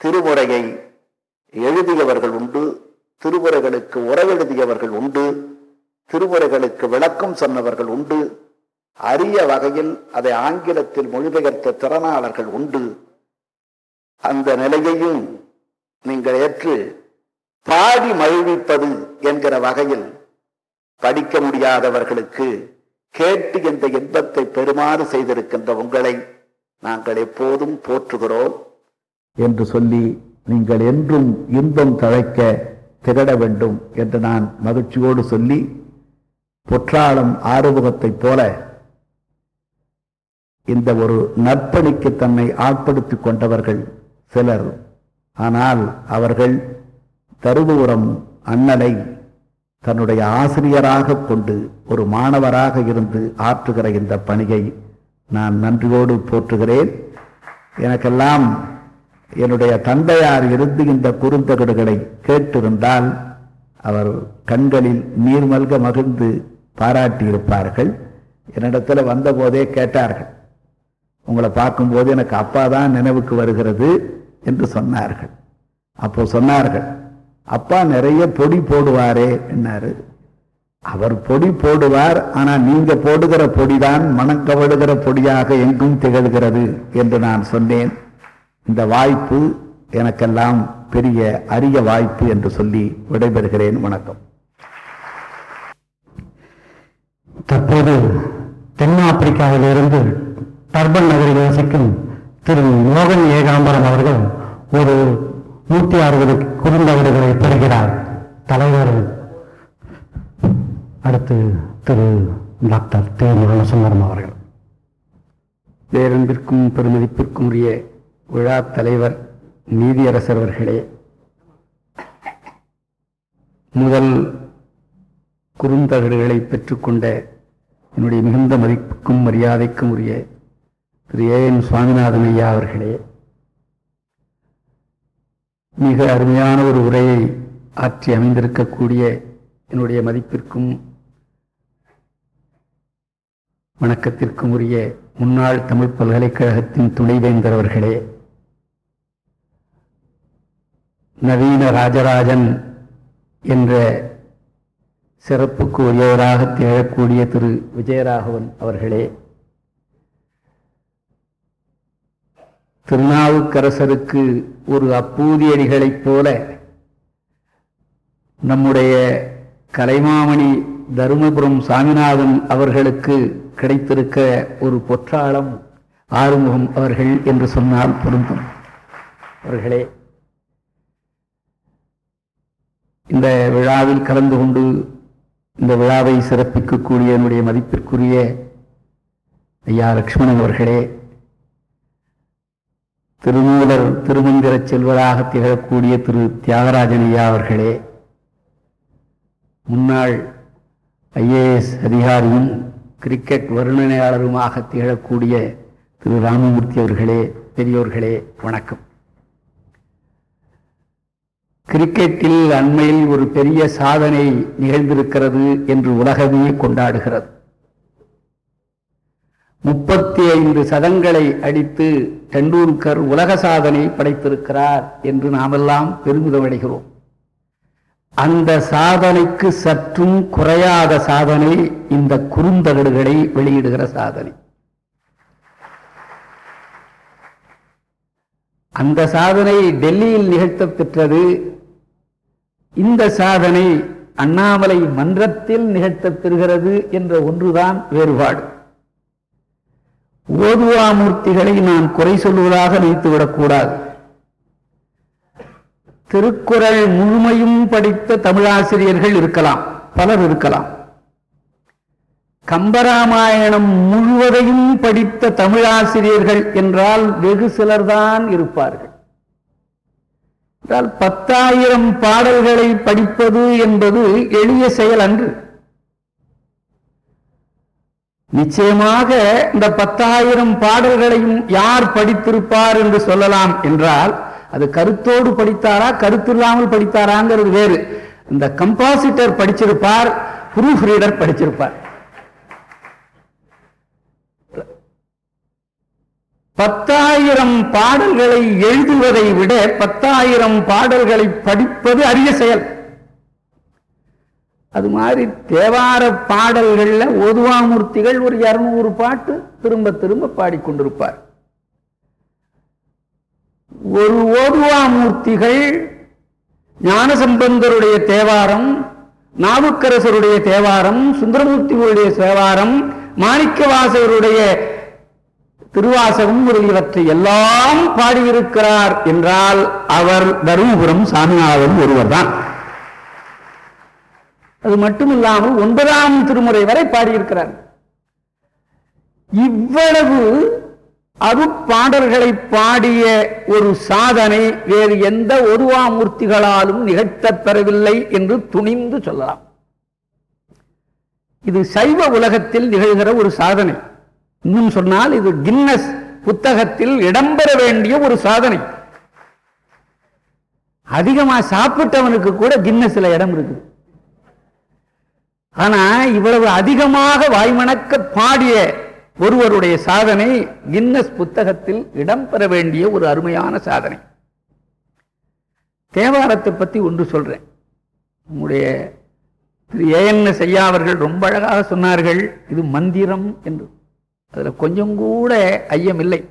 திருமுறையை எழுதியவர்கள் உண்டு திருமுறைகளுக்கு உறவெழுதியவர்கள் உண்டு திருமுறைகளுக்கு விளக்கம் சொன்னவர்கள் உண்டு. அரிய வகையில் அதை ஆங்கிலத்தில் மொழிபெயர்த்த திறனாளர்கள் உண்டு. அந்த நிலையையும் நீங்கள் ஏற்று பாடி மகிழ்விப்பது என்கிற வகையில் படிக்க முடியாதவர்களுக்கு கேட்டு இந்த இன்பத்தை பெறுமாறு செய்திருக்கின்ற உங்களை நாங்கள் எப்போதும் போற்றுகிறோம். என்று சொல்லி நீங்கள் என்றும் இன்பம் தழைக்க திகழ வேண்டும் என்று நான் மகிழ்ச்சியோடு சொல்லி பொற்றாளம் ஆறுமுகத்தைப் போல இந்த ஒரு நற்பணிக்கு தன்னை ஆட்படுத்திக் கொண்டவர்கள் சிலர். ஆனால் அவர்கள் தருமபுரம் அண்ணலை தன்னுடைய ஆசிரியராக கொண்டு ஒரு மாணவராக இருந்து ஆற்றுகிற இந்த பணியை நான் நன்றியோடு போற்றுகிறேன். எனக்கெல்லாம் என்னுடைய தந்தையார் இருந்து இந்த குறுந்தகடுகளை கேட்டிருந்தால் அவர் கண்களில் நீர் மல்க மகிழ்ந்து பாராட்டியிருப்பார்கள். என்னிடத்தில் வந்தபோதே கேட்டார்கள். உங்களை பார்க்கும்போது எனக்கு அப்பா தான் நினைவுக்கு வருகிறது என்று சொன்னார்கள். அப்போ சொன்னார்கள் அப்பா நிறைய பொடி போடுவாரே என்னாரு. அவர் பொடி போடுவார் ஆனால் நீங்க போடுகிற பொடிதான் மனக்கவடுகிற பொடியாக எங்கும் திகழ்கிறது என்று நான் சொன்னேன். இந்த வாய்ப்பு எனக்கெல்லாம் பெரிய அரிய வாய்ப்பு என்று சொல்லி விடைபெறுகிறேன். வணக்கம். தற்போது தென்னாப்பிரிக்காவிலிருந்து டர்பன் நகரில் வசிக்கும் திரு மோகன் ஏகாம்பரம் அவர்கள் ஒரு நூற்றி அறுபது குறுந்தகடுகளை பெறுகிறார். தலைவர் அடுத்து திரு டாக்டர் தே முருகசுந்தரம் அவர்கள். பேரன்பிற்கும் பெருமதிப்பிற்கும் உரிய விழா தலைவர் நீதியரசர் அவர்களே. முதல் குறுந்தகடுகளை பெற்றுக்கொண்ட என்னுடைய மிகுந்த மதிப்புக்கும் மரியாதைக்கும் உரிய திரு ஏ என் சுவாமிநாதன் ஐயா அவர்களே மிக அருமையான ஒரு உரையை ஆற்றி அமைந்திருக்கக்கூடிய என்னுடைய மதிப்பிற்கும் வணக்கத்திற்கும் உரிய முன்னாள் தமிழ் பல்கலைக்கழகத்தின் துணைவேந்தர் அவர்களே நவீன ராஜராஜன் என்ற சிறப்புக்கு உரியவராக திகழக்கூடிய திரு. விஜயராகவன் அவர்களே திருநாவுக்கரசருக்கு ஒரு அப்பூதியடிகளைப் போல நம்முடைய கலைமாமணி தருமபுரம் சாமிநாதன் அவர்களுக்கு கிடைத்திருக்க ஒரு பொற்றாளம் ஆறுமுகம் அவர்கள் என்று சொன்னால் பொருந்தும். அவர்களே இந்த விழாவில் கலந்து கொண்டு இந்த விழாவை சிறப்பிக்கக்கூடிய என்னுடைய மதிப்பிற்குரிய ஐயா லக்ஷ்மணன் அவர்களே திருமூலர் திருமந்திர செல்வராக திகழக்கூடிய திரு தியாகராஜன் ஐயா அவர்களே முன்னாள் ஐஏஎஸ் அதிகாரியும் கிரிக்கெட் வர்ணனையாளருமாக திகழக்கூடிய திரு ராமமூர்த்தி அவர்களே பெரியோர்களே வணக்கம். கிரிக்கெட்டில் அண்மையில் ஒரு பெரிய சாதனை நிகழ்ந்திருக்கிறது என்று உலகமே கொண்டாடுகிறது. முப்பத்தி ஐந்து சதங்களை அடித்து டெண்டுல்கர் உலக சாதனை படைத்திருக்கிறார் என்று நாமெல்லாம் பெருமிதம் அடைகிறோம் அந்த சாதனைக்கு சற்றும் குறையாத சாதனை இந்த குறுந்தகடுகளை வெளியிடுகிற சாதனை. அந்த சாதனை டெல்லியில் நிகழ்த்த பெற்றது இந்த சாதனை அண்ணாமலை மன்றத்தில் நிகழ்த்த பெறுகிறது என்ற ஒன்றுதான் வேறுபாடு. ஓதுவாமூர்த்திகளை நான் குறை சொல்வதாக நினைத்துவிடக்கூடாது திருக்குறள் முழுமையும் படித்த தமிழாசிரியர்கள் இருக்கலாம் பலர் இருக்கலாம். கம்பராமாயணம் முழுவதையும் படித்த தமிழாசிரியர்கள் என்றால் வெகு சிலர்தான் இருப்பார்கள். பத்தாயிரம் பாடல்களை படிப்பது என்பது எளிய செயல் அன்று. நிச்சயமாக இந்த பத்தாயிரம் பாடல்களையும் யார் படித்திருப்பார் என்று சொல்லலாம் என்றால் அது கருத்தோடு படித்தாரா கருத்து இல்லாமல் படித்தாராங்கிறது வேறு. இந்த கம்பாசிட்டர் படிச்சிருப்பார் ப்ரூஃப் ரீடர் படிச்சிருப்பார். பத்தாயிரம் பாடல்களை எழுதுவதை விட பத்தாயிரம் பாடல்களை படிப்பது அரிய செயல். அது மாதிரி தேவார பாடல்கள்ல ஒதுவாமூர்த்திகள் ஒரு இருநூறு பாட்டு திரும்ப திரும்ப பாடிக்கொண்டிருப்பார். ஒரு ஓதுவாமூர்த்திகள் ஞானசம்பந்தருடைய தேவாரம் நாவுக்கரசருடைய தேவாரம் சுந்தரமூர்த்திகளுடைய தேவாரம் மாணிக்கவாசகருடைய திருவாசகம் முதலியவற்றை எல்லாம் பாடியிருக்கிறார் என்றால் அவர் தருமபுரம் சாமிநாதன் ஒருவர்தான். அது மட்டுமில்லாமல் ஒன்பதாம் திருமுறை வரை பாடியிருக்கிறார். இவ்வளவு அது பாடல்களை பாடிய ஒரு சாதனை வேறு எந்த ஒருவாமூர்த்திகளாலும் நிகழ்த்தப்பெறவில்லை என்று துணிந்து சொல்லலாம். இது சைவ உலகத்தில் நிகழ்கிற ஒரு சாதனை. இன்னும் சொன்னால் இது கின்னஸ் புத்தகத்தில் இடம்பெற வேண்டிய ஒரு சாதனை. அதிகமா சாப்பிட்டவனுக்கு கூட கின்னஸ்ல இடம் இருக்குது. ஆனா இவ்வளவு அதிகமாக வாய்மணக்க பாடிய ஒருவருடைய சாதனை கின்னஸ் புத்தகத்தில் இடம்பெற வேண்டிய ஒரு அருமையான சாதனை. தேவாரத்தை பத்தி ஒன்று சொல்றேன். உங்களுடைய திரு ஏஎன்எஸ் ஐயா அவர்கள் ரொம்ப அழகாக சொன்னார்கள் இது மந்திரம் என்று. அதுல கொஞ்சம் கூட ஐயம் இல்லை.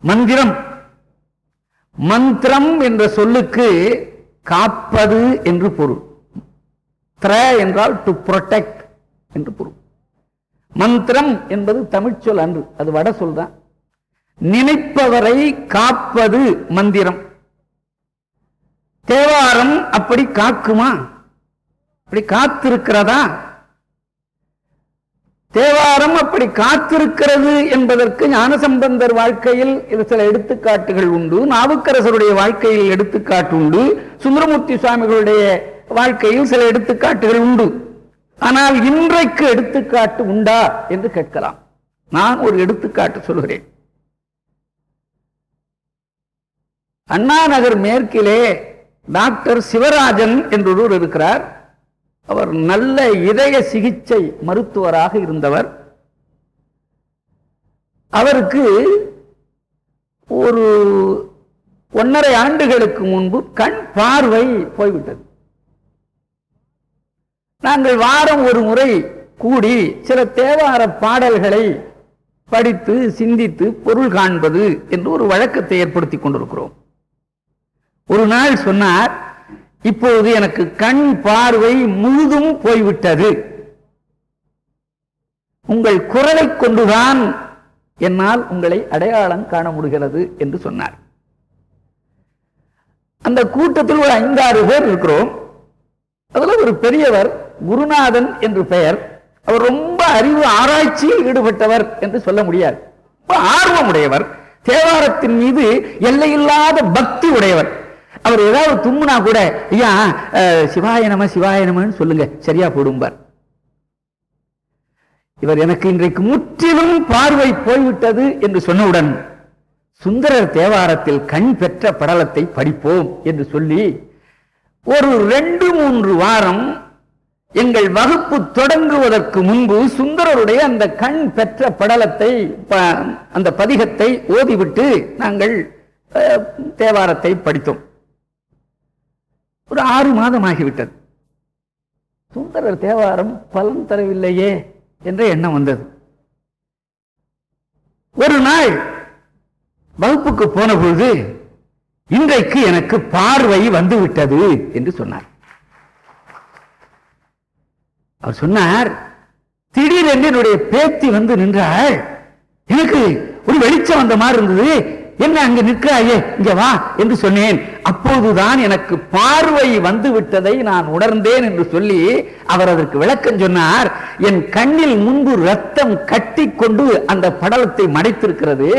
மந்திரம். மந்திரம் என்ற சொல்லுக்கு காப்பது என்று பொருள். த்ர என்றால் டு புரொடெக்ட் என்று பொருள். மந்திரம் என்பது தமிழ் சொல் அன்று அது வட சொல் தான். நினைப்பவரை காப்பது மந்திரம். தேவாரம் அப்படி காக்குமா? அப்படி காத்திருக்கிறதா? தேவாரம் அப்படி காத்திருக்கிறது என்பதற்கு ஞானசம்பந்தர் வாழ்க்கையில் இது சில எடுத்துக்காட்டுகள் உண்டு. நாவுக்கரசருடைய வாழ்க்கையில் எடுத்துக்காட்டு உண்டு. சுந்தரமூர்த்தி சுவாமிகளுடைய வாழ்க்கையில் சில எடுத்துக்காட்டுகள் உண்டு. ஆனால் இன்றைக்கு எடுத்துக்காட்டு உண்டா என்று கேட்கலாம். நான் ஒரு எடுத்துக்காட்டு சொல்கிறேன். அண்ணா நகர் மேற்கிலே டாக்டர் சிவராஜன் என்றொருவர் இருக்கிறார். அவர் நல்ல இதய சிகிச்சை மருத்துவராக இருந்தவர். அவருக்கு ஒரு ஒன்றரை ஆண்டுகளுக்கு முன்பு கண் பார்வை போய்விட்டது. நாங்கள் வாரம் ஒரு முறை கூடி சில தேவார பாடல்களை படித்து சிந்தித்து பொருள் காண்பது என்று ஒரு வழக்கத்தை ஏற்படுத்தி கொண்டிருக்கிறோம். ஒரு நாள் சொன்னார் இப்பொழுது எனக்கு கண் பார்வை முழுதும் போய்விட்டது. உங்கள் குரலை கொண்டுதான் என்னால் உங்களை அடையாளம் காண முடிகிறது என்று சொன்னார். அந்த கூட்டத்தில் ஒரு ஐந்தாறு பேர் இருக்கிறோம். அதுல ஒரு பெரியவர் குருநாதன் என்று பெயர். அவர் ரொம்ப அறிவு ஆராய்ச்சியில் ஈடுபட்டவர் என்று சொல்ல முடியாது. ரொம்ப ஆர்வமுடையவர். தேவாரத்தின் மீது எல்லையில்லாத பக்தி உடையவர். அவர் ஏதாவது தும்முனா கூட ஐயா சிவாயனம சிவாய நம சிவாய நமன்னு சொல்லுங்க. சரியா போடும்பார். இவர் எனக்கு இன்றைக்கு முற்றிலும் பார்வை போய்விட்டது என்று சொன்னவுடன் சுந்தரர் தேவாரத்தில் கண் பெற்ற படலத்தை படிப்போம் என்று சொல்லி ஒரு ரெண்டு மூன்று வாரம் எங்கள் வகுப்பு தொடங்குவதற்கு முன்பு சுந்தரருடைய அந்த கண் பெற்ற படலத்தை ப- அந்த பதிகத்தை ஓதிவிட்டு நாங்கள் தேவாரத்தை படித்தோம். ஒரு ஆறு மாதம் ஆகிவிட்டது சுந்தரர் தேவாரம் பலன் தரவில்லையே என்ற எண்ணம் வந்தது. ஒரு நாள் வகுப்புக்கு போன பொழுது இன்றைக்கு எனக்கு பார்வை வந்து விட்டது என்று சொன்னார். அவர் சொன்னார் திடீரென்று என்னுடைய பேத்தி வந்து நின்றாள் எனக்கு ஒரு வெளிச்சம் வந்த மாதிரி இருந்தது. என்ன அங்க நிற்கிறாயே? இங்க வா என்று சொன்னேன். அப்போதுதான் எனக்கு பார்வை வந்து விட்டதை நான் உணர்ந்தேன் என்று சொல்லி அவர் அதற்கு விளக்கம் சொன்னார். என் கண்ணில் முன்பு ரத்தம் கட்டி கொண்டு அந்த படலத்தை மடைத்திருக்கிறது.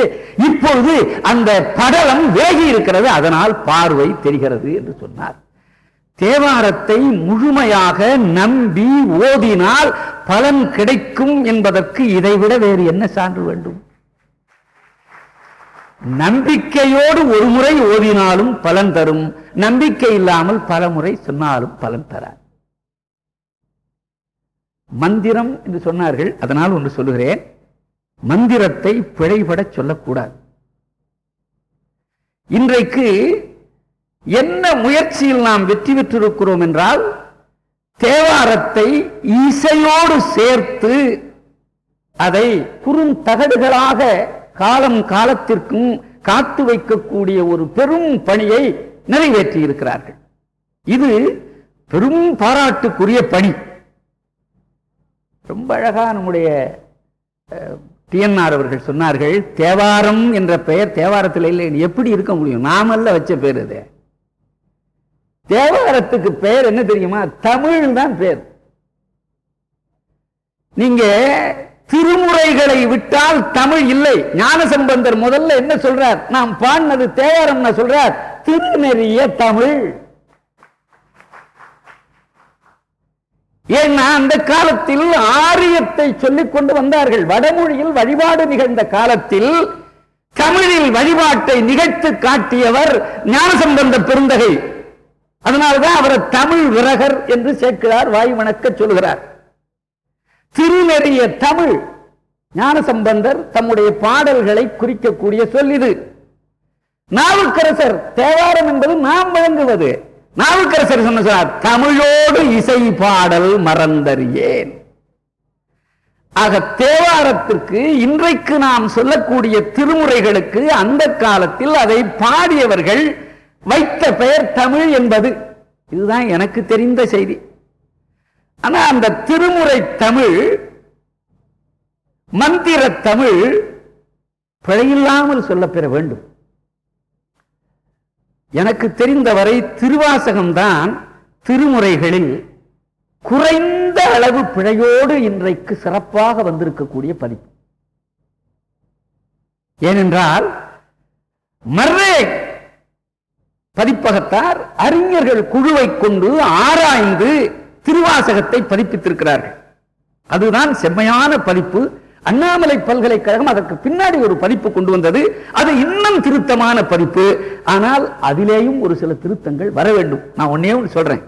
இப்பொழுது அந்த படலம் வேகி இருக்கிறது. அதனால் பார்வை தெரிகிறது என்று சொன்னார். தேவாரத்தை முழுமையாக நம்பி ஓதினால் பலன் கிடைக்கும் என்பதற்கு இதைவிட வேறு என்ன சான்று வேண்டும்? நம்பிக்கையோடு ஒரு முறை ஓதினாலும் பலன் தரும். நம்பிக்கை இல்லாமல் பல முறை சொன்னாலும் பலன் தராது. மந்திரம் என்று சொன்னார்கள் அதனால் ஒன்று சொல்லுகிறேன். மந்திரத்தை பிழைபட சொல்லக்கூடாது. இன்றைக்கு என்ன முயற்சியில் நாம் வெற்றி பெற்றிருக்கிறோம் என்றால் தேவாரத்தை இசையோடு சேர்த்து அதை குறுந்தகடுகளாக காலம் காலத்திற்கும் காத்து வைக்கக்கூடிய ஒரு பெரும் பணியை நிறைவேற்றி இருக்கிறார்கள் இது பெரும் பாராட்டுக்குரிய பணி. ரொம்ப அழகா நம்முடைய டிஎன்ஆர் அவர்கள் சொன்னார்கள் தேவாரம் என்ற பெயர் தேவாரத்தில் இல்லை எப்படி இருக்க முடியும்? நாமல்ல வச்ச பேர் அது தேவாரத்துக்கு பெயர் என்ன தெரியுமா? தமிழ் தான் பேர். நீங்க திருமுறைகளை விட்டால் தமிழ் இல்லை. ஞானசம்பந்தர் முதல்ல என்ன சொல்றார்? நாம் பாடினது தேவாரம் சொல்றார் திருநெறிய தமிழ். ஏன்னா அந்த காலத்தில் ஆரியத்தை சொல்லிக் கொண்டு வந்தார்கள். வடமொழியில் வழிபாடு நிகழ்ந்த காலத்தில் தமிழில் வழிபாட்டை நிகழ்த்து காட்டியவர் ஞானசம்பந்த பெருந்தகை. அதனால்தான் அவரை தமிழ் விரகர் என்று சேர்க்கிறார் வாய் வணக்க சொல்கிறார். திருநெறிய தமிழ் ஞானசம்பந்தர் தம்முடைய பாடல்களை குறிக்கக்கூடிய சொல் இது. நாவுக்கரசர் தேவாரம் என்பது நாம் வழங்குவது. நாவுக்கரசர் சொன்ன தமிழோடு இசை பாடல் மறந்தறியேன். ஆக தேவாரத்திற்கு இன்றைக்கு நாம் சொல்லக்கூடிய திருமுறைகளுக்கு அந்த காலத்தில் அதை பாடியவர்கள் வைத்த பெயர் தமிழ் என்பது. இதுதான் எனக்கு தெரிந்த செய்தி. ஆனா அந்த திருமுறை தமிழ் மந்திர தமிழ் பிழையில்லாமல் சொல்லப்பெற வேண்டும். எனக்கு தெரிந்தவரை திருவாசகம்தான் திருமுறைகளில் குறைந்த அளவு பிழையோடு இன்றைக்கு சிறப்பாக வந்திருக்கக்கூடிய பதிப்பு. ஏனென்றால் மர்ரே பதிப்பகத்தார் அறிஞர்கள் குழுவை கொண்டு ஆராய்ந்து திருவாசகத்தை பதிப்பித்திருக்கிறார்கள். அதுதான் செம்மையான பதிப்பு. அண்ணாமலை பல்கலைக்கழகம் அதற்கு பின்னாடி ஒரு பதிப்பு கொண்டு வந்தது. அது இன்னும் திருத்தமான பதிப்பு. ஆனால் அதிலேயும் ஒரு சில திருத்தங்கள் வர வேண்டும். நான் ஒன்னே ஒன்று சொல்றேன்.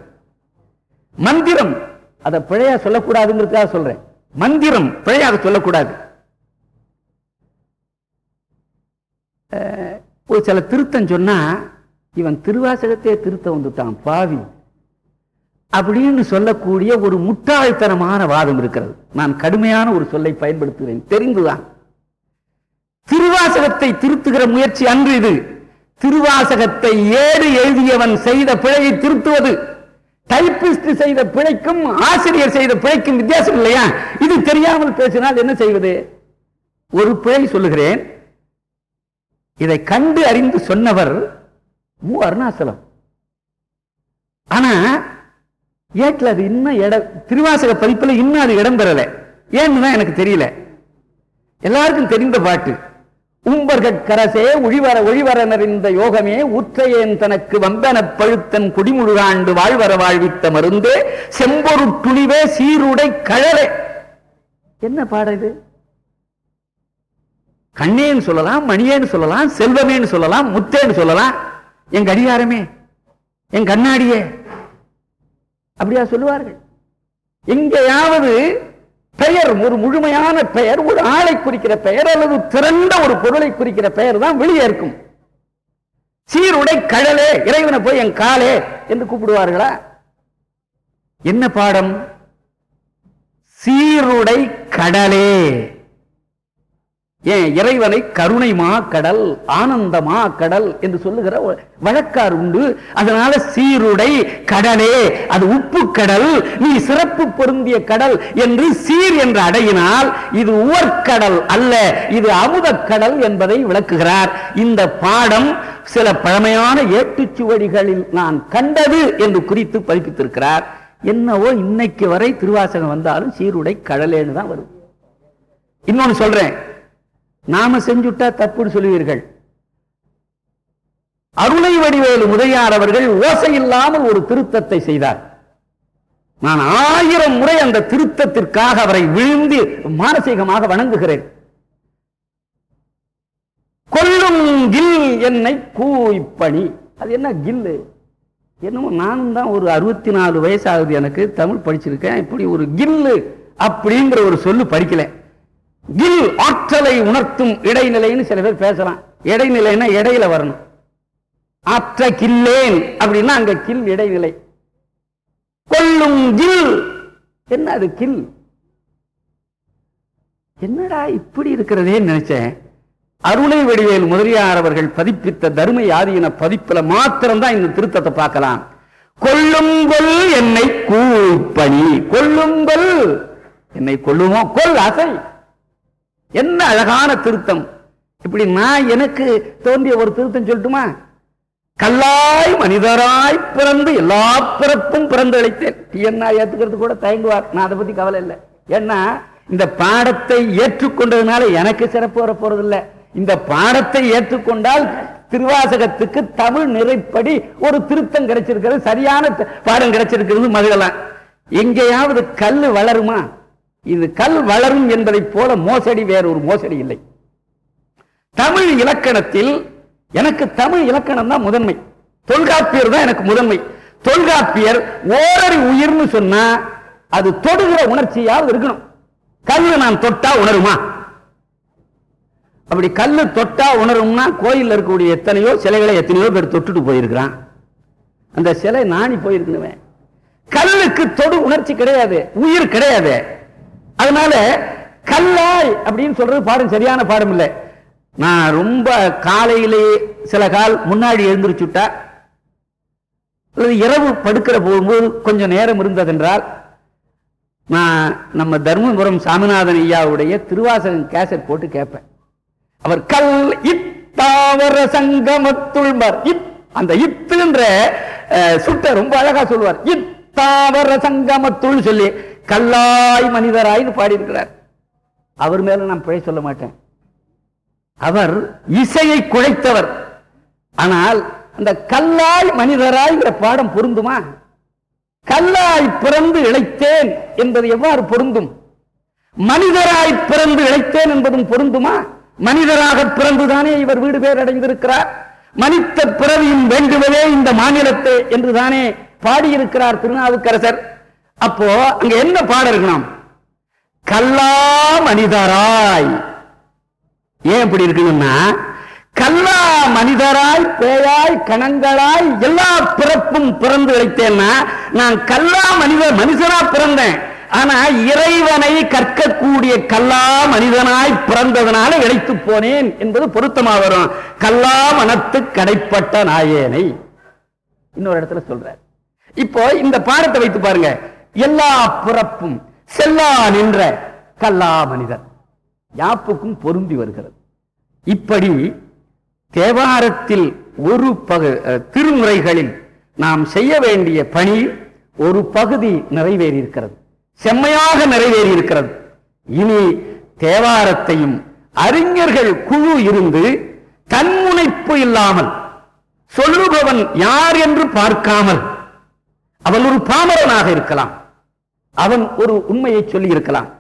மந்திரம் அதை பிழையா சொல்லக்கூடாதுங்கிறதுக்காக சொல்றேன். மந்திரம் பிழையாக சொல்லக்கூடாது. ஒரு சில திருத்தம் சொன்னா இவன் திருவாசகத்தையே திருத்த வந்துட்டான் பாவி. அப்படின்னு சொல்லக்கூடிய ஒரு முட்டாள்தனமான வாதம் இருக்கிறது. நான் கடுமையான ஒரு சொல்லை பயன்படுத்துகிறேன். தெரிந்துதான். திருவாசகத்தை திருத்துகிற முயற்சி அன்று இது. திருவாசகத்தை ஏறு எழுதியவன் செய்த பிழையை திருத்துவது. டைபிஸ்ட் செய்த பிழைக்கும் ஆசிரியர் செய்த பிழைக்கும் வித்தியாசம் இல்லையா? இது தெரியாமல் பேசினால் என்ன செய்வது? ஒரு பிழை சொல்லுகிறேன். இதை கண்டு அறிந்து சொன்னவர் மு அருணாசலம். ஆனா ஏட்ல அது இன்னும் இடம் திருவாசக பதிப்பில் இன்னும் அது இடம் பெறலை. ஏன்னு தான் எனக்கு தெரியல. எல்லாருக்கும் தெரிந்த பாட்டு உம்பர்கரசே ஒழிவர ஒழிவரனர் இந்த யோகமே உற்றையேன் தனக்கு வம்பன பழுத்தன் குடிமுழுகாண்டு வாழ்வர வாழ்வித்த மருந்தே செம்பொரு துணிவே சீருடை கழலே. என்ன பாட இது? கண்ணேன்னு சொல்லலாம் மணியேன்னு சொல்லலாம் செல்வமேன்னு சொல்லலாம் முத்தேன்னு சொல்லலாம். என் கடிகாரமே என் கண்ணாடியே. அப்படியா சொல்லுவார்கள். எங்கேயாவது பெயர் ஒரு முழுமையான பெயர் ஒரு ஆளை குறிக்கிற பெயர் அல்லது திறந்த ஒரு பொருளை குறிக்கிற பெயர் தான் வெளியே இருக்கும். சீருடை கழலே இறைவனை போய் என் காலே என்று கூப்பிடுவார்களா? என்ன பாடம்? சீருடை கடலே. ஏன் இறைவனை கருணைமா கடல் ஆனந்தமா கடல் என்று சொல்லுகிற வழக்கார் உண்டு. அதனால சீருடை கடலே அது உப்பு கடல் நீ சிறப்பு பொருந்திய கடல் என்று சீர் என்று அடையினால் இது உவர்கடல் அல்ல இது அமுத கடல் என்பதை விளக்குகிறார். இந்த பாடம் சில பழமையான ஏட்டுச்சுவடிகளில் நான் கண்டது என்று குறித்து பதிப்பித்திருக்கிறார். என்னவோ இன்னைக்கு வரை திருவாசகம் வந்தாலும் சீருடை கடலேன்னு தான் வரும். இன்னொன்னு சொல்றேன். நாம செஞ்சுட்டா தப்புன்னு சொல்லுவீர்கள். அருளை வடிவேலு முதலியார் அவர்கள் ஓசை இல்லாமல் ஒரு திருத்தத்தை செய்தார். நான் ஆயிரம் முறை அந்த திருத்தத்திற்காக அவரை விழுந்து மானசீகமாக வணங்குகிறேன். கொல்லும் கில் என்னை கூய்ப்பணி அது என்ன கில்லு என்னமோ நானும் தான் ஒரு அறுபத்தி நாலு வயசாகுது எனக்கு தமிழ் படிச்சிருக்கேன் இப்படி ஒரு கில்லு அப்படிங்கிற ஒரு சொல்லு படிக்கல. கில் ஆற்றலை உணர்த்தும் இடைநிலைன்னு சில பேர் பேசலாம். இடைநிலைன்னா இடையில வரணும். ஆற்ற கில்லேன் அப்படின்னா அங்க கில் இடைநிலை. கொல்லும் கில். என்ன அது கில்? என்னடா இப்படி இருக்கிறதே நினைச்சேன். அருணை வடிவேல் முதலியார் அவர்கள் பதிப்பித்த தருமை ஆதியின பதிப்புல மாத்திரம்தான் இந்த திருத்தத்தை பார்க்கலாம். கொல்லுங்கொல் என்னை கூப்பணி கொல்லுங்கொல் என்னை கொல்லுமோ? கொல் அசை. என்ன அழகான திருத்தம். இப்படி நான் எனக்கு தோன்றிய ஒரு திருத்தம் சொல்லட்டுமா? கல்லாய் மனிதராய் பிறந்து எல்லா பிறப்பும் பிறந்து அழைத்தேன். டிஎன்ஆ ஏத்துக்கிறது கூட தயங்குவார். நான் அதை பத்தி கவலை இல்லை. ஏன்னா இந்த பாடத்தை ஏற்றுக்கொண்டதுனால எனக்கு சிறப்பு வர போறது இந்த பாடத்தை ஏற்றுக்கொண்டால் திருவாசகத்துக்கு தமிழ் நிறைப்படி ஒரு திருத்தம் கிடைச்சிருக்கிறது சரியான பாடம் கிடைச்சிருக்கிறது மதுகலாம். எங்கேயாவது கல் வளருமா? இது கல் வளரும் என்பதைப் போல மோசடி வேறொரு மோசடி இல்லை. தமிழ் இலக்கணத்தில் எனக்கு தமிழ் இலக்கணம் தான் முதன்மை. தொல்காப்பியர் தான் எனக்கு முதன்மை. தொல்காப்பியர் ஓரறி உயிர்னு சொன்னா அது தொடுகிற உணர்ச்சியாவது இருக்கணும். கல்லு நான் தொட்டா உணருமா? அப்படி கல்லு தொட்டா உணரும்னா கோயிலில் இருக்கக்கூடிய எத்தனையோ சிலைகளை எத்தனையோ பேர் தொட்டுட்டு போயிருக்கிறான். அந்த சிலை நாணி போயிருக்கணுமே கல்லுக்கு தொடு உணர்ச்சி கிடையாது உயிர் கிடையாது. அதனால கல்லாய் அப்படின்னு சொல்றது பாடம் சரியான பாடம் இல்லை. நான் ரொம்ப காலையிலே சில கால் முன்னாடி எழுந்திருச்சுட்டா அல்லது இரவு படுக்கிற போகும்போது கொஞ்சம் நேரம் இருந்ததென்றால் நான் நம்ம தர்மபுரம் சாமிநாதன் ஐயாவுடைய திருவாசகம் கேசட் போட்டு கேட்பேன். அவர் கல் இத்தாவர சங்கமத்துள்பார் இத் அந்த இத்துன்ற சுட்ட ரொம்ப அழகா சொல்லுவார். இத்தாவர சங்கமத்துள் சொல்லி கல்லாய் மனிதராய்னு பாடியிருக்கிறார். அவர் மேல நான் பிழை சொல்ல மாட்டேன். அவர் இசையை குழைத்தவர். ஆனால் அந்த கல்லாய் மனிதராய்ங்கிற பாடம் பொருந்துமா? கல்லாய் பிறந்து இழைத்தேன் என்பது எவ்வாறு பொருந்தும்? மனிதராய் பிறந்து இழைத்தேன் என்பதும் பொருந்துமா? மனிதராக பிறந்துதானே இவர் வீடு பேர் அடைந்திருக்கிறார்? மனித பிறவியும் வேண்டுவதே இந்த மாநிலத்தை என்றுதானே பாடியிருக்கிறார் திருநாவுக்கரசர். அப்போ அங்க என்ன பாடம் இருக்கணும்? கல்லா மனிதராய். ஏன் இப்படி இருக்கணும்னா கல்லா மனிதராய் பேயாய் கணங்களாய் எல்லா பிறப்பும் பிறந்து வைத்தேன்னா நான் கல்லா மனித மனுஷனா பிறந்தேன். ஆனா இறைவனை கற்கக்கூடிய கல்லா மனிதனாய் பிறந்ததனால இழைத்து போனேன் என்பது பொருத்தமா வரும். கல்லா மனத்து கடைப்பட்ட நாயேனை. இன்னொரு இடத்துல சொல்ற இப்போ இந்த பாடத்தை வைத்து பாருங்க. எல்லா பிறப்பும் செல்லா நின்ற கல்லா மனிதர். யாப்புக்கும் பொருந்தி வருகிறது. இப்படி தேவாரத்தில் ஒரு பகு அஹ், திருமுறைகளில் நாம் செய்ய வேண்டிய பணி ஒரு பகுதி நிறைவேறியிருக்கிறது. செம்மையாக நிறைவேறி இருக்கிறது இனி தேவாரத்தையும் அறிஞர்கள் குழு இருந்து தன்முனைப்பு இல்லாமல் சொல்லுபவன் யார் என்று பார்க்காமல் அவன் ஒரு பாமரனாக இருக்கலாம். அவன் ஒரு உண்மையை சொல்லி இருக்கலாம்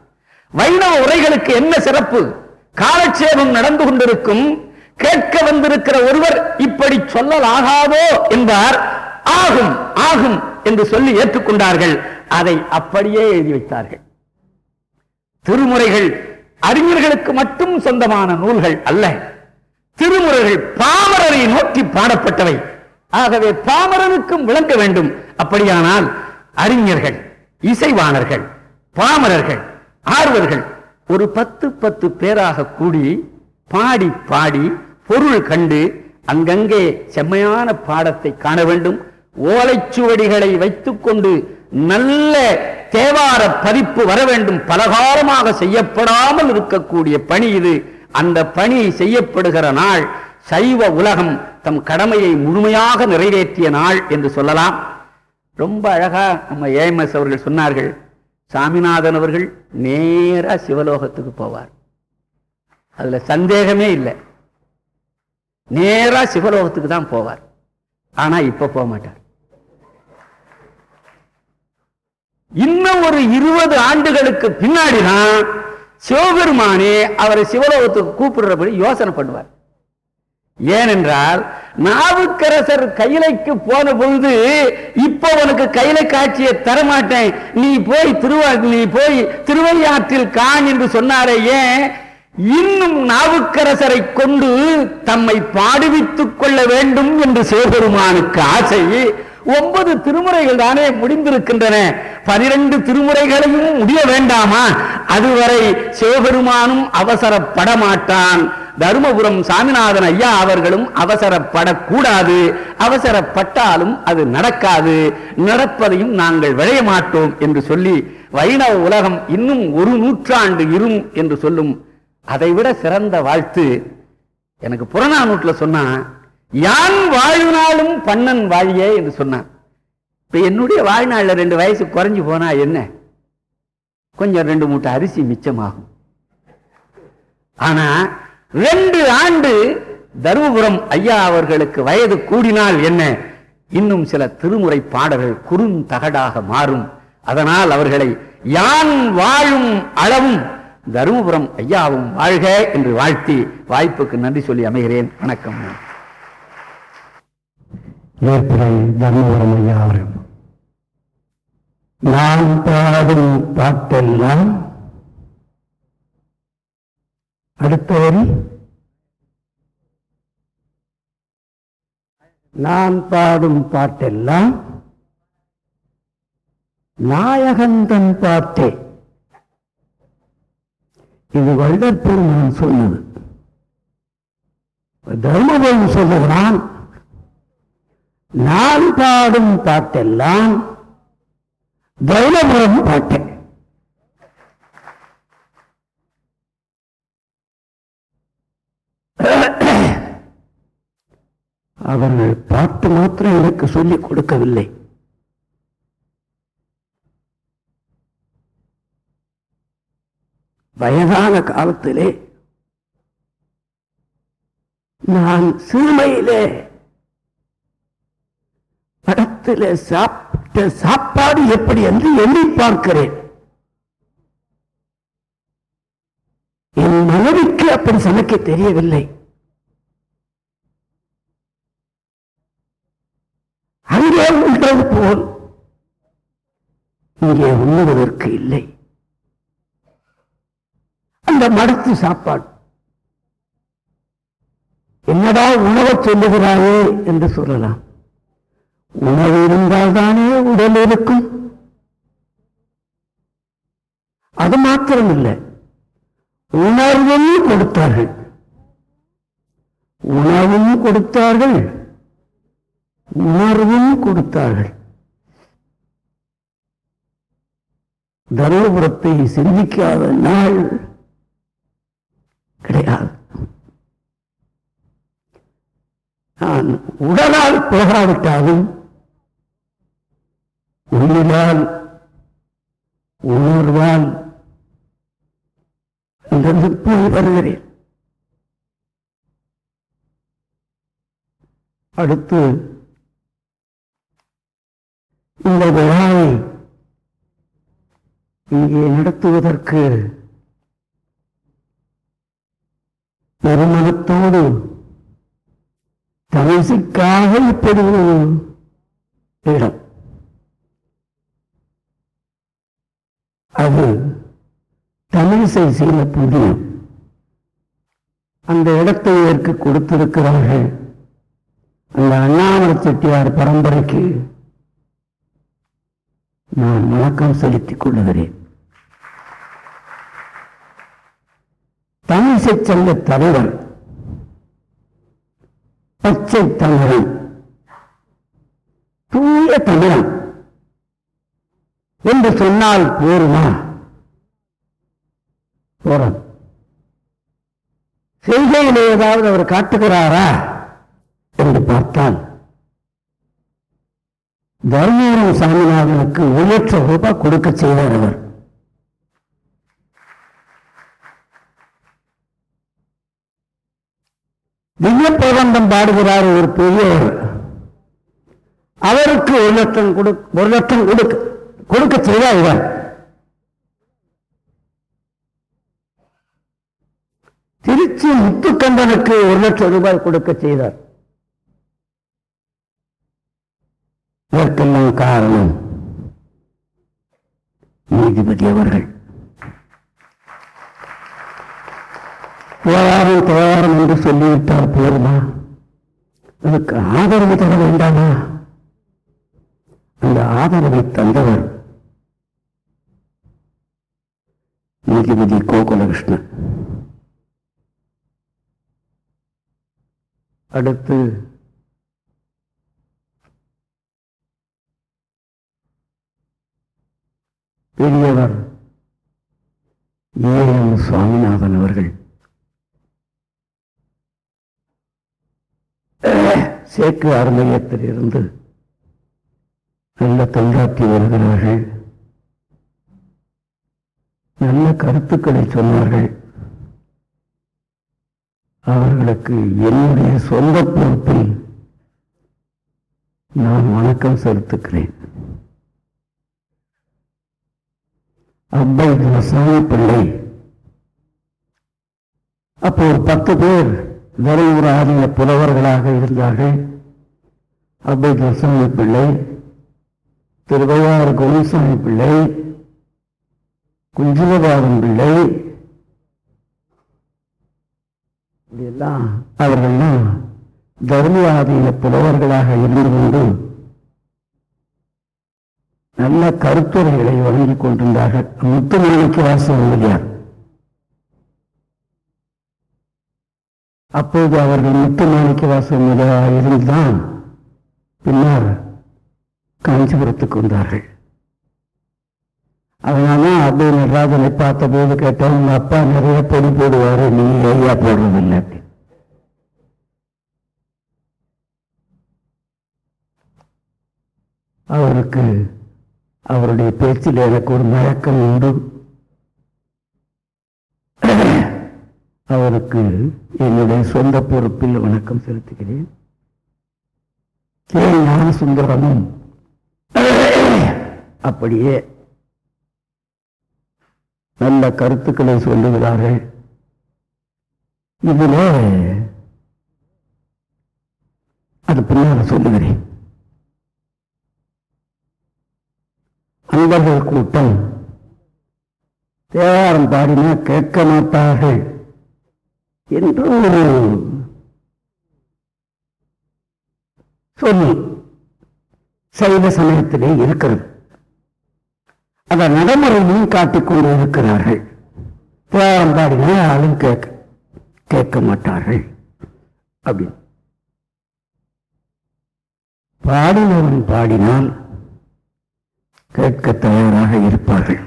வைணவ உரைகளுக்கு என்ன சிறப்பு? காலட்சேபம் நடந்து கொண்டிருக்கும் கேட்க வந்திருக்கிற ஒருவர் இப்படி சொல்லலாகாதோ என்பார். ஆகும் ஆகும் என்று சொல்லி ஏற்றுக்கொண்டார்கள். அதை அப்படியே எழுதி வைத்தார்கள். திருமுறைகள் அறிஞர்களுக்கு மட்டும் சொந்தமான நூல்கள் அல்ல. திருமுறைகள் பாமரரை நோக்கி பாடப்பட்டவை. ஆகவே பாமரனுக்கும் விளங்க வேண்டும். அப்படியானால் அறிஞர்கள் இசைவாணர்கள் பாமரர்கள் ஆர்வர்கள். ஒரு பத்து பத்து பேராக கூடி பாடி பாடி பொருள் கண்டு அங்கங்கே செம்மையான பாடத்தை காண வேண்டும். ஓலைச்சுவடிகளை வைத்துக்கொண்டு நல்ல தேவார பதிப்பு வர வேண்டும். பலகாலமாக செய்யப்படாமல் இருக்கக்கூடிய பணி இது. அந்த பணி செய்யப்படுகிற நாள் சைவ உலகம் தம் கடமையை முழுமையாக நிறைவேற்றிய நாள் என்று சொல்லலாம். ரொம்ப அழகா நம்ம ஏஎம்எஸ் அவர்கள் சொன்னார்கள் சாமிநாதன் அவர்கள் நேரா சிவலோகத்துக்கு போவார். அதுல சந்தேகமே இல்லை. நேரா சிவலோகத்துக்கு தான் போவார். ஆனா இப்ப போக மாட்டார். இன்னும் ஒரு இருபது ஆண்டுகளுக்கு பின்னாடிதான் சிவபெருமானே அவரை சிவலோகத்துக்கு கூப்பிடுறபடி யோசனை பண்ணுவார். ஏனென்றால் நாவுக்கரசர் கையிலைக்கு போன பொழுது இப்போ உனக்கு கையிலை காட்சியை தரமாட்டேன். நீ போய் திருவா நீ போய் திருவையாற்றில் காண் என்று சொன்னாரே ஏன் இன்னும் நாவுக்கரசரை கொண்டு தம்மை பாடுவித்துக் கொள்ள வேண்டும் என்று சிவபெருமானுக்கு ஆசை. ஒன்பது திருமுறைகள் தானே முடிந்திருக்கின்றன. பனிரெண்டு திருமுறைகளையும் முடிய வேண்டாமா? அதுவரை சிவபெருமானும் அவசரப்பட மாட்டான் தருமபுரம் சாமிநாதன் ஐயா அவர்களும் அவசரப்படக்கூடாது. அவசரப்பட்டாலும் அது நடக்காது. நடப்பதையும் நாங்கள் விளைய மாட்டோம் என்று சொல்லி வைணவ உலகம் இன்னும் ஒரு நூற்றாண்டு இரும் என்று சொல்லும் அதைவிட சிறந்த வாழ்த்து. எனக்கு புறநானூட்டில் சொன்னான் யான் வாழ்நாளும் பண்ணன் வாழியே என்று சொன்னான். இப்போ என்னுடைய வாழ்நாளில் ரெண்டு வயசு குறைஞ்சு போனா என்ன? கொஞ்சம் ரெண்டு மூட்டை அரிசி மிச்சமாகும். ஆனால் ரெண்டு ஆண்டு தருமபுரம் ஐயா அவர்களுக்கு வயது கூடினால் என்ன? இன்னும் சில திருமுறை பாடல்கள் குறுந்தகடாக மாறும். அதனால் அவர்களை யான் வாழும் அளவும் தருமபுரம் ஐயாவும் வாழ்க என்று வாழ்த்தி வாய்ப்புக்கு நன்றி சொல்லி அமைகிறேன். வணக்கம். தர்மபுரம் ஐயா அவர்கள். நான் பாடும் பாட்டெல்லாம் அடுத்த வரி. நான் பாடும் பாட்டெல்லாம் நாயகந்தன் பாட்டே. இது வள்ளற் பெருமான் சொன்னது. தர்மபுரம் சொல்லுகிறான் நான் பாடும் பாட்டெல்லாம் தர்மபுரம் பாட்டு. அவர்கள் பாட்டு மாத்திரம் எனக்கு சொல்லிக் கொடுக்கவில்லை. வயதான காலத்திலே நான் சிறுமையிலே படத்தில் சாப்பிட்ட சாப்பாடு எப்படி என்று எண்ணி பார்க்கிறேன். என் மனைவிக்கு அப்படி சமைக்க தெரியவில்லை. அங்கே போல் இங்கே உண்ணுவதற்கு இல்லை. அந்த மடத்து சாப்பாடு. என்னடா உணவை சொல்லுகிறாயே என்று சொல்லலாம். உணவு இருந்தால்தானே உடல் இருக்கும். அது மாத்திரமில்லை. உணர்வும் கொடுத்தார்கள். உணவும் கொடுத்தார்கள். உணர்வும் கொடுத்தார்கள். தர்மபுரத்தை சிந்திக்காத நாள் கிடையாது. நான் உடலால் போகாவிட்டாலும் உள்ளினால் உணர்வால் அங்கிருந்து போய் வருகிறேன். அடுத்து இந்த விழாவை இங்கே நடத்துவதற்கு பெருமனத்தோடு தமசுக்காக இப்படி ஒரு இடம். அது தமிழிசை செய்த போது அந்த இடத்தை இதற்கு கொடுத்திருக்கிறார்கள். அந்த அண்ணாமலை செட்டியார் பரம்பரைக்கு நான் வணக்கம் செலுத்திக் கொள்ளுகிறேன். தமிழிசை சங்க தலைவர் பச்சை தமிழன் தூய தமிழன் என்று சொன்னால் போருமா? போறான் செய்கையில் ஏதாவது அவர் காட்டுகிறாரா? என்று பார்த்தான் தர்மபுரம் சாமிநாதனுக்கு ஒரு லட்சம் ரூபாய் கொடுக்க செய்தார் அவர். திவ்ய பிரபந்தம் பாடுகிறார் ஒரு பெரியவர் அவருக்கு ஒரு லட்சம் கொடு ஒரு லட்சம் கொடுக்க கொடுக்க செய்தார் இவர். திருச்சி முத்துக்கண்டனுக்கு ஒரு லட்சம் ரூபாய் கொடுக்க செய்தார். இதற்கெல்லாம் காரணம் நீதிபதி அவர்கள். தேவாரம் தேவாரம் என்று சொல்லிவிட்டால் போதுமா? அதுக்கு ஆதரவு தர வேண்டாமா? அந்த ஆதரவை தந்தவர் நீதிபதி கோகுலகிருஷ்ணன். அடுத்து பெரியவர் ஏ எம் சுவாமிநாதன் அவர்கள். சேக்கு அருமையத்தில் இருந்து நல்ல தொண்டாற்றி வருகிறார்கள் நல்ல கருத்துக்களை சொன்னார்கள். அவர்களுக்கு என்னுடைய சொந்த பொறுப்பில் நான் வணக்கம் செலுத்துகிறேன். அப்பை சாமி பிள்ளை. அப்போ ஒரு பத்து பேர் தருமபுர ஆரிய புலவர்களாக இருந்தார்கள். அப்பை துரசாமி பிள்ளை திருவையாறு கோவிசாமி பிள்ளை குஞ்சிலபாதம் பிள்ளை இப்படியெல்லாம் அவர்கள்லாம் தர்மியாதிய புலவர்களாக இருந்து கொண்டு நல்ல கருத்துரைகளை வழங்கிக் கொண்டிருந்தார்கள் முத்துமணிக்கு வாசம் இல்லையார் அப்போது அவர்கள் முத்துமாணிக்க வாசம் இருந்துதான் பின்னர் காஞ்சிபுரத்துக்கு வந்தார்கள். அதனால அபி நடராஜனை பார்த்த போது கேட்டேன் உங்க அப்பா நிறைய பொடி போடுவாரு நீ ஏரியா போடுறதில்லை. அவருக்கு அவருடைய பேச்சில் எனக்கு ஒரு மயக்கம் உண்டு. அவருக்கு என்னுடைய சொந்த பொறுப்பில் வணக்கம் செலுத்துகிறேன். கே அப்படியே நல்ல கருத்துக்களை சொல்லுகிறார்கள்? இதில் அது பின்னால் சொல்லுகிறேன். தேவர்கள் கூட்டம். தேவாரம் பாடினா கேட்க மாட்டார்கள். என்று ஒரு சொல்லி சைவ சமயத்திலே இருக்கிறது. அதை நடைமுறையிலும் காட்டிக்கொண்டு இருக்கிறார்கள் தேவாரம் பாடினா யாரும் கேட்க கேட்க மாட்டார்கள். அப்படின்னு. பாடினவன் பாடினால் கேட்க தயாராக இருப்பார்கள்.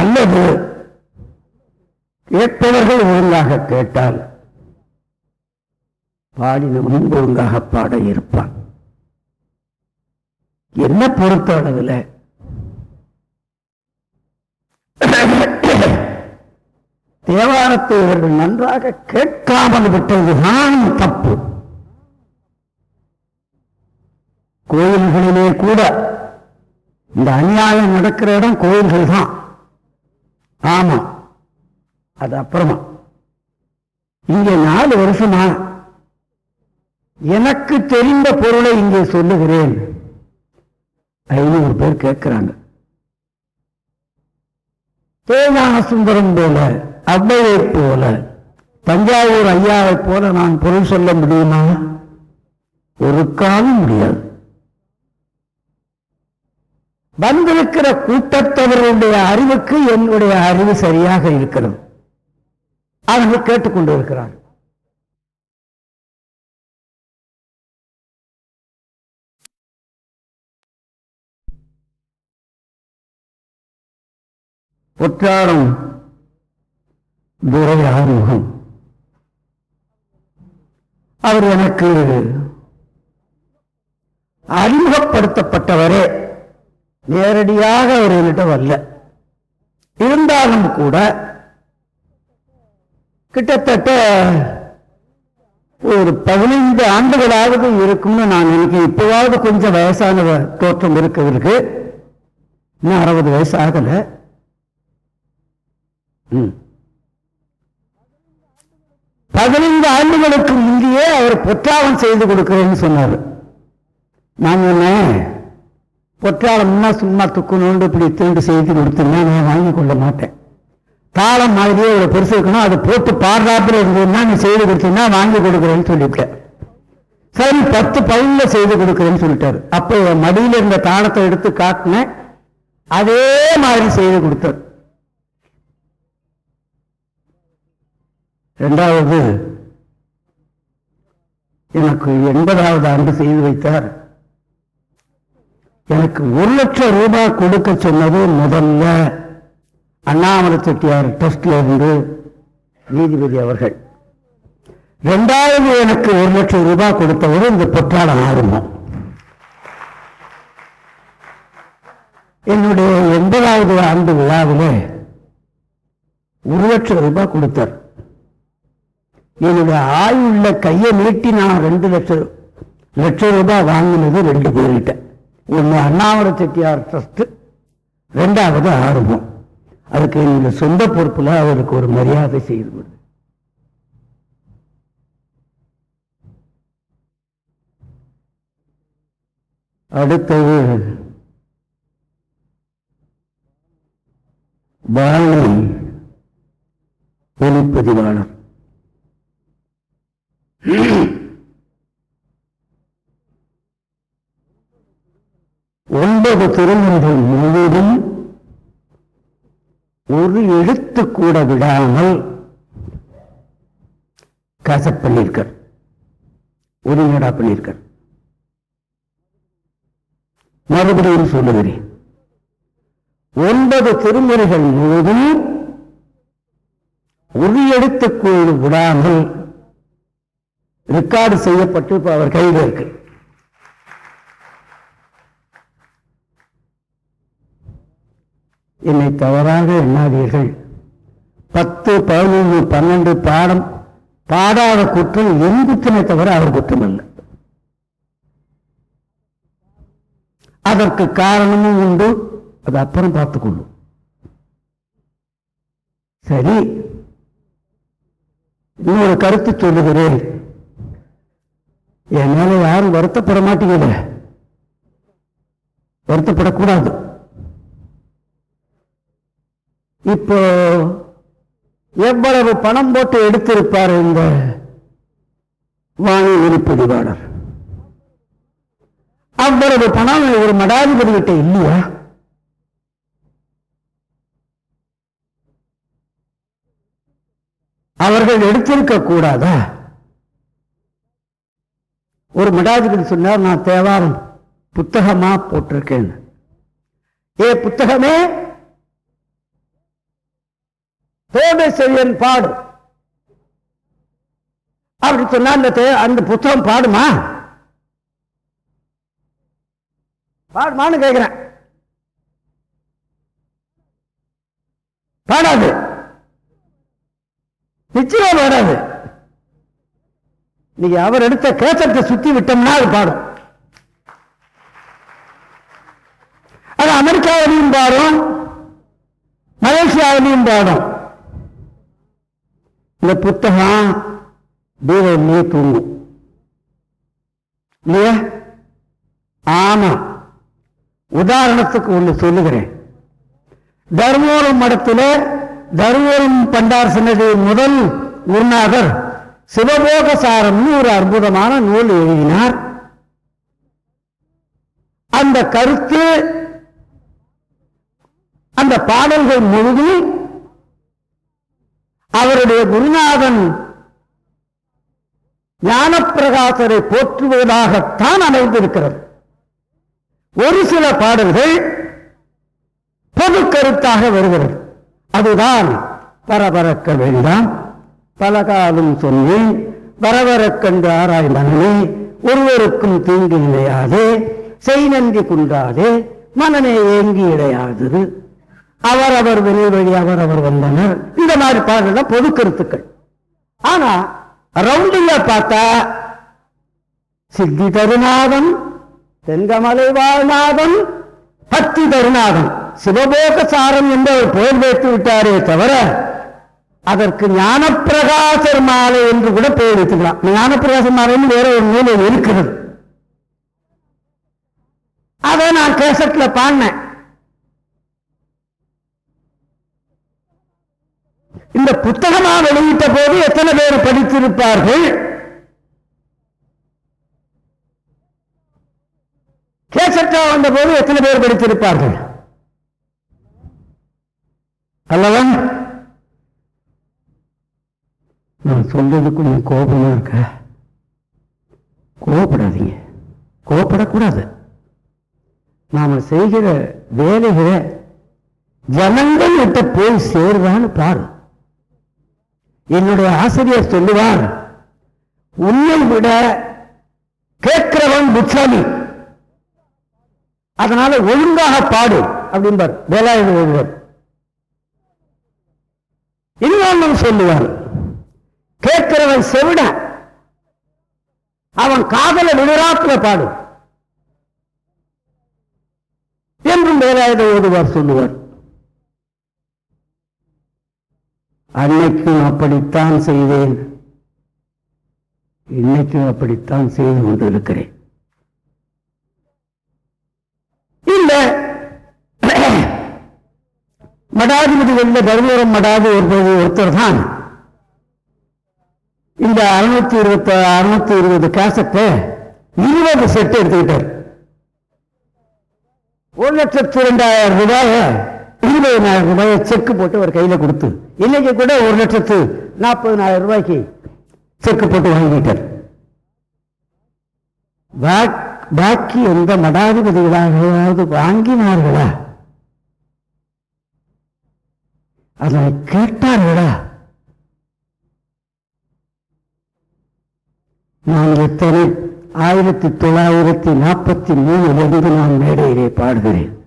அல்லது கேட்பவர்கள் ஒழுங்காக கேட்டால் பாடினவன் ஒழுங்காக பாட இருப்பான். என்ன பொறுத்த அளவில் தேவாரத்தை இவர்கள் நன்றாக கேட்காமல் விட்டதுதான் தப்பு. கோயில்களிலே கூட இந்த அநியாயம் நடக்கிற இடம் கோயில்கள் தான் ஆமா. அது அப்புறமா. இங்க நாலு வருஷமா எனக்கு தெரிந்த பொருளை இங்கே சொல்லுகிறேன். ஐநூறு பேர் கேட்கிறாங்க. தேவான சுந்தரம் போல அவ்வையை போல தஞ்சாவூர் ஐயாவை போல நான் பொருள் சொல்ல முடியுமா? ஒரு காலம் முடியாது. வந்திருக்கிற கூட்டத்தவர்களுடைய அறிவுக்கு என்னுடைய அறிவு சரியாக இருக்கிறது. அவர்கள் கேட்டுக்கொண்டு இருக்கிறார்கள் பொற்றாடம் துரை ஆறுமுகம். அவர் எனக்கு அறிமுகப்படுத்தப்பட்டவரே. நேரடியாக அவர் என்கிட்ட வரல. இருந்தாலும் கூட கிட்டத்தட்ட ஒரு பதினைந்து ஆண்டுகளாவது இருக்கும்னு நான் நினைக்கிறேன். இப்போவாவது கொஞ்சம் வயசான தோற்றம் இருக்கிறதுக்கு இன்னும் அறுபது வயசு ஆகல. ம். பதினைந்து ஆண்டுகளுக்கு முந்தையே அவர் பொற்றாளம் செய்து கொடுக்கிறேன்னு சொன்னார். நான் என்ன பொற்றாளம்னா சும்மா துக்கு நோண்டு இப்படி தூண்டு செய்து கொடுத்தீங்கன்னா நான் வாங்கி கொள்ள மாட்டேன். தாளம் மாதிரியே ஒரு பெருசு இருக்கணும் அதை போட்டு பாடுறாப்புல இருந்ததுன்னா நீ செய்து கொடுத்தீங்கன்னா வாங்கி கொடுக்குறேன்னு சொல்லிவிட்டேன். சரி பத்து பவுன்ல செய்து கொடுக்குறேன்னு சொல்லிட்டாரு. அப்போ என் இருந்த தாளத்தை எடுத்து காட்டினேன். அதே மாதிரி செய்து கொடுத்தார் ரெண்டாவது எனக்கு எண்பதாவது ஆண்டு செய்து வைத்தார். எனக்கு ஒரு லட்சம் ரூபாய் கொடுக்க சொன்னது முதல்ல அண்ணாமலை செட்டியார் ட்ரஸ்ட்ல இருந்து நீதிபதி அவர்கள். ரெண்டாவது எனக்கு ஒரு லட்சம் ரூபாய் கொடுத்தவர் இந்த பொற்றாளம் ஆரம்பம் என்னுடைய எண்பதாவது ஆண்டு விழாவிலே ஒரு லட்சம் ரூபாய் கொடுத்தார். என்னுடைய ஆயுள்ள கையை நீட்டி நான் ரெண்டு லட்சம் லட்சம் ரூபாய் வாங்கினது ரெண்டு பேர்கிட்ட. ஒன்று அண்ணாமலை செட்டியார் ட்ரஸ்ட்டு ரெண்டாவது ஆர்வம் அதுக்கு எங்கள் சொந்த பொறுப்பில் அவருக்கு ஒரு மரியாதை செய்து கொடு. அடுத்தது வானொலி ஒளிப்பதிவாளர். ஒன்பது திருமணிகள் முழுவதும் ஒரு எழுத்து கூட விடாமல் கசப் பண்ணியிருக்கார். ஒருங்கடா பண்ணியிருக்கார். மறுபடியும் சொல்லுகிறேன். ஒன்பது திருமுறைகள் முழுவதும் ஒரு எழுத்துக்கூடு விடாமல் ரெக்கார்டு செய்யப்பட்டு இப்ப அவர் கையில் இருக்கு. என்னை தவறாக எண்ணாதீர்கள். பத்து பதினொன்று பன்னெண்டு பாடம் பாடாத குற்றம் என் குற்றமே தவிர அவர் குற்றம் அல்ல அதற்கு காரணமும் உண்டு. அது அப்புறம் பார்த்துக்கொள்ளும் சரி. இன்னொரு கருத்து சொல்லுகிறேன். என்னால் யாரும் வருத்தப்பட மாட்டேங்கிற வருத்தப்படக்கூடாது. இப்போ எவ்வளவு பணம் போட்டு எடுத்திருப்பார் இந்த வாணி ஒளிப்பதிவாளர் அவ்வளவு பணம் ஒரு மடாதிபதி கிட்ட இல்லையா? அவர்கள் எடுத்திருக்க கூடாதா? ஒரு மடாதிபதி சொன்னார் நான் தேவாரம் புத்தகமா போட்டிருக்கேன். ஏ புத்தகமே தோடை செவியன் பாடு. அப்படி சொன்னா அந்த அந்த புத்தகம் பாடுமா? பாடுமான்னு கேட்கிறேன் பாடாது. நிச்சயம் பாடாது. நீங்க அவர் எடுத்த கேசத்தை சுத்தி விட்டோம்னா அது பாடும். அது அமெரிக்காவிலையும் பாடும். மலேசியாவிலையும் பாடும். இந்த புத்தகம் பீரோலே தூங்கும் இல்லையா? ஆமா. உதாரணத்துக்கு ஒண்ணு சொல்லுகிறேன். தர்மபுரம் மடத்தில் தர்மபுரம் பண்டார் சன்னதி முதல் குருநாதர் சிவபோகசாரம்னு ஒரு அற்புதமான நூல் எழுதினார். அந்த கருத்து அந்த பாடல்கள் முழுதும் அவருடைய குருநாதன் ஞானப்பிரகாசரை போற்றுவதாகத்தான் அமைந்திருக்கிறது. ஒரு சில பாடல்கள் பொது கருத்தாக வருகிறது. அதுதான் பரபரக்க வேண்டாம் பல காலம் சொன்னேன் வரவரக் ஆராய் மனமே ஒருவருக்கும் தீங்கு நிலையாது செய் நன்றி குன்றாதே மனமே ஏங்கி இடையாதது அவர் அவர் வினை வழி அவர் வந்தனர். இந்த மாதிரி பாடல பொது கருத்துக்கள். ஆனா ரவுண்டில் பார்த்தா சித்தி தருநாதன் தென்கமலை வாழ்நாதன் பத்தி தருநாதன் சிவபோக சாரம் என்று அவர் பெயர் வைத்து விட்டாரே தவிர அதற்கு ஞானப்பிரகாசர் மாலை என்று கூட பெயர் வைத்துக்கலாம். ஞானப்பிரகாசர் மாலைன்னு வேற ஒரு நூலில் இருக்கிறது. அதை நான் கேசட்ல பாடினேன். இந்த புத்தகமா வெளியிட்ட போது எத்தனை பேர் படித்திருப்பார்கள்? கேசட்டா வந்த போது எத்தனை பேர் படித்திருப்பார்கள்? அல்லவா நான் சொல்றது கொஞ்சம் கோபமா இருக்க? கோபப்படாதீங்க. கோபப்படக்கூடாது. நாம செய்கிற வேலைகளை ஜனங்கள் கிட்ட போய் சேருவான்னு பாரு. என்னுடைய ஆசிரியர் சொல்லுவார் உன்னை விட கேட்கிறவன் புட்சாமி அதனால ஒழுங்காக பாடு அப்படின்பார் வேலாயுத ஒருவர் இன்னொன்னு சொல்லுவார் கேட்கிறவன் செவிட அவன் காதல விழுராத்துல பாடு. என்றும் வேலாயுத ஓதுவார் சொல்லுவார். அன்னைக்கும் அப்படித்தான் செய்தேன். இன்னைக்கும் அப்படித்தான் செய்து கொண்டிருக்கிறேன். இல்ல. மடாதிபதி வெள்ள தருமபுரம் மடாதி ஒருத்தர் ஒருத்தர் தான் இந்த அறுநூத்தி இருபத்தி அறுநூத்தி இருபது கேசட்டை இருபது செட்டு எடுத்துக்கிட்டார். ஒரு லட்சத்தி இரண்டாயிரம் ரூபாய இருபதாயிரம் ரூபாய செக்கு போட்டு ஒரு கையில கொடுத்து இன்னைக்கு கூட ஒரு லட்சத்து நாற்பதனாயிரம் ரூபாய்க்கு செக்கு போட்டு வாங்கிட்டார் பாக்கி எந்த மடாதிபதிகளாகவாவது வாங்கினார்களா? அதனை கேட்டார்களா? நான் எத்தனை? ஆயிரத்தி தொள்ளாயிரத்தி நாற்பத்தி மூணிலிருந்து நான் மேடையிலே பாடுகிறேன்.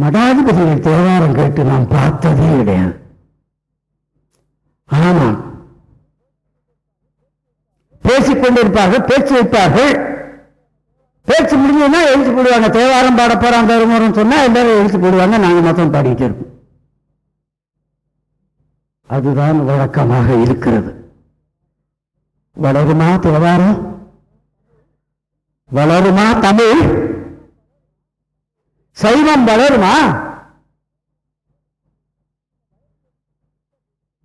மடாதிபதிகள் தேவாரம் கேட்டு நான் பார்த்ததே கிடையாது. ஆனால் பேசிக்கொண்டிருப்பார்கள் பேச்சு வைப்பார்கள். பேச்சு முடிஞ்சதுன்னா எழுத்து போடுவாங்க. தேவாரம் பாட போறான் தருமரம் சொன்னா எல்லாரும் எழுத்து போடுவாங்க நாங்க மொத்தம் பாடிட்டு இருப்போம். அதுதான் வழக்கமாக இருக்கிறது. வளருமா தேவாரம்? வளருமா தமிழ்? சைவம் வளருமா?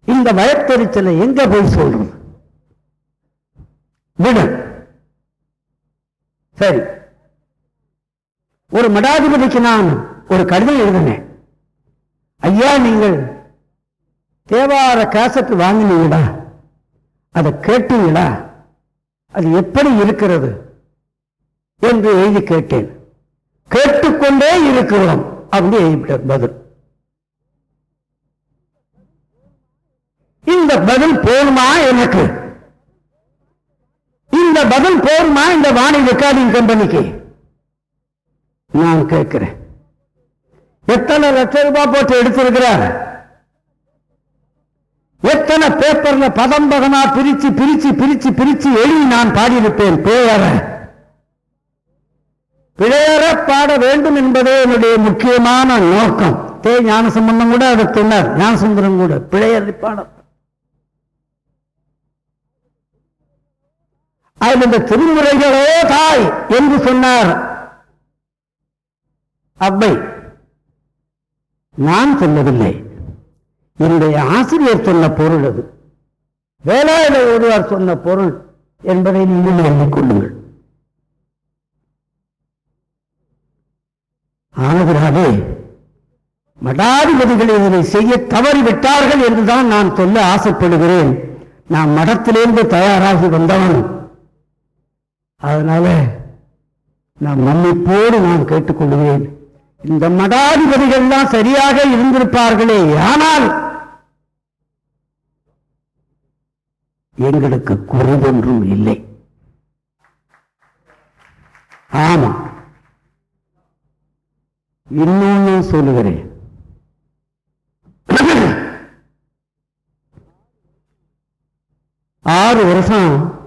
இந்த வயத்தெரிச்சலை எங்க போய் சொல்றது விடு. சரி. ஒரு மடாதிபதிக்கு நான் ஒரு கடிதம் எழுதினேன். ஐயா நீங்கள் தேவார கேசட் வாங்கினீங்களா? அதை கேட்டீங்களா? அது எப்படி இருக்கிறது? என்று எழுதி கேட்டேன். கேட்டுக்கொண்டே இருக்கிறோம். அப்படின்னு பதில். இந்த பதில் போருமா எனக்கு? இந்த பதில் போருமா இந்த வாணி ரெக்கார்டிங் கம்பெனிக்கு? நான் கேட்கிறேன். எத்தனை லட்சம் ரூபாய் போட்டு எடுத்திருக்கிறார்? எத்தனை பேப்பர்ல பதம் பதமா பிரிச்சு பிரிச்சு பிரிச்சு பிரிச்சு எழுதி நான் பாடியிருப்பேன்? பேர பிழையற பாட வேண்டும் என்பதே என்னுடைய முக்கியமான நோக்கம். தே ஞான சம்பந்தம் கூட அதை சொன்னார். ஞானசுந்தரம் கூட. பிழையறி பாட அதில் இந்த திருமுறைகளோ தாய் என்று சொன்னார். அவ்வை நான் சொல்லவில்லை. என்னுடைய ஆசிரியர் சொன்ன பொருள் அது. வேலாயுத ஒருவர் சொன்ன பொருள் என்பதை நீங்கள் எண்ணிக்கொள்ளுங்கள் ஆனதுனாலே மடாதிபதிகள் இதனை செய்ய தவறிவிட்டார்கள் என்றுதான் நான் சொல்ல ஆசைப்படுகிறேன். நான் மடத்திலிருந்து தயாராகி வந்தவன் அதனால நான் மன்னிப்போடு நான் கேட்டுக்கொள்கிறேன். இந்த மடாதிபதிகள்லாம் சரியாக இருந்திருப்பார்களே ஆனால் எங்களுக்கு குறைவொன்றும் இல்லை. ஆமா இன்னொன்னு சொல்லுகிறேன். ஆறு வருஷம்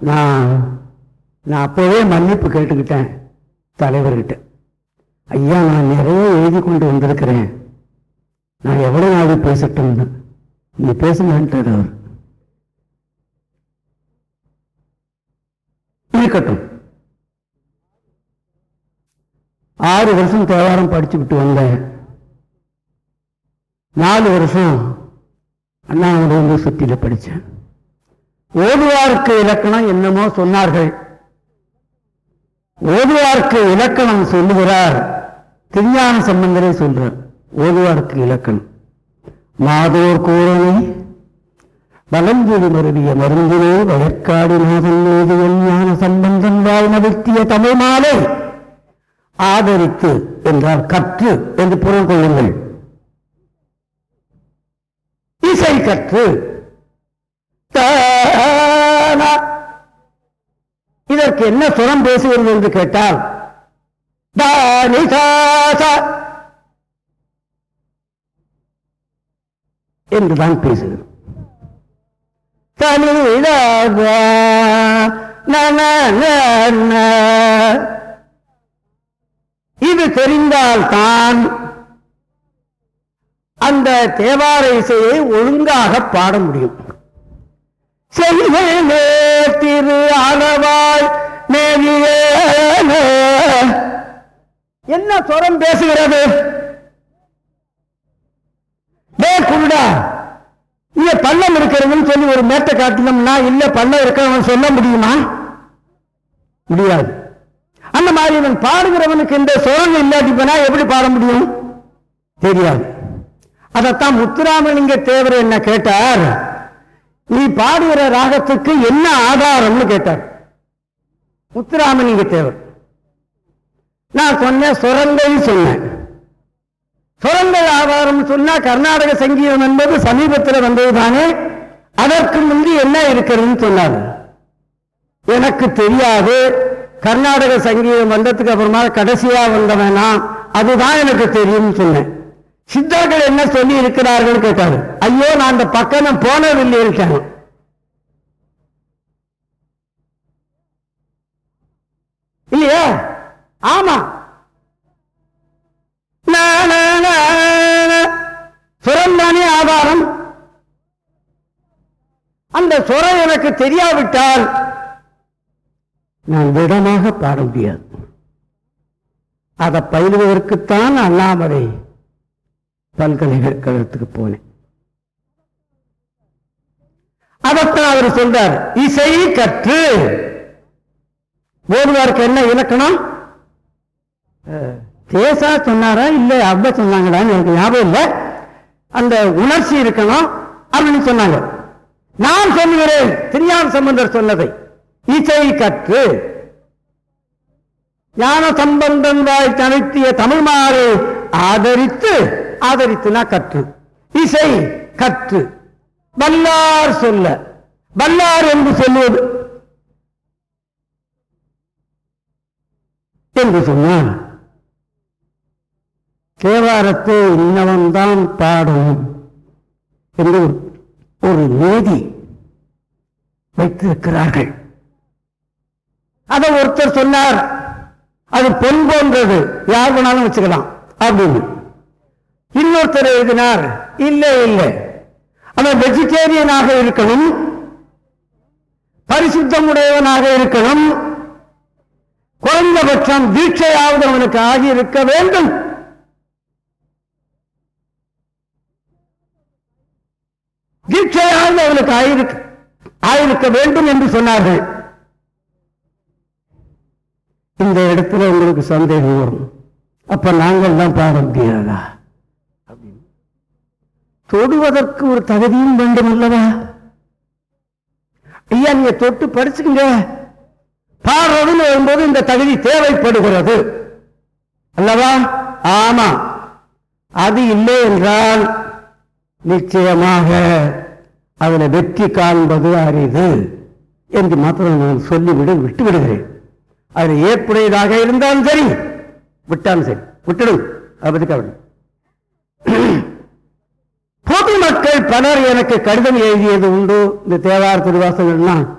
நான் நான் அப்போவே மன்னிப்பு கேட்டுக்கிட்டேன் தலைவர்கிட்ட. ஐயா நான் நிறைய எழுதி கொண்டு வந்திருக்கிறேன். நான் எவ்வளோ நாள் பேசட்டும்னு நீ பேசுங்கன்ட்டார் அவர். இருக்கட்டும். ஆறு வருஷம் தேவாரம் படிச்சுக்கிட்டு வந்தேன். நாலு வருஷம் அண்ணாமலை வந்து சுத்தில படித்தேன் ஓதுவார்க்கு இலக்கணம் என்னமோ சொன்னார்கள். ஓதுவார்க்கு இலக்கணம் சொல்லுகிறார். திருஞான சம்பந்தரே சொல்றார். ஓதுவார்க்கு இலக்கணம். மாதோர் கூறனை வளஞ்சொலி மருவிய மருந்தினே வயற்காடு நாதன் வேதியன் ஞான சம்பந்தன் வாய் தமிழ் மாலை ஆதரித்து என்றால் கற்று என்று பொருள் கொள்ளுங்கள். இசை கற்று. தானா. இதற்கு என்ன சுரம் பேசுகிறது என்று கேட்டால் சாசா என்றுதான் பேசுகிறது. தனி நன. இது தெரிந்தால்தான் அந்த தேவார இசையை ஒழுங்காக பாட முடியும். செய்வனே திரு அளவாய் மேவியே என்ன சொரம் பேசுகிறது? டே குருடா இங்க பள்ளம் இருக்கிறதுன்னு சொல்லி ஒரு மேட்டை காட்டினோம்னா இல்ல பள்ளம் இருக்கிறவன் சொல்ல முடியுமா? முடியாது. அந்த மாதிரி இவன் பாடுகிறவனுக்கு இந்த சுரம் இல்லாட்டி போனா எப்படி பாட முடியும்? தெரியாது. அதைத்தான் முத்துராமலிங்க தேவர் என்ன கேட்டார்? நீ பாடுகிற ராகத்துக்கு என்ன ஆதாரம்னு கேட்டார். முத்துராமலிங்க தேவர். நான் சொன்னேன் சுரங்கள் சொன்னேன். சுரங்கள் ஆதாரம் சொன்னா கர்நாடக சங்கீதம் என்பது சமீபத்தில் வந்தது தானே அதற்கு முந்தி என்ன இருக்கிறதுன்னு சொன்னார். எனக்கு தெரியாது. கர்நாடக சங்கீதம் வந்ததுக்கு அப்புறமா கடைசியா வந்தவனா? அதுதான் எனக்கு தெரியும்னு சொன்னேன். சித்தர்கள் என்ன சொல்லி இருக்கிறார்கள் கேட்டாரு. ஐயோ நான் அந்த பக்கம் போனதில்லை இருக்கேன் இல்லையா? ஆமா. சுரம்தானே ஆதாரம்? அந்த சுரம் எனக்கு தெரியாவிட்டால் நான் விடமாக பாட முடியாது. அதை பயிலுவதற்குத்தான் அண்ணாமலை பல்கலைக்கழகத்துக்கு போனேன். அதத்தான் அவர் சொல்றார் இசை கற்று. ஓதுவாருக்கு என்ன இலக்கணம்? தேசா சொன்னாரா இல்ல அப்ப சொன்னாங்களான்னு எனக்கு ஞாபகம் இல்லை. அந்த உணர்ச்சி இருக்கணும் அப்படின்னு சொன்னாங்க. நான் சொல்லுகிறேன் திருஞான சம்பந்தர் சொன்னதை. இசை கற்று ஞான சம்பந்தன் வாய் தனித்திய தமிழ் மாறு ஆதரித்து ஆதரித்துனா கற்று. இசை கற்று. வல்லார் சொல்ல. வல்லார் என்று சொல்லுவது. என்று சொன்னான் தேவாரத்தை இன்னவன்தான் பாடும் என்று ஒரு- ஒரு நீதி வைத்திருக்கிறார்கள். அதை ஒருத்தர் சொன்னார். அது பொன் போன்றது. யார் வேணாலும் வச்சுக்கலாம். அப்படின்னு. இன்னொருத்தர் எழுதினார் இல்லை இல்லை. அவன் வெஜிடேரியனாக இருக்கணும். பரிசுத்தமுடையவனாக இருக்கணும். குறைந்தபட்சம் தீட்சையாவது அவனுக்கு ஆகியிருக்க வேண்டும். தீட்சையாவது அவனுக்கு ஆயிருக்க ஆயிருக்க வேண்டும் என்று சொன்னார்கள். இந்த இடத்துல உங்களுக்கு சந்தேகம் வரும். அப்ப நாங்கள் தான் பாட முடியாதா தொடுவதற்கு ஒரு தகுதியும் வேண்டும் அல்லவா? ஐயா நீங்க தொட்டு படிச்சுக்கங்க. பாடுறதுன்னு வரும்போது இந்த தகுதி தேவைப்படுகிறது. அல்லவா? ஆமா. அது இல்லை என்றால் நிச்சயமாக அதில் வெற்றி காண்பது அரிது என்று மாத்திரம் நான் சொல்லிவிட விட்டு விடுகிறேன் அது ஏற்புடையதாக இருந்தாலும் சரி விட்டாலும் சரி. விட்டுடும் அதை பத்தி கவலை பொதுமக்கள் பலர் எனக்கு கடிதம் எழுதியது உண்டு. இந்த தேவார திருவாசகம்லாம்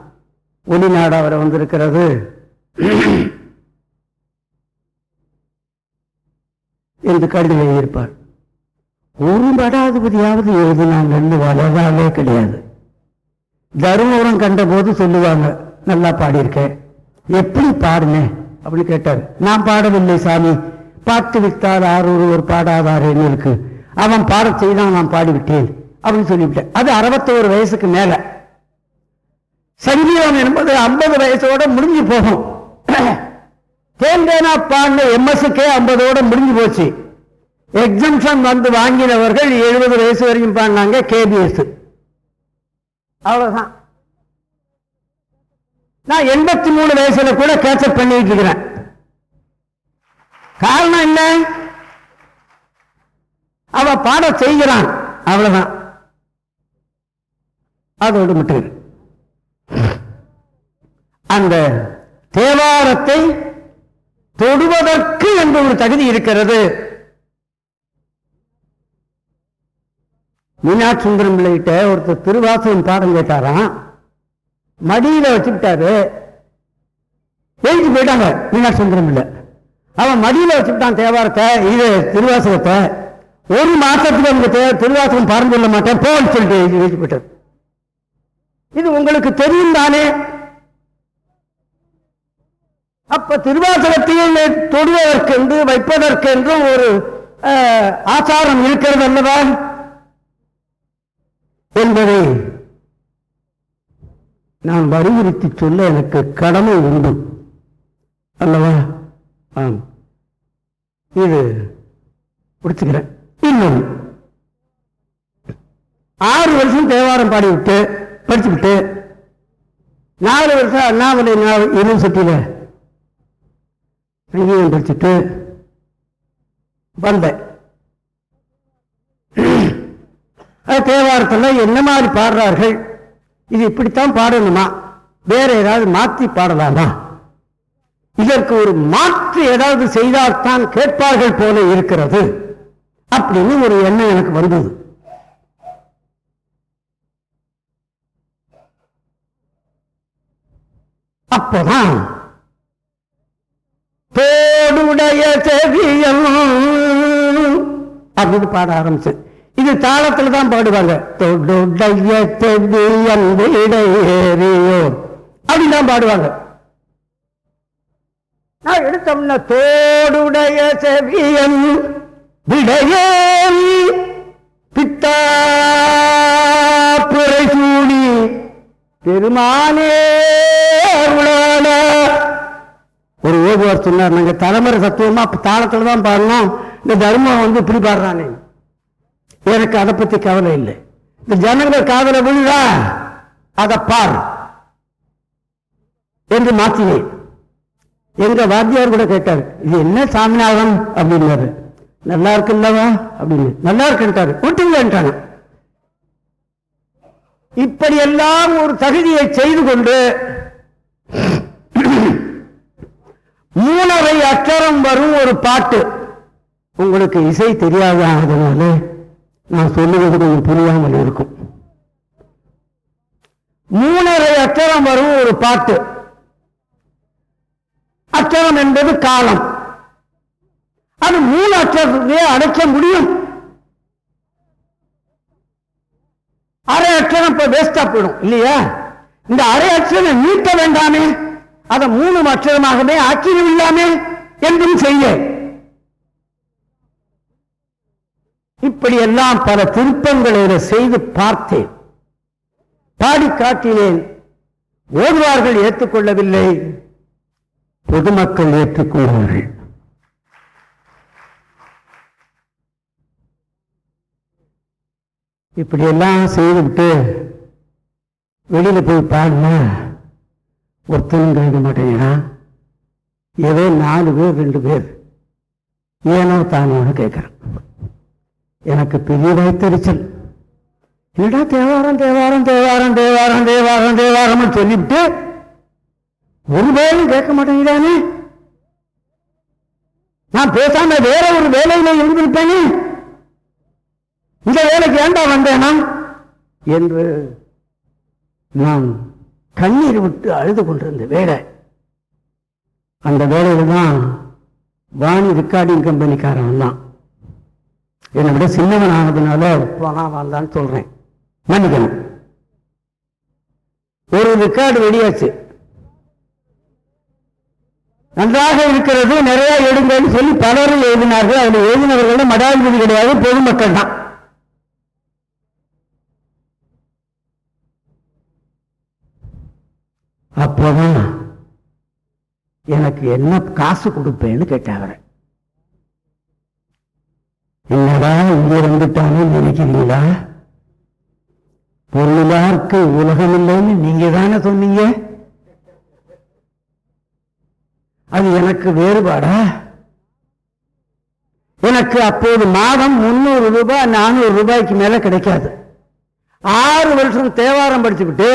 ஒளிநாட அவரை வந்திருக்கிறது. என்று கடிதம் எழுதியிருப்பார். ஒரு மடாதிபதியாவது எழுதினாங்கன்னு வளராலே கிடையாது. தருமபுரம் கண்ட போது சொல்லுவாங்க நல்லா பாடியிருக்கேன். எப்படி பாடினேன் அப்படின்னு கேட்டார். நான் பாடவில்லை சாமி. பார்த்து விட்டால் ஆறு பாடாதார் என்ன இருக்கு அவன் பாட செய்தான் நான் பாடிவிட்டேன் அப்படின்னு சொல்லிவிட்டேன். அது அறுபத்தோரு வயசுக்கு மேல. சங்கீதம் என்பது ஐம்பது வயசோட முடிஞ்சு போகும். தேந்தேனா பாண்ட எம்எஸ்க்கே ஐம்பதோட முடிஞ்சு போச்சு. எக்ஸம்ஷன் வந்து வாங்கினவர்கள் எழுபது வயசு வரைக்கும் பாடினாங்க கேபிஎஸ் அவ்வளவுதான். நான் எண்பத்தி மூணு வயசுல கூட கேட்சப் பண்ணிட்டு இருக்கிறேன். காரணம் என்ன? அவ பாட செய்கிறான். அவ்வளவுதான். அதோடு மட்டும் அந்த தேவாரத்தை தொடுவதற்கு என்ற ஒரு தகுதி இருக்கிறது. மீனாட்சி சுந்தரம் பிள்ளைகிட்ட ஒருத்தர் திருவாசகம் பாடம் கேட்டாராம். மடியில வச்சுக்கிட்டாரு. எழுதி போயிட்டாங்க. மீனாட்சி சுந்தரம் அவன் மடியில வச்சுக்கிட்டான் தேவாரத்தை இது திருவாசகத்தை. ஒரு மாசத்துக்கு அவங்க திருவாசகம் பாடம் சொல்ல மாட்டேன். போன்னு சொல்லிட்டு எழுதி எழுதி போயிட்டார் இது உங்களுக்கு தெரியும் தானே? அப்ப திருவாசகத்தையும் தொடுவதற்கென்று வைப்பதற்கென்று ஒரு ஆச்சாரம் இருக்கிறது அல்லவா என்பதை நான் வலியுறுத்தி சொல்ல எனக்கு கடமை உண்டு. அல்லவா? ஆம். இது பிடிச்சுக்கிறேன் இன்னொன்று ஆறு வருஷம் தேவாரம் பாடிவிட்டு படிச்சுக்கிட்டு நாலு வருஷம் அண்ணாமலை யூனிவர்சிட்டியில் யூனிவர்சிட்டியில படிச்சுட்டு வந்தேன். அது தேவாரத்தில் என்ன மாதிரி பாடுறார்கள்? இது இப்படித்தான் பாடணுமா? வேற ஏதாவது மாற்றி பாடலாமா? இதற்கு ஒரு மாற்று ஏதாவது செய்தால்தான் கேட்பார்கள் போல இருக்கிறது. அப்படின்னு ஒரு எண்ணம் எனக்கு வந்தது. அப்பதான் தோடுடைய செவியம் அப்படின்னு பாட ஆரம்பிச்சேன். இது தாளத்தில் தான் பாடுவாங்க. தொடுடைய செவியம் விடையேறியோ அப்படின்னு தான் பாடுவாங்க. நான் எடுத்தோம்னா தோடுடைய செவியன் விடையேறி பித்தா புரை சூடி பெருமானே ஒரு ஓதுவார் சொன்னார் நாங்கள் தலைமுறை சத்துவமா தாளத்தில் தான் பாடணும் இந்த தர்மம் வந்து இப்படி பாடுறானே. எனக்கு அதை பத்தி கவலை இல்லை. இந்த ஜனங்கள் காதலை விழுதா அதை பார். என்று மாத்தினேன் எங்க வாத்தியார் கூட கேட்டார் இது என்ன சாமிநாதன் அப்படின்னாரு. நல்லா இருக்குல்லவா? அப்படின்னு. நல்லா இருக்குன்ட்டாரு. விட்டுங்கன்ட்டாங்க இப்படியெல்லாம் ஒரு தகுதியை செய்து கொண்டு மூணரை அச்சரம் வரும் ஒரு பாட்டு. உங்களுக்கு இசை தெரியாத தெரியாததுனால நான் சொல்லுவது கொஞ்சம் புரியாமல் இருக்கும். மூணரை அச்சரம் வரும் ஒரு பாட்டு. அச்சரம் என்பது காலம். அது மூணு அச்சரத்திலே அடைக்க முடியும். அரை அச்சரம் இப்போ வேஸ்டா போயிடும் இல்லையா? இந்த அரை அச்சரம் நீட்ட வேண்டாமே. அதை மூணு அச்சரமாகவே ஆக்கிவிடலாமே என்றும் செய்ய இப்படியெல்லாம் பல திருப்பங்களை செய்து பார்த்தேன். பாடி காட்டினேன். ஓதுவார்கள் ஏற்றுக்கொள்ளவில்லை. பொதுமக்கள் ஏற்றுக்கொள்வார்கள். இப்படியெல்லாம் செய்துவிட்டு வெளியில போய் பாருன்னா ஒருத்தனும் கேட்க மாட்டேங்கிறான். ஏதோ நாலு பேர் ரெண்டு பேர். ஏனோ தானோன்னு கேட்கிறேன். எனக்கு பெரிய வயிற்றுச்சல் என்னடா தேவாரம் தேவாரம் தேவாரம் தேவாரம் தேவாரம் தேவாரம்னு சொல்லிவிட்டு ஒரு வேலையும் கேட்க மாட்டேங்கிறானே. நான் பேசாம வேற ஒரு வேலையில இருந்திருப்பேனே இந்த வேலைக்கு ஏண்டா வந்தேனா? என்று நான் கண்ணீர் விட்டு அழுது கொண்டிருந்த வேலை அந்த வேலையில தான் வாணி ரெக்கார்டிங் கம்பெனிக்காரன் தான் என்னை விட சின்னவன் ஆனதுனால போனா வந்தான்னு சொல்றேன். மன்னிக்கணும். ஒரு ரெக்கார்டு வெளியாச்சு. நன்றாக இருக்கிறது நிறைய எடுங்கன்னு சொல்லி பலரும் எழுதினார்கள். அதில் எழுதினவர்கள் மடாதிபதி கிடையாது பொதுமக்கள் தான். அப்போதான் எனக்கு என்ன காசு கொடுப்பேன்னு கேட்டேன் அவரை. என்னடா இங்கே வந்துட்டானே நினைக்கிறீங்களா பொருளார்க்கு உலகம் இல்லைன்னு நீங்க தானே சொன்னீங்க? அது எனக்கு வேறுபாடா? எனக்கு அப்போது மாதம் முந்நூறு ரூபாய் நானூறு ரூபாய்க்கு மேல கிடைக்காது. ஆறு வருஷம் தேவாரம் படிச்சுக்கிட்டு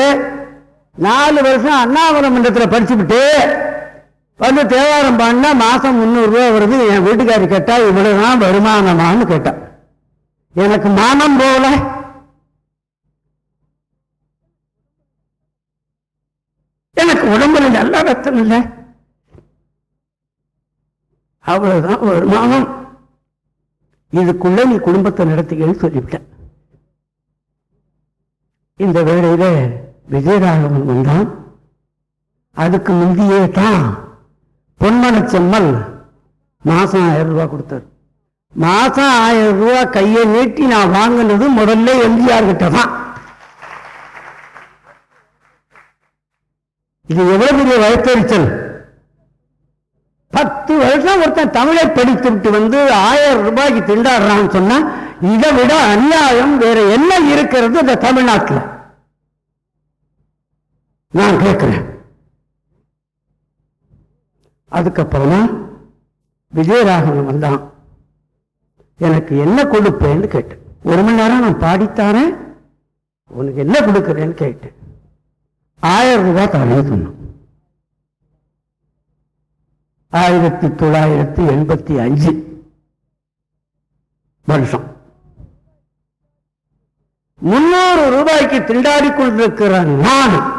நாலு வருஷம் அண்ணாமலை மன்றத்தில் படிச்சுக்கிட்டு வந்து தேவாரம் பாடினா மாதம் முந்நூறு ரூபாய் வருது. என் வீட்டுக்காரி கேட்டா இவ்வளோதான் வருமானமான்னு கேட்டான். எனக்கு மானம் போகல. எனக்கு உடம்புல நல்ல ரத்தம் இல்லை. அவ்வளவுதான் வருமானம். இதுக்குள்ள நீ குடும்பத்தை நடத்திக்கன்னு சொல்லிவிட்டேன். இந்த வேளையில விஜயராகவன் வந்தான். அதுக்கு முந்தையே தான் பொன்மனச்செம்மல் மாசம் ஆயிரம் ரூபாய் கொடுத்தாரு. மாசம் ஆயிரம் ரூபாய் கையை நீட்டி நான் வாங்கினது முதல்ல எம்ஜிஆர் கிட்ட தான். இது எவ்வளவு பெரிய வயத்தறிச்சல் பத்து வருஷம் ஒருத்தன் தமிழை படித்து விட்டு வந்து ஆயிரம் ரூபாய்க்கு திண்டாடுறான்னு சொன்னா இதை விட அநியாயம் வேற என்ன இருக்கிறது இந்த தமிழ்நாட்டில்? நான் கேட்கிறேன். அதுக்கப்புறமா விஜயராகவன் வந்தான். எனக்கு என்ன கொடுப்பேன்னு கேட்டேன். ஒரு மணி நேரம் நான் பாடித்தாரேன். உனக்கு என்ன கொடுக்குறேன்னு கேட்டேன். ஆயிரம் ரூபாய் தரேன்னு சொன்னான். ஆயிரத்தி தொள்ளாயிரத்தி எண்பத்தி அஞ்சு வருஷம். முன்னூறு ரூபாய்க்கு திண்டாடி கொண்டிருக்கிற நான்.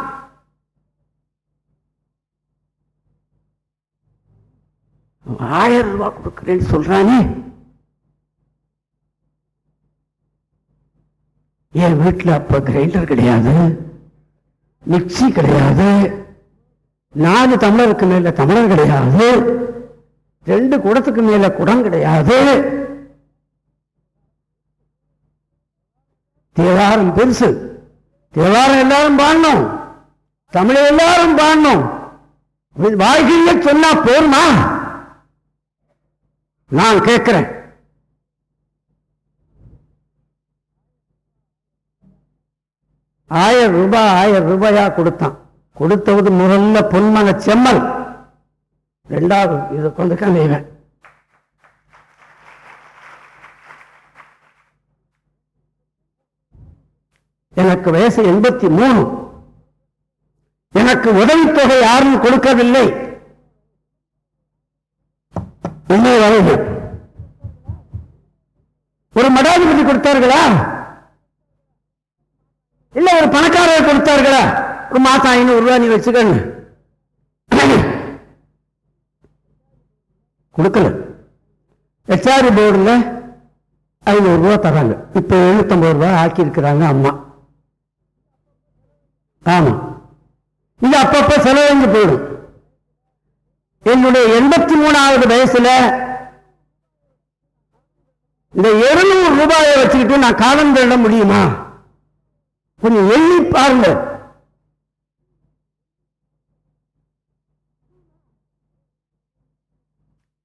ஆயிரம் ரூபாய் கொடுக்குறேன்னு சொல்றானே. என் வீட்டில் அப்ப கிரைண்டர் கிடையாது மிக்சி கிடையாது நாலு தமிழருக்கு மேல தமிழர் கிடையாது ரெண்டு குடத்துக்கு மேல குடம் கிடையாது. தேவாரம் பெருசு. தேவாரம் எல்லாரும் பாடணும். தமிழ் எல்லாரும் பாடணும். வாழ்க்கையில சொன்னா போருமா? நான் கேட்கிறேன். ஆயிரம் ரூபாய் ஆயிரம் ரூபாயா கொடுத்தான். கொடுத்தது முதல்ல பொன்மன செம்மல். ரெண்டாவது இது கொண்டு கலைவன் எனக்கு வயசு எண்பத்தி மூணு. எனக்கு உதவித்தொகை யாரும் கொடுக்கவில்லை. இன்னும் வரையில் ஒரு மடாதிபதி கொடுத்தார்களா? இல்ல ஒரு பணக்காரர் கொடுத்தார்களா? ஒரு மாசம் ஐநூறு ரூபாய் நீ வச்சுக்கன்னு கொடுக்கல. ஹெச்ஆர்டி போர்டில் ஐநூறு ரூபாய் தராங்க இப்ப எழுநூத்தம்பது ரூபாய் ஆக்கி இருக்கிறாங்க அம்மா. ஆமா. இது அப்பப்ப செலவழிஞ்சு போயிடும். என்னுடைய எண்பத்தி மூணாவது வயசுல இந்த இருநூறு ரூபாயை வச்சுக்கிட்டு நான் காலம் தேட முடியுமா? கொஞ்சம் எண்ணி பாருங்க.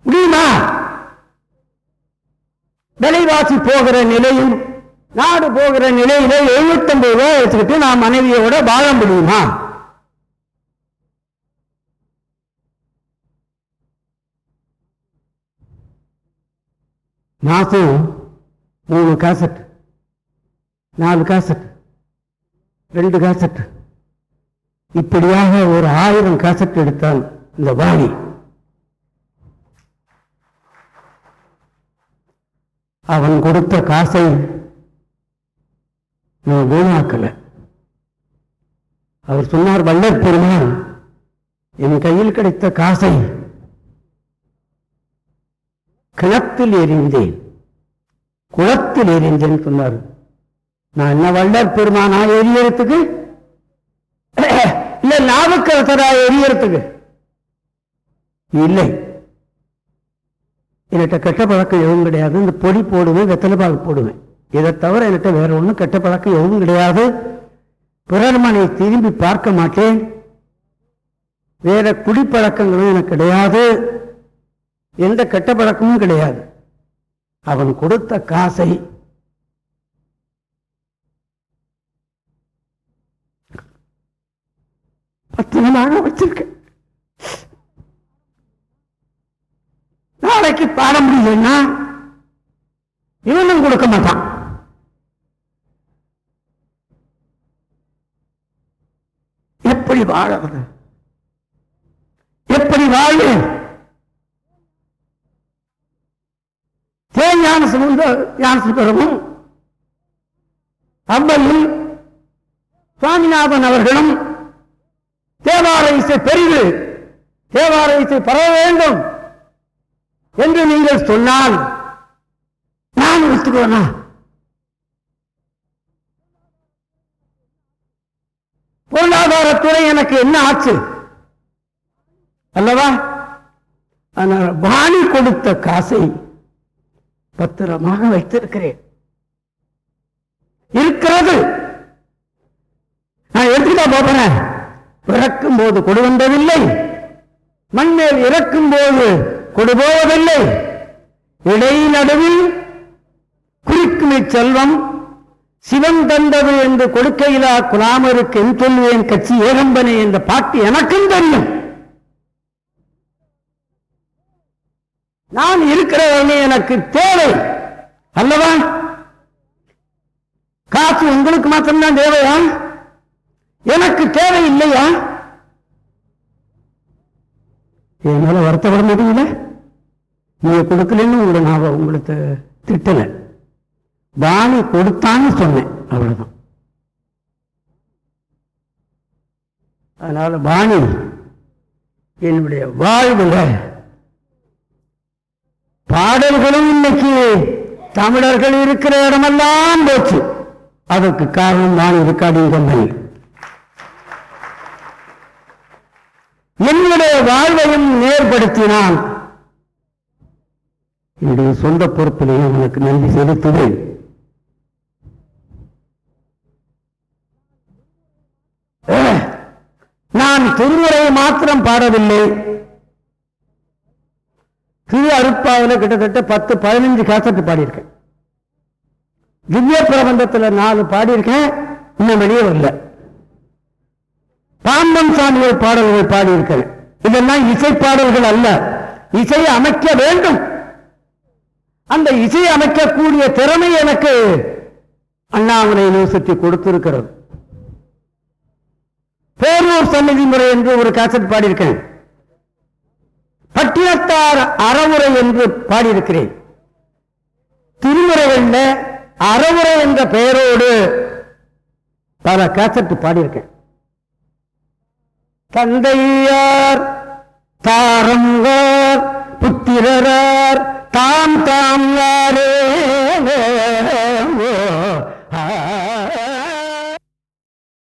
முடியுமா? விலைவாசி போகிற நிலையும் நாடு போகிற நிலையில எழுபத்தொன்பது ரூபாய் வச்சுக்கிட்டு நான் மனைவியோட வாழ முடியுமா? மாசம் மூணு காசட் நாலு காசட் ரெண்டு காசட் இப்படியாக ஒரு ஆயிரம் காசட் எடுத்தான் இந்த வாணி. அவன் கொடுத்த காசை நான் வீணாக்கல. அவர் சொன்னார் வள்ளற் பெருமான் என் கையில் கிடைத்த காசை கிணத்தில் எரிந்தேன். குளத்தில் எறிந்தேன் சொன்னார். நான் என்ன வல்லர் பெருமானா எரியறதுக்கு? இல்ல நாவுக்கரசரா எரியறதுக்கு? இல்லை. என்கிட்ட கெட்ட பழக்கம் எதுவும் கிடையாது. இந்த பொடி போடுவேன் வெத்தலை பால் போடுவேன். இதை தவிர என்கிட்ட வேற ஒன்றும் கெட்ட பழக்கம் எதுவும் கிடையாது. பிறர்மனை திரும்பி பார்க்க மாட்டேன். வேற குடிப்பழக்கங்களும் எனக்கு கிடையாது. எந்த கெட்ட பழக்கமும் கிடையாது. அவன் கொடுத்த காசை பத்திரமாக வச்சிருக்கேன் நாளைக்கு பாட முடியலன்னா இவனும் கொடுக்க மாட்டான். எப்படி வாழறது? எப்படி வாழ்வேன் தேஞான சுமந்த ஞானசுந்தரமும் அவ்வையும் சுவாமிநாதன் அவர்களும் தேவாலயத்தை இசை பெரிது தேவார பரவ வேண்டும் என்று நீங்கள் சொன்னால் நான் ஒத்துக்குவேனா பொருளாதாரத்துறை எனக்கு என்ன ஆச்சு? அல்லவா? ஆனால் வாணி கொடுத்த காசை பத்திரமாக வைத்திருக்கிறேன். இருக்கிறது. நான் எடுத்துதான் போறேன். பிறக்கும் போது கொடு வந்ததில்லை. மண்ணில் இறக்கும் போது கொடு போவதில்லை. இடைநடுவில் குறிக்கும் இச்செல்வம் சிவன் தந்தது என்று கொடுக்கையிலா குலாமருக்கு என் சொல்வேன் கட்சி ஏகம்பனே என்ற பாட்டு எனக்கும் தெரியும். நான் இருக்கிறவனே எனக்கு தேவை. அல்லவா? காசு உங்களுக்கு மாத்திரம்தான் தேவையா? எனக்கு தேவை இல்லையா? என்னால வருத்தப்பட முடியல. நீங்க கொடுக்கலன்னு உங்களை நான் உங்களுக்கு திட்டல. வாணி கொடுத்தான்னு சொன்னேன் அவ்வளவுதான். அதனால வாணி என்னுடைய வாழ்வுல பாடல்களும் இன்னைக்கு தமிழர்கள் இருக்கிற இடமெல்லாம் போச்சு. அதற்கு காரணம் நான் ரெக்கார்டிங் கம்பெனி என்னுடைய வாழ்வையும் நேர்படுத்தினான் என்னுடைய சொந்த பொறுப்பிலேயே உனக்கு நன்றி செலுத்துவேன். நான் திருமுறையை மாத்திரம் பாடவில்லை. திரு அருப்பாவில் கிட்டத்தட்ட பத்து பதினஞ்சு காசட்டு பாடியிருக்கேன். திவ்ய பிரபந்தத்துல நாலு பாடியிருக்கேன் இன்னும் வெளியே வரல. பாம்பன் சாமிகள் பாடல்கள் பாடியிருக்கிறேன் இதெல்லாம் இசை பாடல்கள் அல்ல. இசை அமைக்க வேண்டும். அந்த இசை அமைக்கக்கூடிய திறமை எனக்கு அண்ணாமலை யூனிவர்சிட்டி கொடுத்திருக்கிறது. பேரூர் சன்னதி முறை என்று ஒரு காசட் பாடியிருக்கேன். பட்டினத்தார் அறவுரை என்று பாடியிருக்கிறேன். திருமுறைகள்ல அறவுரை என்ற பெயரோடு பல கேசட்டு பாடியிருக்கேன். தந்தையார் தாரங்கார் புத்திரரார் தாம் தாம் யாரே